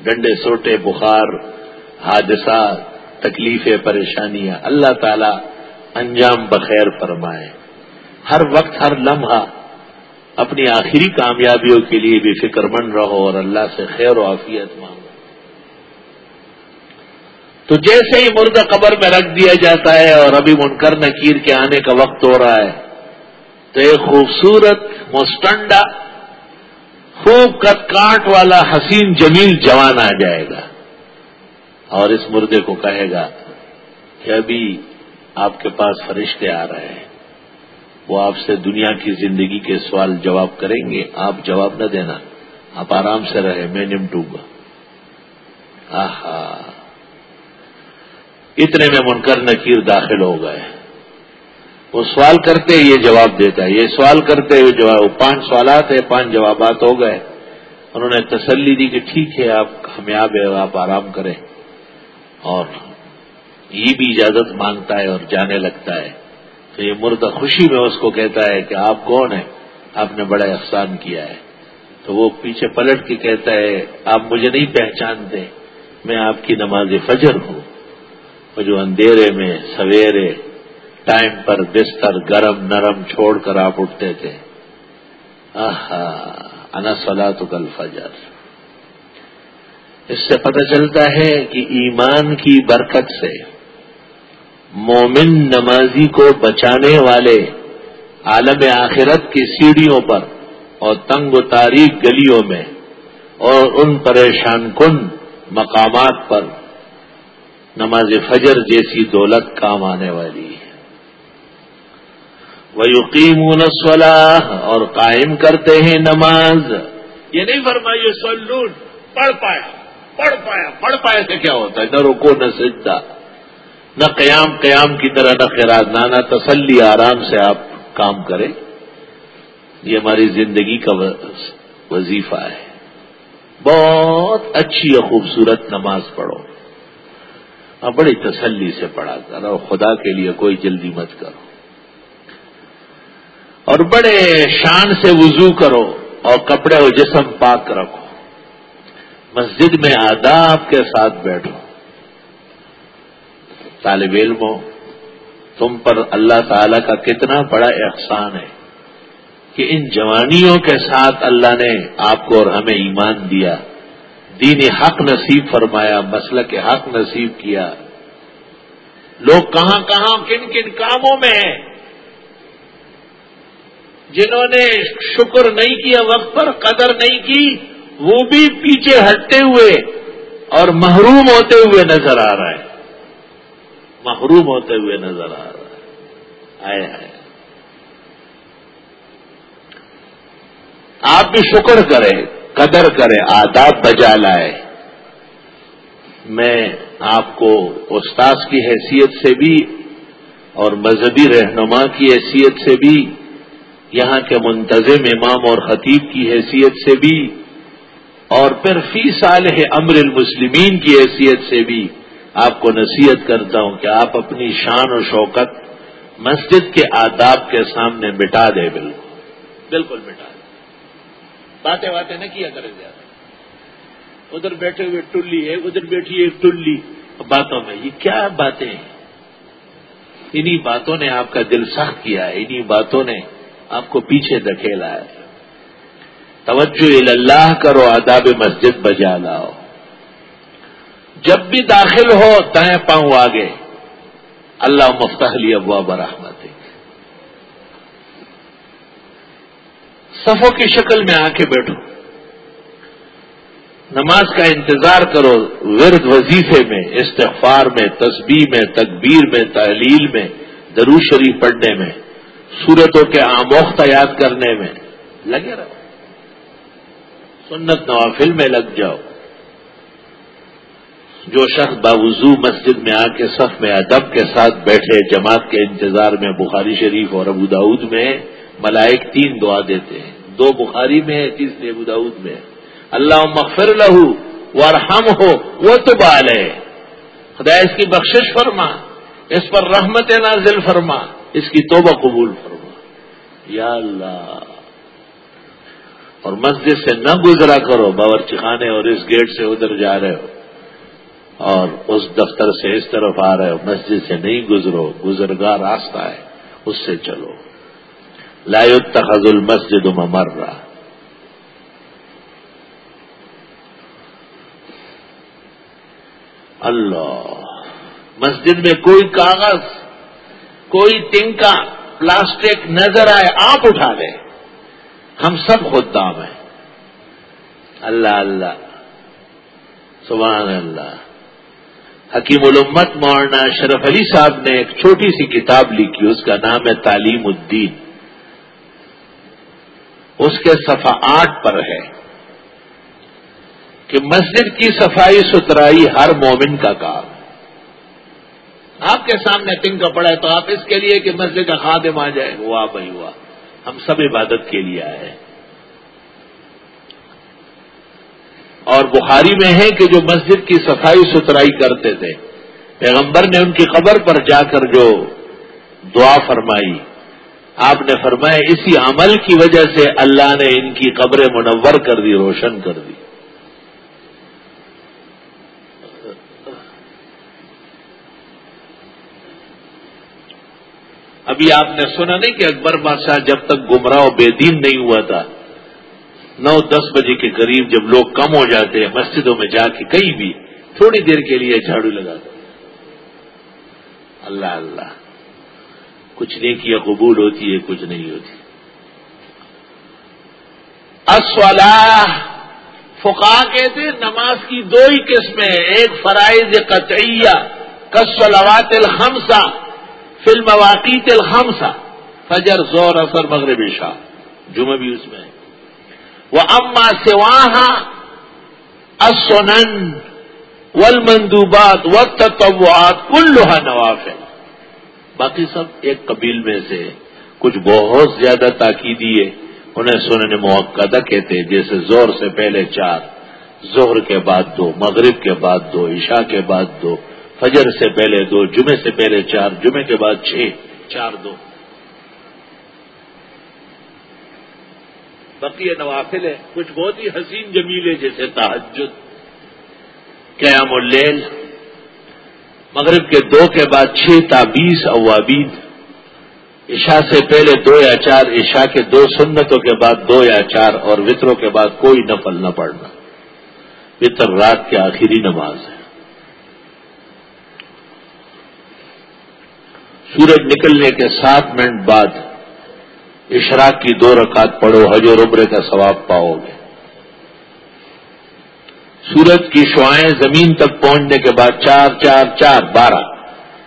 ڈنڈے سوٹے، بخار حادثہ تکلیفیں، پریشانیاں، اللہ تعالی انجام بخیر فرمائے۔ ہر وقت، ہر لمحہ اپنی آخری کامیابیوں کے لیے بھی فکر مند رہو اور اللہ سے خیر و عافیت مانگو۔ تو جیسے ہی مردہ قبر میں رکھ دیا جاتا ہے اور ابھی منکر نکیر کے آنے کا وقت ہو رہا ہے، تو ایک خوبصورت مسٹنڈا خوب کت کاٹ والا حسین جمیل جوان آ جائے گا۔ اور اس مردے کو کہے گا کہ ابھی آپ کے پاس فرشتے آ رہے ہیں۔ وہ آپ سے دنیا کی زندگی کے سوال جواب کریں گے۔ آپ جواب نہ دینا۔ آپ آرام سے رہے، میں نمٹوں گا آہا۔ اتنے میں منکر نکیر داخل ہو گئے۔ وہ سوال کرتے یہ جواب دیتا ہے۔ یہ سوال کرتے ہوئے جواب پانچ سوالات ہیں، پانچ جوابات ہو گئے۔ انہوں نے تسلی دی کہ ٹھیک ہے، آپ کامیاب ہے آپ آرام کریں۔ اور یہ بھی اجازت مانگتا ہے اور جانے لگتا ہے تو یہ مرد خوشی میں اس کو کہتا ہے کہ آپ کون ہیں؟ آپ نے بڑا احسان کیا ہے۔ تو وہ پیچھے پلٹ کے کہتا ہے، آپ مجھے نہیں پہچانتے، میں آپ کی نماز فجر ہوں۔ وہ جو اندھیرے میں، سویرے، ٹائم پر بستر گرم نرم چھوڑ کر آپ اٹھتے تھے۔ آہا انسلا تو کل فجر اس سے پتہ چلتا ہے کہ ایمان کی برکت سے مومن نمازی کو بچانے والے عالم آخرت کی سیڑھیوں پر اور تنگ و تاریخ گلیوں میں اور ان پریشان کن مقامات پر نماز فجر جیسی دولت کام آنے والی ہے۔ وہ یقین اور قائم کرتے ہیں نماز۔ یہ نہیں فرمائیے سلون پڑھ پایا پڑھ پایا پڑھ پایا سے کیا ہوتا ہے؟ نہ رکو، نہ سجدہ، نہ قیام قیام کی طرح نہ خیرات، نہ تسلی، آرام سے آپ کام کریں۔ یہ ہماری زندگی کا وظیفہ ہے۔ بہت اچھی اور خوبصورت نماز پڑھو۔ ہاں بڑی تسلی سے پڑھا کرو، خدا کے لیے کوئی جلدی مت کرو۔ اور بڑے شان سے وضو کرو اور کپڑے و جسم پاک رکھو۔ مسجد میں آداب کے ساتھ بیٹھو۔ طالب علموں تم پر اللہ تعالی کا کتنا بڑا احسان ہے کہ ان جوانیوں کے ساتھ اللہ نے آپ کو اور ہمیں ایمان دیا۔ دین حق نصیب فرمایا مسل کے حق نصیب کیا۔ لوگ کہاں کہاں، کن کن کاموں میں ہیں؟ جنہوں نے شکر نہیں کیا، وقت پر قدر نہیں کی وہ بھی پیچھے ہٹتے ہوئے اور محروم ہوتے ہوئے نظر آ رہا ہے۔ محروم ہوتے ہوئے نظر آ رہا ہے۔ آئے آئے۔ آپ بھی شکر کریں، قدر کریں، آداب بجا لائے میں آپ کو استاذ کی حیثیت سے بھی اور مذہبی رہنما کی حیثیت سے بھی، یہاں کے منتظم امام اور خطیب کی حیثیت سے بھی اور پھر فی سال امر المسلمین کی حیثیت سے بھی آپ کو نصیحت کرتا ہوں کہ آپ اپنی شان و شوکت مسجد کے آداب کے سامنے مٹا دے بالکل۔ بالکل مٹا دے۔ باتیں باتیں نہ کیا کرے زیادہ۔ ادھر بیٹھے ہوئے ٹلی ہے، ادھر بیٹھی ایک ٹلی۔ باتوں میں یہ کیا باتیں ہیں؟ انہی باتوں نے آپ کا دل سخت کیا ہے، انہی باتوں نے آپ کو پیچھے دکھیلا ہے۔ توجہ اللہ کرو، آداب مسجد بجا لاؤ۔ جب بھی داخل ہو تائیں پاؤں آگے۔ اللہ مفتحلی ابوا برحمت صفوں کی شکل میں آ کے بیٹھو۔ نماز کا انتظار کرو، ورد وظیفے میں، استغفار میں، تسبیح میں، تکبیر میں، تحلیل میں درو شریف پڑھنے میں صورتوں کے آموخت یاد کرنے میں۔ لگے رہو۔ سنت نوافل میں لگ جاؤ۔ جو شخص باوضو مسجد میں آ کے صف میں ادب کے ساتھ بیٹھے، جماعت کے انتظار میں بخاری شریف اور ابو داود میں، ملائک تین دعا دیتے ہیں۔ دو بخاری میں ہے تیسری ابو داود میں اللہ مغفر لہو ورحم ہو وہ تو بال ہے خدا اس کی بخشش فرما، اس پر رحمت نازل فرما، اس کی توبہ قبول فرما۔ یا اللہ اور مسجد سے نہ گزرا کرو باورچی خانے اور اس گیٹ سے ادھر جا رہے ہو۔ اور اس دفتر سے اس طرف آ رہے ہو۔ مسجد سے نہیں گزرو گزرگا راستہ ہے، اس سے چلو۔ لائے تخذ المسجد ممر رہا اللہ، مسجد میں کوئی کاغذ، کوئی ٹنکا، پلاسٹک نظر آئے، آپ اٹھا لیں۔ ہم سب خود دام ہیں۔ اللہ اللہ۔ سبحان اللہ۔ حکیم الامت مولانا شرف علی صاحب نے ایک چھوٹی سی کتاب لکھی، اس کا نام ہے تعلیم الدین۔ اس کے صفحہ آٹھ پر ہے کہ مسجد کی صفائی ستھرائی ہر مومن کا کام۔ آپ کے سامنے پنگ کا پڑا ہے تو آپ اس کے لیے کہ مسجد کا خادم آ جائے۔ ہوا بھائی ہوا ہم سب عبادت کے لیے آئے ہیں۔ اور بخاری میں ہے کہ جو مسجد کی صفائی ستھرائی کرتے تھے، پیغمبر نے ان کی قبر پر جا کر جو دعا فرمائی۔ آپ نے فرمایا، اسی عمل کی وجہ سے اللہ نے ان کی قبریں منور کر دی، روشن کر دی۔ ابھی آپ نے سنا نہیں کہ اکبر بادشاہ جب تک گمراہ بے دین نہیں ہوا تھا، نو دس بجے کے قریب جب لوگ کم ہو جاتے ہیں، مسجدوں میں جا کے کہیں بھی تھوڑی دیر کے لیے جھاڑو لگا دو۔ اللہ اللہ۔ کچھ نہیں کیا قبول ہوتی ہے کچھ نہیں ہوتی۔ اصلاح فقا کہتے نماز کی دو ہی قسمیں ایک فرائض قطعیہ کسلوات الخمسہ۔ فلم واقعی الخمسہ، فجر زور اثر مغرب شاہ جمعہ بھی اس میں ہے۔ وہ اما سواہا اسونن ول مندوبات وقت طوات کل لوہا ہے باقی سب ایک قبیل میں سے کچھ بہت زیادہ تاکیدی ہے۔ انہیں سننے موقع کہتے جیسے زور سے پہلے چار زہر کے بعد دو، مغرب کے بعد دو، عشاء کے بعد دو۔ فجر سے پہلے دو جمعے سے پہلے چار جمعے کے بعد چھ، چار دو۔ بقیہ نوافل ہے کچھ بہت ہی حسین جمیل جیسے تحجد قیام اللیل، مغرب کے دو کے بعد چھ تا بیس اوابید، عشاء سے پہلے دو یا چار، عشاء کے دو سنتوں کے بعد دو یا چار، اور وطروں کے بعد کوئی نفل نہ پڑنا وطر رات کے آخری نماز ہے۔ سورج نکلنے کے سات منٹ بعد اشراق کی دو رکعت پڑھو حج و عمرے کا ثواب پاؤ گے۔ سورج کی شعائیں زمین تک پہنچنے کے بعد چار چار چار، بارہ،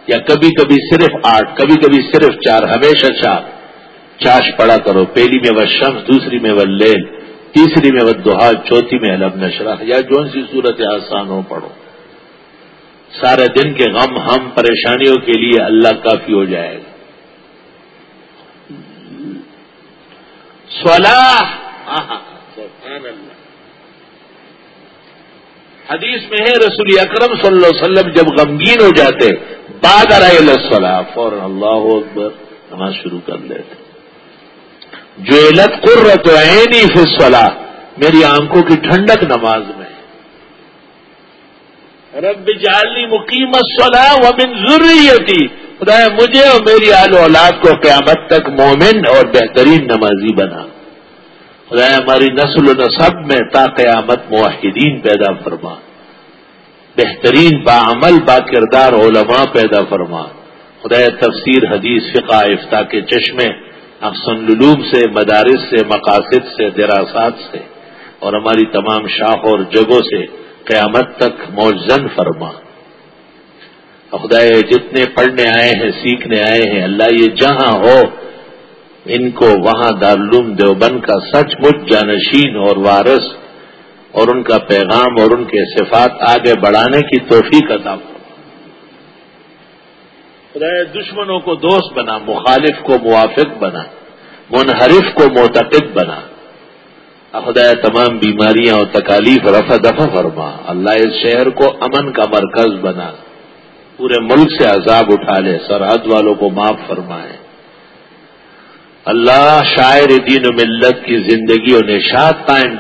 یا کبھی کبھی صرف آٹھ، کبھی کبھی صرف چار، ہمیشہ چار۔ چاش پڑا کرو، پہلی میں وہ شمس، دوسری میں وہ لیل، تیسری میں وہ دوہا چوتھی میں علم نشرہ یا جون سی صورت آسان ہو پڑھو۔ سارے دن کے غم، ہم پریشانیوں کے لیے اللہ کافی ہو جائے گا۔ حدیث میں ہے، رسول اکرم صلی اللہ علیہ وسلم جب غمگین ہو جاتے، بعد آئے فوراً اللہ اکبر نماز شروع کر لیتے۔ جو علت قرت عینی فصلا میری آنکھوں کی ٹھنڈک نماز میں۔ رب جالنی مقیم الصلاح و من ضروری خدا مجھے اور میری آل اولاد کو قیامت تک مومن اور بہترین نمازی بنا۔ خدا ہماری نسل و نصب میں تا قیامت معاہدین پیدا فرما۔ بہترین با عمل، با کردار علماء پیدا فرما۔ خدا تفسیر، حدیث، فقہ افتا کے چشمے افسن العلوم سے، مدارس سے، مقاصد سے، دراسات سے اور ہماری تمام شاخ اور جگہوں سے قیامت تک موزن فرما۔ خدا جتنے پڑھنے آئے ہیں، سیکھنے آئے ہیں، اللہ یہ جہاں ہو، ان کو وہاں دارالعلوم دیوبند کا سچ مچ جانشین اور وارث اور ان کا پیغام اور ان کے صفات آگے بڑھانے کی توفیق عطا فرما۔ خدا دشمنوں کو دوست بنا، مخالف کو موافق بنا، منحرف کو معتقد بنا۔ خدا تمام بیماریاں اور تکالیف رفع دفع فرما۔ اللہ اس شہر کو امن کا مرکز بنا۔ پورے ملک سے عذاب اٹھا لے۔ سرحد والوں کو معاف فرمائے۔ اللہ شاعر دین و ملت کی زندگی اور نشاد قائم